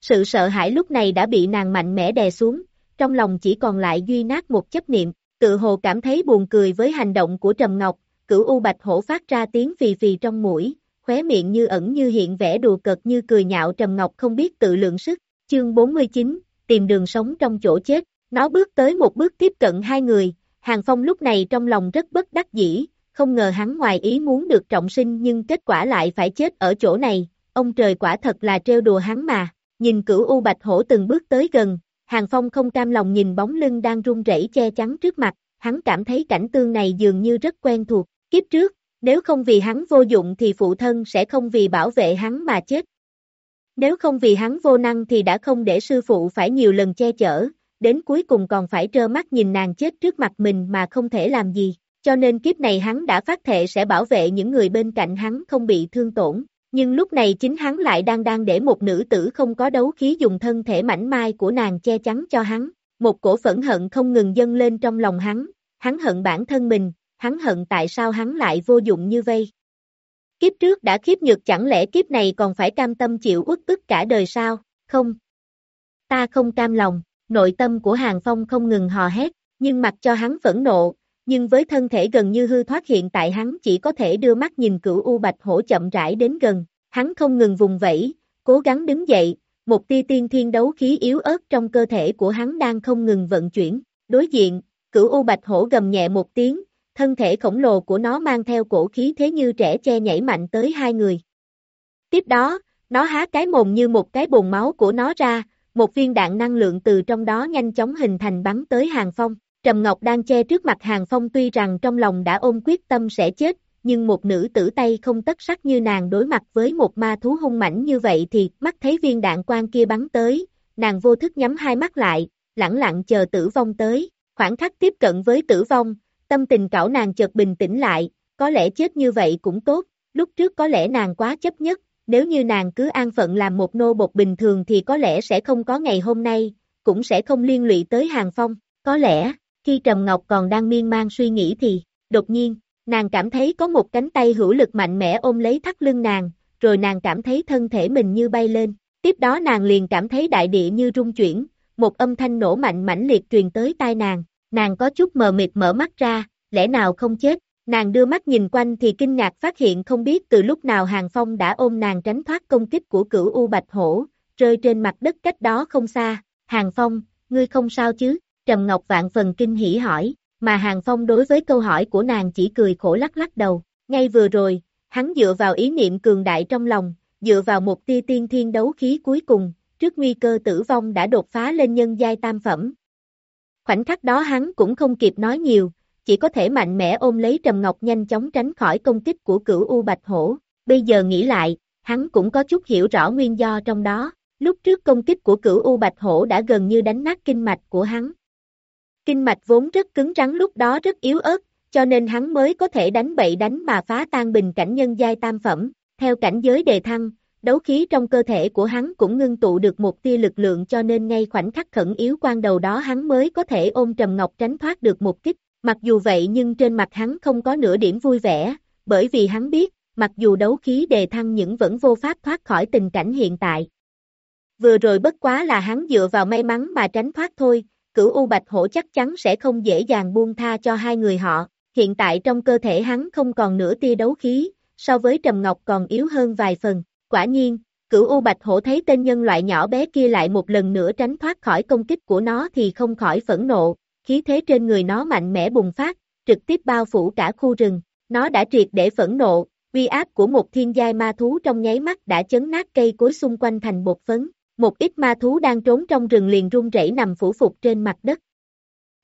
Sự sợ hãi lúc này đã bị nàng mạnh mẽ đè xuống, trong lòng chỉ còn lại duy nát một chấp niệm, tự hồ cảm thấy buồn cười với hành động của Trầm Ngọc, cửu U Bạch Hổ phát ra tiếng phì phì trong mũi, khóe miệng như ẩn như hiện vẻ đùa cợt như cười nhạo Trầm Ngọc không biết tự lượng sức, chương 49, tìm đường sống trong chỗ chết, nó bước tới một bước tiếp cận hai người, Hàng Phong lúc này trong lòng rất bất đắc dĩ, không ngờ hắn ngoài ý muốn được trọng sinh nhưng kết quả lại phải chết ở chỗ này, ông trời quả thật là trêu đùa hắn mà, nhìn cửu U Bạch Hổ từng bước tới gần, Hàng Phong không cam lòng nhìn bóng lưng đang run rẩy che chắn trước mặt, hắn cảm thấy cảnh tương này dường như rất quen thuộc, kiếp trước, nếu không vì hắn vô dụng thì phụ thân sẽ không vì bảo vệ hắn mà chết. Nếu không vì hắn vô năng thì đã không để sư phụ phải nhiều lần che chở, đến cuối cùng còn phải trơ mắt nhìn nàng chết trước mặt mình mà không thể làm gì, cho nên kiếp này hắn đã phát thệ sẽ bảo vệ những người bên cạnh hắn không bị thương tổn. Nhưng lúc này chính hắn lại đang đang để một nữ tử không có đấu khí dùng thân thể mảnh mai của nàng che chắn cho hắn. Một cổ phẫn hận không ngừng dâng lên trong lòng hắn, hắn hận bản thân mình, hắn hận tại sao hắn lại vô dụng như vây. Kiếp trước đã khiếp nhược chẳng lẽ kiếp này còn phải cam tâm chịu uất ức cả đời sao, không. Ta không cam lòng, nội tâm của Hàng Phong không ngừng hò hét, nhưng mặt cho hắn phẫn nộ, nhưng với thân thể gần như hư thoát hiện tại hắn chỉ có thể đưa mắt nhìn cửu U Bạch Hổ chậm rãi đến gần, hắn không ngừng vùng vẫy, cố gắng đứng dậy, một tia tiên thiên đấu khí yếu ớt trong cơ thể của hắn đang không ngừng vận chuyển, đối diện, cửu U Bạch Hổ gầm nhẹ một tiếng, thân thể khổng lồ của nó mang theo cổ khí thế như trẻ che nhảy mạnh tới hai người. Tiếp đó, nó há cái mồm như một cái bồn máu của nó ra, một viên đạn năng lượng từ trong đó nhanh chóng hình thành bắn tới Hàng Phong. Trầm Ngọc đang che trước mặt Hàng Phong tuy rằng trong lòng đã ôm quyết tâm sẽ chết, nhưng một nữ tử tay không tất sắc như nàng đối mặt với một ma thú hung mãnh như vậy thì mắt thấy viên đạn quan kia bắn tới, nàng vô thức nhắm hai mắt lại, lặng lặng chờ tử vong tới, khoảng khắc tiếp cận với tử vong, tâm tình cảo nàng chợt bình tĩnh lại, có lẽ chết như vậy cũng tốt, lúc trước có lẽ nàng quá chấp nhất, nếu như nàng cứ an phận làm một nô bột bình thường thì có lẽ sẽ không có ngày hôm nay, cũng sẽ không liên lụy tới hàng phong, có lẽ, khi Trầm Ngọc còn đang miên man suy nghĩ thì, đột nhiên, nàng cảm thấy có một cánh tay hữu lực mạnh mẽ ôm lấy thắt lưng nàng, rồi nàng cảm thấy thân thể mình như bay lên, tiếp đó nàng liền cảm thấy đại địa như rung chuyển, một âm thanh nổ mạnh mãnh liệt truyền tới tai nàng, nàng có chút mờ mịt mở mắt ra, lẽ nào không chết, nàng đưa mắt nhìn quanh thì kinh ngạc phát hiện không biết từ lúc nào Hàng Phong đã ôm nàng tránh thoát công kích của cửu U Bạch Hổ, rơi trên mặt đất cách đó không xa, Hàng Phong, ngươi không sao chứ, Trầm Ngọc vạn phần kinh hỉ hỏi, mà Hàng Phong đối với câu hỏi của nàng chỉ cười khổ lắc lắc đầu, ngay vừa rồi, hắn dựa vào ý niệm cường đại trong lòng, dựa vào một tia tiên thiên đấu khí cuối cùng, trước nguy cơ tử vong đã đột phá lên nhân giai tam phẩm. Khoảnh khắc đó hắn cũng không kịp nói nhiều, chỉ có thể mạnh mẽ ôm lấy Trầm Ngọc nhanh chóng tránh khỏi công kích của cửu U Bạch Hổ. Bây giờ nghĩ lại, hắn cũng có chút hiểu rõ nguyên do trong đó. Lúc trước công kích của cửu U Bạch Hổ đã gần như đánh nát kinh mạch của hắn. Kinh mạch vốn rất cứng rắn lúc đó rất yếu ớt, cho nên hắn mới có thể đánh bậy đánh mà phá tan bình cảnh nhân giai tam phẩm. Theo cảnh giới đề thăng, đấu khí trong cơ thể của hắn cũng ngưng tụ được một tia lực lượng cho nên ngay khoảnh khắc khẩn yếu quan đầu đó hắn mới có thể ôm Trầm Ngọc tránh thoát được một kích. Mặc dù vậy nhưng trên mặt hắn không có nửa điểm vui vẻ, bởi vì hắn biết, mặc dù đấu khí đề thăng những vẫn vô pháp thoát khỏi tình cảnh hiện tại. Vừa rồi bất quá là hắn dựa vào may mắn mà tránh thoát thôi, cửu U Bạch Hổ chắc chắn sẽ không dễ dàng buông tha cho hai người họ, hiện tại trong cơ thể hắn không còn nửa tia đấu khí, so với Trầm Ngọc còn yếu hơn vài phần, quả nhiên, cửu U Bạch Hổ thấy tên nhân loại nhỏ bé kia lại một lần nữa tránh thoát khỏi công kích của nó thì không khỏi phẫn nộ, khí thế trên người nó mạnh mẽ bùng phát, trực tiếp bao phủ cả khu rừng, nó đã triệt để phẫn nộ, uy áp của một thiên giai ma thú trong nháy mắt đã chấn nát cây cối xung quanh thành bột phấn, một ít ma thú đang trốn trong rừng liền run rẩy nằm phủ phục trên mặt đất.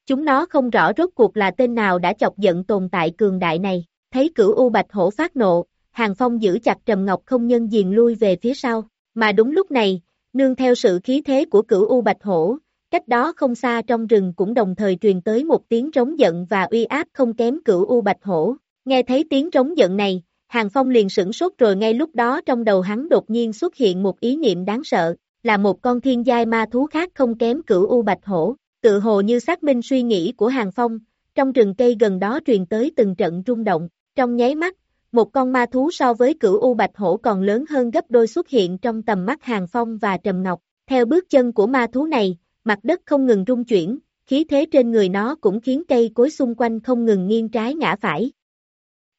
Chúng nó không rõ rốt cuộc là tên nào đã chọc giận tồn tại cường đại này, thấy cửu U Bạch Hổ phát nộ, Hàng Phong giữ chặt Trầm Ngọc không nhân diền lui về phía sau, mà đúng lúc này, nương theo sự khí thế của cửu U Bạch Hổ, cách đó không xa trong rừng cũng đồng thời truyền tới một tiếng trống giận và uy áp không kém cửu U Bạch Hổ. Nghe thấy tiếng trống giận này, Hàng Phong liền sửng sốt rồi ngay lúc đó trong đầu hắn đột nhiên xuất hiện một ý niệm đáng sợ, là một con thiên giai ma thú khác không kém cửu U Bạch Hổ, tự hồ như xác minh suy nghĩ của Hàng Phong, trong rừng cây gần đó truyền tới từng trận rung động, trong nháy mắt, một con ma thú so với cửu U Bạch Hổ còn lớn hơn gấp đôi xuất hiện trong tầm mắt Hàng Phong và Trầm Ngọc, theo bước chân của ma thú này, mặt đất không ngừng rung chuyển, khí thế trên người nó cũng khiến cây cối xung quanh không ngừng nghiêng trái ngã phải.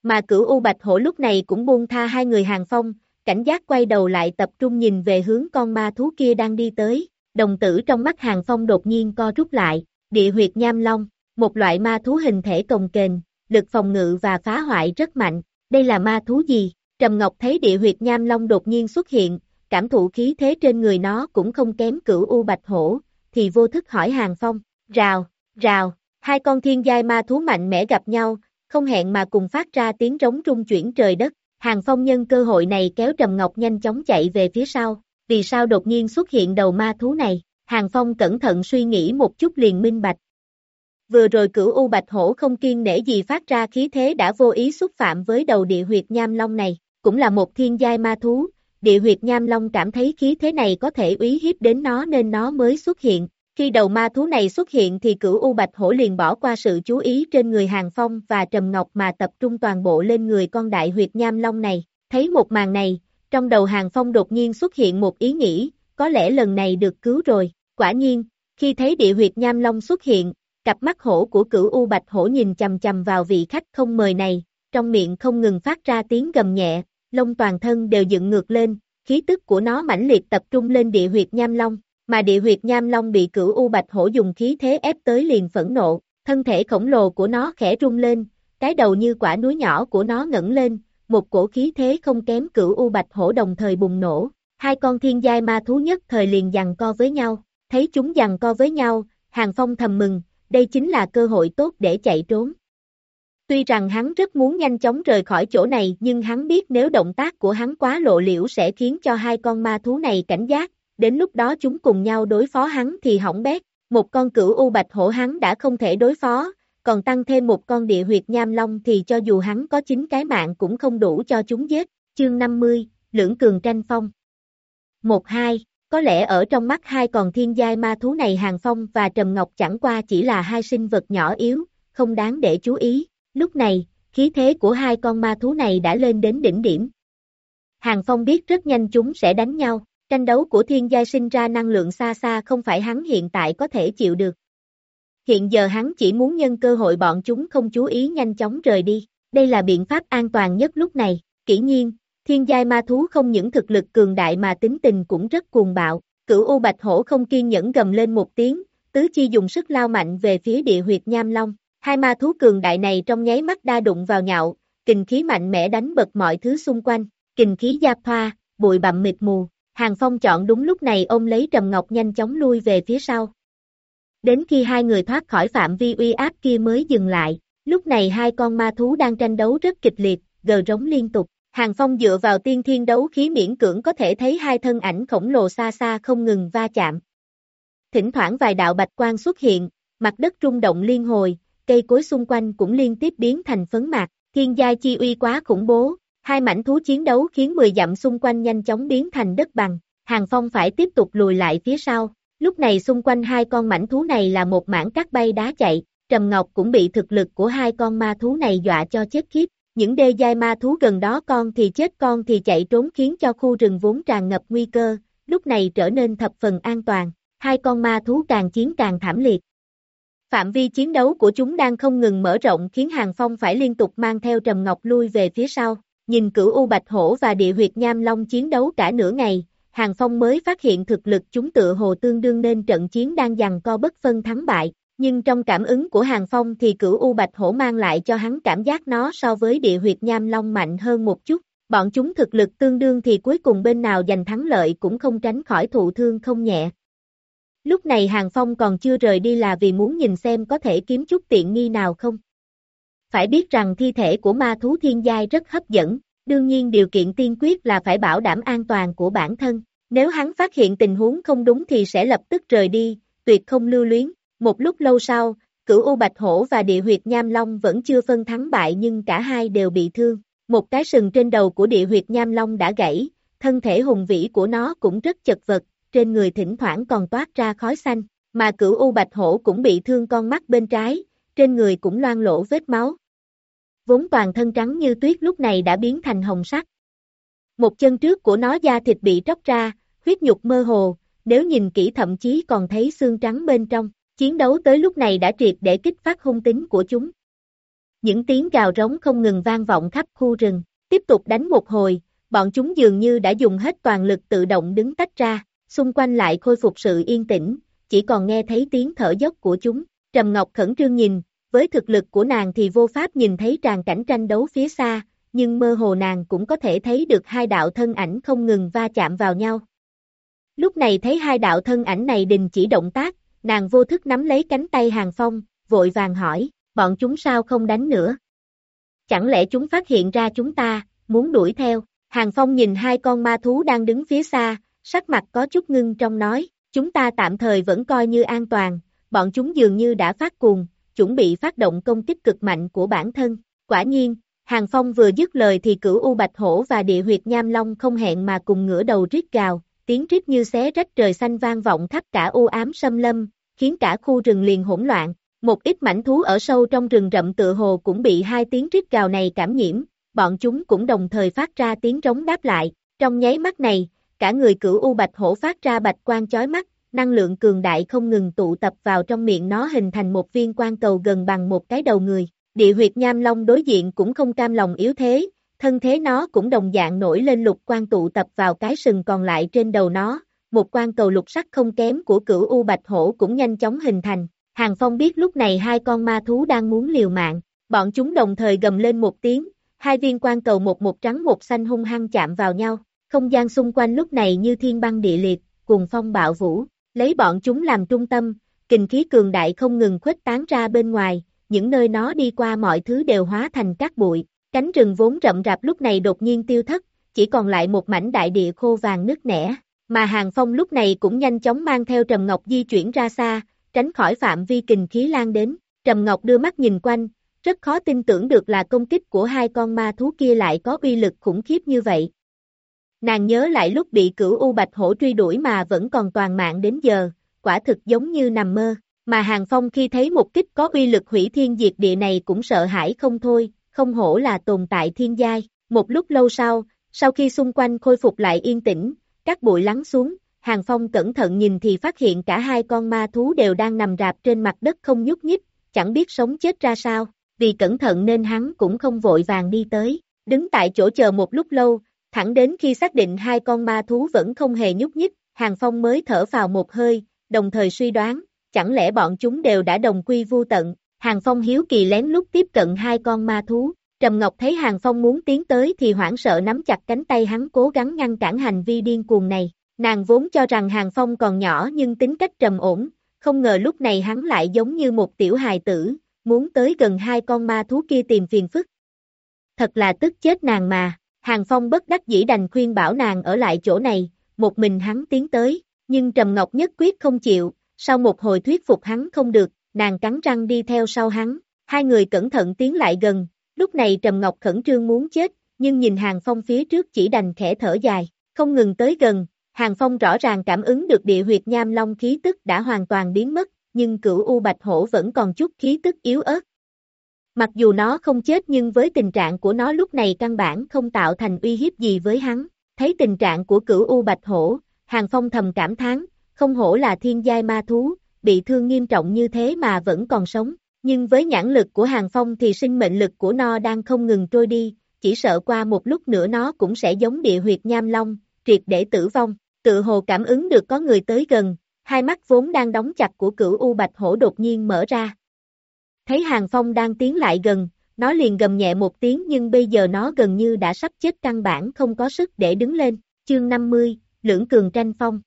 Mà cửu U Bạch Hổ lúc này cũng buông tha hai người hàng phong, cảnh giác quay đầu lại tập trung nhìn về hướng con ma thú kia đang đi tới, đồng tử trong mắt hàng phong đột nhiên co rút lại, địa huyệt nham long, một loại ma thú hình thể cồng kềnh, lực phòng ngự và phá hoại rất mạnh, đây là ma thú gì? Trầm Ngọc thấy địa huyệt nham long đột nhiên xuất hiện, cảm thụ khí thế trên người nó cũng không kém cửu U Bạch Hổ, thì vô thức hỏi Hàng Phong, rào, rào, hai con thiên giai ma thú mạnh mẽ gặp nhau, không hẹn mà cùng phát ra tiếng rống rung chuyển trời đất, Hàng Phong nhân cơ hội này kéo Trầm Ngọc nhanh chóng chạy về phía sau, vì sao đột nhiên xuất hiện đầu ma thú này, Hàng Phong cẩn thận suy nghĩ một chút liền minh bạch. Vừa rồi cửu U Bạch Hổ không kiên nể gì phát ra khí thế đã vô ý xúc phạm với đầu địa huyệt nham long này, cũng là một thiên giai ma thú, địa huyệt nham long cảm thấy khí thế này có thể úy hiếp đến nó nên nó mới xuất hiện. Khi đầu ma thú này xuất hiện thì cửu U Bạch Hổ liền bỏ qua sự chú ý trên người Hàng Phong và Trầm Ngọc mà tập trung toàn bộ lên người con đại huyệt nham long này. Thấy một màn này, trong đầu Hàng Phong đột nhiên xuất hiện một ý nghĩ, có lẽ lần này được cứu rồi. Quả nhiên, khi thấy địa huyệt nham long xuất hiện, cặp mắt hổ của cửu U Bạch Hổ nhìn chầm chầm vào vị khách không mời này, trong miệng không ngừng phát ra tiếng gầm nhẹ, lông toàn thân đều dựng ngược lên, khí tức của nó mãnh liệt tập trung lên địa huyệt nham long, mà địa huyệt nham long bị cửu u bạch hổ dùng khí thế ép tới liền phẫn nộ, thân thể khổng lồ của nó khẽ rung lên, cái đầu như quả núi nhỏ của nó ngẩng lên, một cổ khí thế không kém cửu u bạch hổ đồng thời bùng nổ, hai con thiên giai ma thú nhất thời liền giằng co với nhau, thấy chúng giằng co với nhau, hàng phong thầm mừng, đây chính là cơ hội tốt để chạy trốn, Tuy rằng hắn rất muốn nhanh chóng rời khỏi chỗ này nhưng hắn biết nếu động tác của hắn quá lộ liễu sẽ khiến cho hai con ma thú này cảnh giác, đến lúc đó chúng cùng nhau đối phó hắn thì hỏng bét, một con cửu u bạch hổ hắn đã không thể đối phó, còn tăng thêm một con địa huyệt nham long thì cho dù hắn có chín cái mạng cũng không đủ cho chúng giết, chương 50, lưỡng cường tranh phong. Một hai, có lẽ ở trong mắt hai con thiên giai ma thú này Hàng Phong và Trầm Ngọc chẳng qua chỉ là hai sinh vật nhỏ yếu, không đáng để chú ý, Lúc này, khí thế của hai con ma thú này đã lên đến đỉnh điểm. Hàng Phong biết rất nhanh chúng sẽ đánh nhau, tranh đấu của thiên giai sinh ra năng lượng xa xa không phải hắn hiện tại có thể chịu được. Hiện giờ hắn chỉ muốn nhân cơ hội bọn chúng không chú ý nhanh chóng rời đi, đây là biện pháp an toàn nhất lúc này, kỹ nhiên, thiên giai ma thú không những thực lực cường đại mà tính tình cũng rất cuồng bạo, cửu U Bạch Hổ không kiên nhẫn gầm lên một tiếng, tứ chi dùng sức lao mạnh về phía địa huyệt nham long, hai ma thú cường đại này trong nháy mắt đa đụng vào nhạo, kình khí mạnh mẽ đánh bật mọi thứ xung quanh, kình khí giáp thoa, bụi bặm mịt mù, Hàng Phong chọn đúng lúc này ôm lấy Trầm Ngọc nhanh chóng lui về phía sau. Đến khi hai người thoát khỏi phạm vi uy áp kia mới dừng lại, lúc này hai con ma thú đang tranh đấu rất kịch liệt, gờ rống liên tục. Hàng Phong dựa vào tiên thiên đấu khí miễn cưỡng có thể thấy hai thân ảnh khổng lồ xa xa không ngừng va chạm. Thỉnh thoảng vài đạo bạch quang xuất hiện, mặt đất rung động liên hồi, cây cối xung quanh cũng liên tiếp biến thành phấn mạc, thiên giai chi uy quá khủng bố, hai mảnh thú chiến đấu khiến 10 dặm xung quanh nhanh chóng biến thành đất bằng, Hàng Phong phải tiếp tục lùi lại phía sau, lúc này xung quanh hai con mảnh thú này là một mảng cát bay đá chạy, Trầm Ngọc cũng bị thực lực của hai con ma thú này dọa cho chết khiếp, những đê dai ma thú gần đó con thì chết con thì chạy trốn khiến cho khu rừng vốn tràn ngập nguy cơ, lúc này trở nên thập phần an toàn, hai con ma thú càng chiến càng thảm liệt. Phạm vi chiến đấu của chúng đang không ngừng mở rộng khiến Hàng Phong phải liên tục mang theo Trầm Ngọc lui về phía sau, nhìn cửu U Bạch Hổ và địa huyệt Nham Long chiến đấu cả nửa ngày, Hàng Phong mới phát hiện thực lực chúng tựa hồ tương đương nên trận chiến đang giằng co bất phân thắng bại, nhưng trong cảm ứng của Hàng Phong thì cửu U Bạch Hổ mang lại cho hắn cảm giác nó so với địa huyệt Nham Long mạnh hơn một chút, bọn chúng thực lực tương đương thì cuối cùng bên nào giành thắng lợi cũng không tránh khỏi thụ thương không nhẹ. Lúc này Hàng Phong còn chưa rời đi là vì muốn nhìn xem có thể kiếm chút tiện nghi nào không. Phải biết rằng thi thể của ma thú thiên giai rất hấp dẫn, đương nhiên điều kiện tiên quyết là phải bảo đảm an toàn của bản thân. Nếu hắn phát hiện tình huống không đúng thì sẽ lập tức rời đi, tuyệt không lưu luyến. Một lúc lâu sau, cửu U Bạch Hổ và địa huyệt Nham Long vẫn chưa phân thắng bại nhưng cả hai đều bị thương. Một cái sừng trên đầu của địa huyệt Nham Long đã gãy, thân thể hùng vĩ của nó cũng rất chật vật, trên người thỉnh thoảng còn toát ra khói xanh, mà cửu U Bạch Hổ cũng bị thương con mắt bên trái, trên người cũng loang lỗ vết máu. Vốn toàn thân trắng như tuyết lúc này đã biến thành hồng sắc. Một chân trước của nó da thịt bị tróc ra, huyết nhục mơ hồ, nếu nhìn kỹ thậm chí còn thấy xương trắng bên trong. Chiến đấu tới lúc này đã triệt để kích phát hung tính của chúng. Những tiếng gào rống không ngừng vang vọng khắp khu rừng, tiếp tục đánh một hồi, bọn chúng dường như đã dùng hết toàn lực tự động đứng tách ra, xung quanh lại khôi phục sự yên tĩnh, chỉ còn nghe thấy tiếng thở dốc của chúng. Trầm Ngọc khẩn trương nhìn, với thực lực của nàng thì vô pháp nhìn thấy tràn cảnh tranh đấu phía xa, nhưng mơ hồ nàng cũng có thể thấy được hai đạo thân ảnh không ngừng va chạm vào nhau. Lúc này thấy hai đạo thân ảnh này đình chỉ động tác, nàng vô thức nắm lấy cánh tay Hàng Phong, vội vàng hỏi, bọn chúng sao không đánh nữa? Chẳng lẽ chúng phát hiện ra chúng ta, muốn đuổi theo? Hàng Phong nhìn hai con ma thú đang đứng phía xa, sắc mặt có chút ngưng trong nói, chúng ta tạm thời vẫn coi như an toàn, bọn chúng dường như đã phát cuồng, chuẩn bị phát động công kích cực mạnh của bản thân. Quả nhiên, Hàng Phong vừa dứt lời thì cửu U Bạch Hổ và địa huyệt Nham Long không hẹn mà cùng ngửa đầu rít gào, tiếng rít như xé rách trời xanh vang vọng khắp cả u ám xâm lâm, khiến cả khu rừng liền hỗn loạn. Một ít mảnh thú ở sâu trong rừng rậm tựa hồ cũng bị hai tiếng rít gào này cảm nhiễm, bọn chúng cũng đồng thời phát ra tiếng trống đáp lại. Trong nháy mắt này, cả người cửu U Bạch Hổ phát ra bạch quang chói mắt, năng lượng cường đại không ngừng tụ tập vào trong miệng nó hình thành một viên quan cầu gần bằng một cái đầu người. Địa huyệt nham long đối diện cũng không cam lòng yếu thế, thân thế nó cũng đồng dạng nổi lên lục quan tụ tập vào cái sừng còn lại trên đầu nó, một quan cầu lục sắc không kém của cửu U Bạch Hổ cũng nhanh chóng hình thành. Hàng Phong biết lúc này hai con ma thú đang muốn liều mạng, bọn chúng đồng thời gầm lên một tiếng, hai viên quan cầu một một trắng một xanh hung hăng chạm vào nhau, không gian xung quanh lúc này như thiên băng địa liệt, cùng phong bạo vũ, lấy bọn chúng làm trung tâm, kình khí cường đại không ngừng khuếch tán ra bên ngoài, những nơi nó đi qua mọi thứ đều hóa thành các bụi, cánh rừng vốn rậm rạp lúc này đột nhiên tiêu thất, chỉ còn lại một mảnh đại địa khô vàng nứt nẻ, mà Hàng Phong lúc này cũng nhanh chóng mang theo Trầm Ngọc di chuyển ra xa, tránh khỏi phạm vi kình khí lan đến, Trầm Ngọc đưa mắt nhìn quanh, rất khó tin tưởng được là công kích của hai con ma thú kia lại có uy lực khủng khiếp như vậy. Nàng nhớ lại lúc bị cửu U Bạch Hổ truy đuổi mà vẫn còn toàn mạng đến giờ, quả thực giống như nằm mơ. mà Hàng Phong khi thấy một kích có uy lực hủy thiên diệt địa này cũng sợ hãi không thôi, không hổ là tồn tại thiên giai. Một lúc lâu sau, sau khi xung quanh khôi phục lại yên tĩnh, các bụi lắng xuống, Hàng Phong cẩn thận nhìn thì phát hiện cả hai con ma thú đều đang nằm rạp trên mặt đất không nhúc nhích, chẳng biết sống chết ra sao, vì cẩn thận nên hắn cũng không vội vàng đi tới, đứng tại chỗ chờ một lúc lâu, thẳng đến khi xác định hai con ma thú vẫn không hề nhúc nhích, Hàng Phong mới thở vào một hơi, đồng thời suy đoán, chẳng lẽ bọn chúng đều đã đồng quy vu tận, Hàng Phong hiếu kỳ lén lút tiếp cận hai con ma thú, Trầm Ngọc thấy Hàng Phong muốn tiến tới thì hoảng sợ nắm chặt cánh tay hắn cố gắng ngăn cản hành vi điên cuồng này, nàng vốn cho rằng Hàng Phong còn nhỏ nhưng tính cách trầm ổn, không ngờ lúc này hắn lại giống như một tiểu hài tử, muốn tới gần hai con ma thú kia tìm phiền phức. Thật là tức chết nàng mà, Hàng Phong bất đắc dĩ đành khuyên bảo nàng ở lại chỗ này, một mình hắn tiến tới, nhưng Trầm Ngọc nhất quyết không chịu, sau một hồi thuyết phục hắn không được, nàng cắn răng đi theo sau hắn, hai người cẩn thận tiến lại gần, lúc này Trầm Ngọc khẩn trương muốn chết, nhưng nhìn Hàng Phong phía trước chỉ đành khẽ thở dài, không ngừng tới gần, Hàng Phong rõ ràng cảm ứng được địa huyệt nham long khí tức đã hoàn toàn biến mất, nhưng cửu U Bạch Hổ vẫn còn chút khí tức yếu ớt. Mặc dù nó không chết nhưng với tình trạng của nó lúc này căn bản không tạo thành uy hiếp gì với hắn, thấy tình trạng của cửu U Bạch Hổ, Hàng Phong thầm cảm thán, không hổ là thiên giai ma thú, bị thương nghiêm trọng như thế mà vẫn còn sống, nhưng với nhãn lực của Hàng Phong thì sinh mệnh lực của nó đang không ngừng trôi đi, chỉ sợ qua một lúc nữa nó cũng sẽ giống địa huyệt nham long, triệt để tử vong, tự hồ cảm ứng được có người tới gần, hai mắt vốn đang đóng chặt của cửu U Bạch Hổ đột nhiên mở ra. Thấy Hàng Phong đang tiến lại gần, nó liền gầm nhẹ một tiếng nhưng bây giờ nó gần như đã sắp chết căn bản không có sức để đứng lên, chương 50, lưỡng cường tranh phong.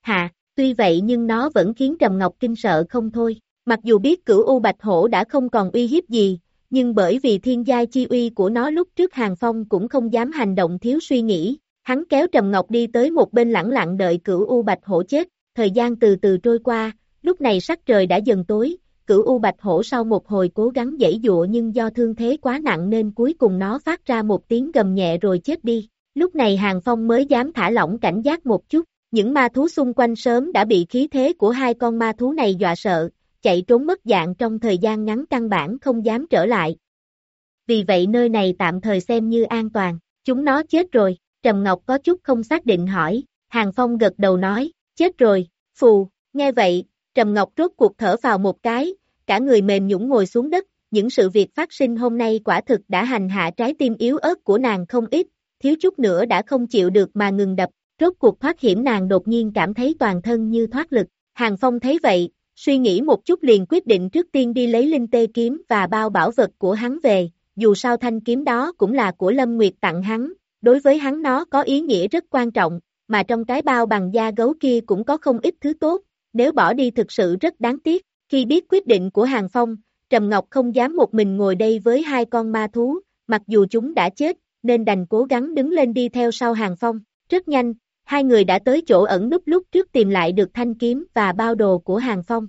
Hạ, tuy vậy nhưng nó vẫn khiến Trầm Ngọc kinh sợ không thôi, mặc dù biết cửu U Bạch Hổ đã không còn uy hiếp gì, nhưng bởi vì thiên giai chi uy của nó lúc trước Hàng Phong cũng không dám hành động thiếu suy nghĩ, hắn kéo Trầm Ngọc đi tới một bên lẳng lặng đợi cửu U Bạch Hổ chết, thời gian từ từ trôi qua, lúc này sắc trời đã dần tối, cửu U Bạch Hổ sau một hồi cố gắng dãy dụa nhưng do thương thế quá nặng nên cuối cùng nó phát ra một tiếng gầm nhẹ rồi chết đi. Lúc này Hàng Phong mới dám thả lỏng cảnh giác một chút, những ma thú xung quanh sớm đã bị khí thế của hai con ma thú này dọa sợ, chạy trốn mất dạng trong thời gian ngắn căn bản không dám trở lại. Vì vậy nơi này tạm thời xem như an toàn, chúng nó chết rồi, Trầm Ngọc có chút không xác định hỏi, Hàng Phong gật đầu nói, chết rồi, phù, nghe vậy, Trầm Ngọc rốt cuộc thở vào một cái, cả người mềm nhũng ngồi xuống đất, những sự việc phát sinh hôm nay quả thực đã hành hạ trái tim yếu ớt của nàng không ít, thiếu chút nữa đã không chịu được mà ngừng đập, rốt cuộc thoát hiểm nàng đột nhiên cảm thấy toàn thân như thoát lực, Hàng Phong thấy vậy, suy nghĩ một chút liền quyết định trước tiên đi lấy linh tê kiếm và bao bảo vật của hắn về, dù sao thanh kiếm đó cũng là của Lâm Nguyệt tặng hắn, đối với hắn nó có ý nghĩa rất quan trọng, mà trong cái bao bằng da gấu kia cũng có không ít thứ tốt, nếu bỏ đi thực sự rất đáng tiếc, khi biết quyết định của Hàng Phong, Trầm Ngọc không dám một mình ngồi đây với hai con ma thú, mặc dù chúng đã chết, nên đành cố gắng đứng lên đi theo sau Hàng Phong, rất nhanh, hai người đã tới chỗ ẩn núp lúc trước tìm lại được thanh kiếm và bao đồ của Hàng Phong.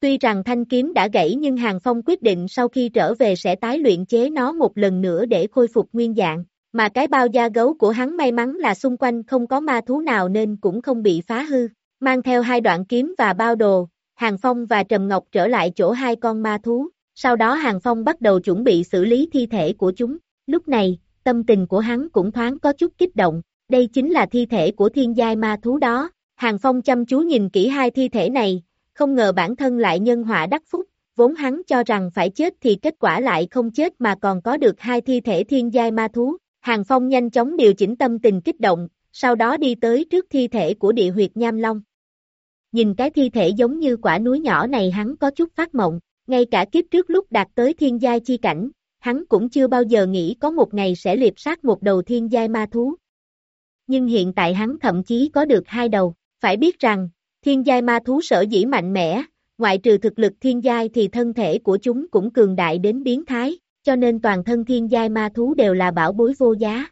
Tuy rằng thanh kiếm đã gãy nhưng Hàng Phong quyết định sau khi trở về sẽ tái luyện chế nó một lần nữa để khôi phục nguyên dạng, mà cái bao da gấu của hắn may mắn là xung quanh không có ma thú nào nên cũng không bị phá hư. Mang theo hai đoạn kiếm và bao đồ, Hàng Phong và Trầm Ngọc trở lại chỗ hai con ma thú, sau đó Hàng Phong bắt đầu chuẩn bị xử lý thi thể của chúng. Lúc này, tâm tình của hắn cũng thoáng có chút kích động, đây chính là thi thể của thiên giai ma thú đó. Hàng Phong chăm chú nhìn kỹ hai thi thể này, không ngờ bản thân lại nhân họa đắc phúc, vốn hắn cho rằng phải chết thì kết quả lại không chết mà còn có được hai thi thể thiên giai ma thú. Hàng Phong nhanh chóng điều chỉnh tâm tình kích động, sau đó đi tới trước thi thể của địa huyệt Nham Long. Nhìn cái thi thể giống như quả núi nhỏ này hắn có chút phát mộng, ngay cả kiếp trước lúc đạt tới thiên giai chi cảnh, hắn cũng chưa bao giờ nghĩ có một ngày sẽ liệp sát một đầu thiên giai ma thú. Nhưng hiện tại hắn thậm chí có được hai đầu, phải biết rằng, thiên giai ma thú sở dĩ mạnh mẽ, ngoại trừ thực lực thiên giai thì thân thể của chúng cũng cường đại đến biến thái, cho nên toàn thân thiên giai ma thú đều là bảo bối vô giá.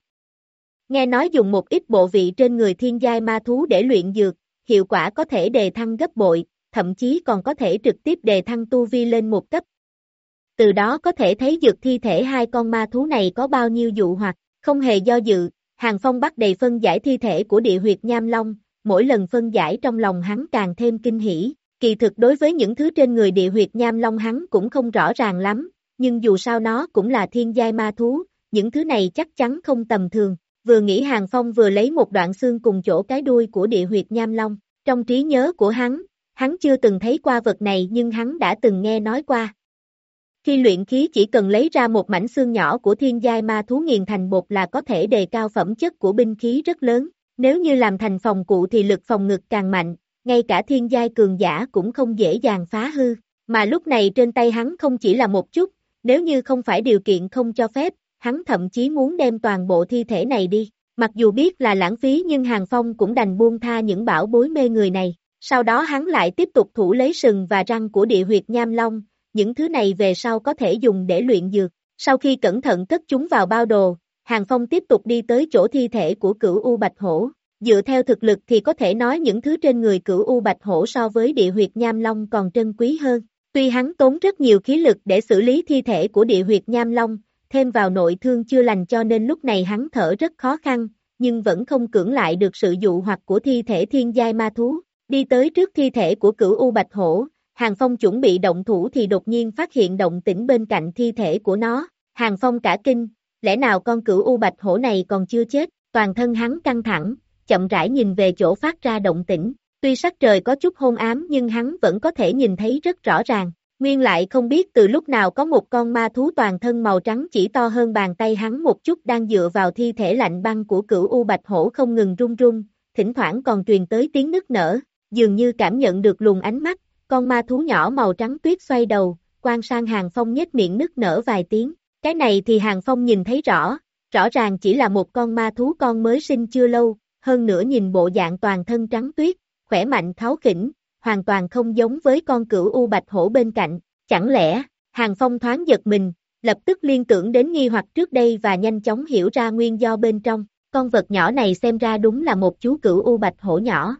Nghe nói dùng một ít bộ vị trên người thiên giai ma thú để luyện dược, hiệu quả có thể đề thăng gấp bội, thậm chí còn có thể trực tiếp đề thăng tu vi lên một cấp. Từ đó có thể thấy dược thi thể hai con ma thú này có bao nhiêu dụ hoặc, không hề do dự, Hàng Phong bắt đầy phân giải thi thể của địa huyệt Nham Long, mỗi lần phân giải trong lòng hắn càng thêm kinh hỉ, Kỳ thực đối với những thứ trên người địa huyệt nham long hắn cũng không rõ ràng lắm, nhưng dù sao nó cũng là thiên giai ma thú, những thứ này chắc chắn không tầm thường. Vừa nghĩ Hàng Phong vừa lấy một đoạn xương cùng chỗ cái đuôi của địa huyệt nham long. Trong trí nhớ của hắn, hắn chưa từng thấy qua vật này nhưng hắn đã từng nghe nói qua. Khi luyện khí chỉ cần lấy ra một mảnh xương nhỏ của thiên giai ma thú nghiền thành bột là có thể đề cao phẩm chất của binh khí rất lớn. Nếu như làm thành phòng cụ thì lực phòng ngực càng mạnh, ngay cả thiên giai cường giả cũng không dễ dàng phá hư. Mà lúc này trên tay hắn không chỉ là một chút, nếu như không phải điều kiện không cho phép, hắn thậm chí muốn đem toàn bộ thi thể này đi. Mặc dù biết là lãng phí nhưng Hàng Phong cũng đành buông tha những bảo bối mê người này. Sau đó hắn lại tiếp tục thủ lấy sừng và răng của địa huyệt nham long, những thứ này về sau có thể dùng để luyện dược. Sau khi cẩn thận cất chúng vào bao đồ, Hàng Phong tiếp tục đi tới chỗ thi thể của cửu U Bạch Hổ. Dựa theo thực lực thì có thể nói những thứ trên người cửu U Bạch Hổ so với địa huyệt nham long còn trân quý hơn. Tuy hắn tốn rất nhiều khí lực để xử lý thi thể của địa huyệt nham long, thêm vào nội thương chưa lành cho nên lúc này hắn thở rất khó khăn, nhưng vẫn không cưỡng lại được sự dụ hoặc của thi thể thiên giai ma thú. Đi tới trước thi thể của cửu U Bạch Hổ, Hàng Phong chuẩn bị động thủ thì đột nhiên phát hiện động tĩnh bên cạnh thi thể của nó. Hàng Phong cả kinh, lẽ nào con cửu U Bạch Hổ này còn chưa chết, toàn thân hắn căng thẳng, chậm rãi nhìn về chỗ phát ra động tĩnh. Tuy sắc trời có chút hôn ám nhưng hắn vẫn có thể nhìn thấy rất rõ ràng. Nguyên lại không biết từ lúc nào có một con ma thú toàn thân màu trắng chỉ to hơn bàn tay hắn một chút đang dựa vào thi thể lạnh băng của cửu U Bạch Hổ không ngừng run run, thỉnh thoảng còn truyền tới tiếng nức nở, dường như cảm nhận được luồng ánh mắt, con ma thú nhỏ màu trắng tuyết xoay đầu, quan sang Hàng Phong nhếch miệng nức nở vài tiếng, cái này thì Hàng Phong nhìn thấy rõ, rõ ràng chỉ là một con ma thú con mới sinh chưa lâu, hơn nữa nhìn bộ dạng toàn thân trắng tuyết, khỏe mạnh tháo khỉnh, hoàn toàn không giống với con cửu U Bạch Hổ bên cạnh, chẳng lẽ, Hàng Phong thoáng giật mình, lập tức liên tưởng đến nghi hoặc trước đây và nhanh chóng hiểu ra nguyên do bên trong, con vật nhỏ này xem ra đúng là một chú cửu U Bạch Hổ nhỏ.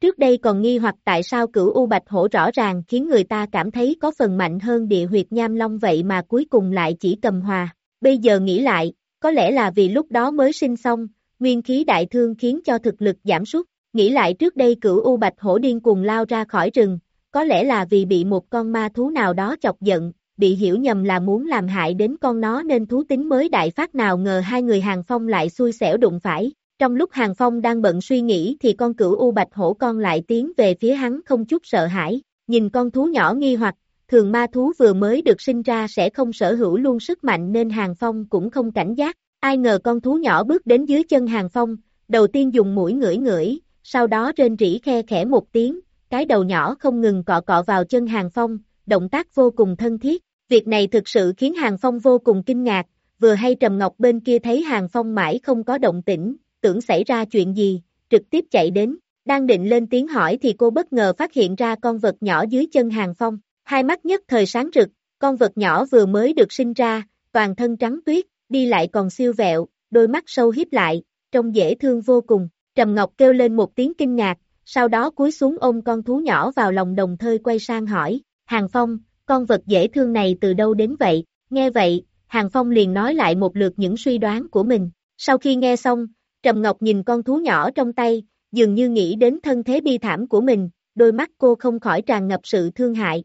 Trước đây còn nghi hoặc tại sao cửu U Bạch Hổ rõ ràng khiến người ta cảm thấy có phần mạnh hơn địa huyệt nham long vậy mà cuối cùng lại chỉ cầm hòa. Bây giờ nghĩ lại, có lẽ là vì lúc đó mới sinh xong, nguyên khí đại thương khiến cho thực lực giảm sút. Nghĩ lại trước đây cửu U Bạch Hổ điên cuồng lao ra khỏi rừng, có lẽ là vì bị một con ma thú nào đó chọc giận, bị hiểu nhầm là muốn làm hại đến con nó nên thú tính mới đại phát nào ngờ hai người Hàng Phong lại xui xẻo đụng phải. Trong lúc Hàng Phong đang bận suy nghĩ thì con cửu U Bạch Hổ con lại tiến về phía hắn không chút sợ hãi, nhìn con thú nhỏ nghi hoặc, thường ma thú vừa mới được sinh ra sẽ không sở hữu luôn sức mạnh nên Hàng Phong cũng không cảnh giác, ai ngờ con thú nhỏ bước đến dưới chân Hàng Phong, đầu tiên dùng mũi ngửi ngửi, sau đó rên rỉ khe khẽ một tiếng, cái đầu nhỏ không ngừng cọ cọ vào chân Hàng Phong, động tác vô cùng thân thiết. Việc này thực sự khiến Hàng Phong vô cùng kinh ngạc, vừa hay Trầm Ngọc bên kia thấy Hàng Phong mãi không có động tĩnh, tưởng xảy ra chuyện gì, trực tiếp chạy đến, đang định lên tiếng hỏi thì cô bất ngờ phát hiện ra con vật nhỏ dưới chân Hàng Phong, hai mắt nhất thời sáng rực, con vật nhỏ vừa mới được sinh ra, toàn thân trắng tuyết, đi lại còn siêu vẹo, đôi mắt sâu hiếp lại, trông dễ thương vô cùng, Trầm Ngọc kêu lên một tiếng kinh ngạc, sau đó cúi xuống ôm con thú nhỏ vào lòng đồng thời quay sang hỏi, Hàng Phong, con vật dễ thương này từ đâu đến vậy? Nghe vậy, Hàng Phong liền nói lại một lượt những suy đoán của mình. Sau khi nghe xong, Trầm Ngọc nhìn con thú nhỏ trong tay, dường như nghĩ đến thân thế bi thảm của mình, đôi mắt cô không khỏi tràn ngập sự thương hại.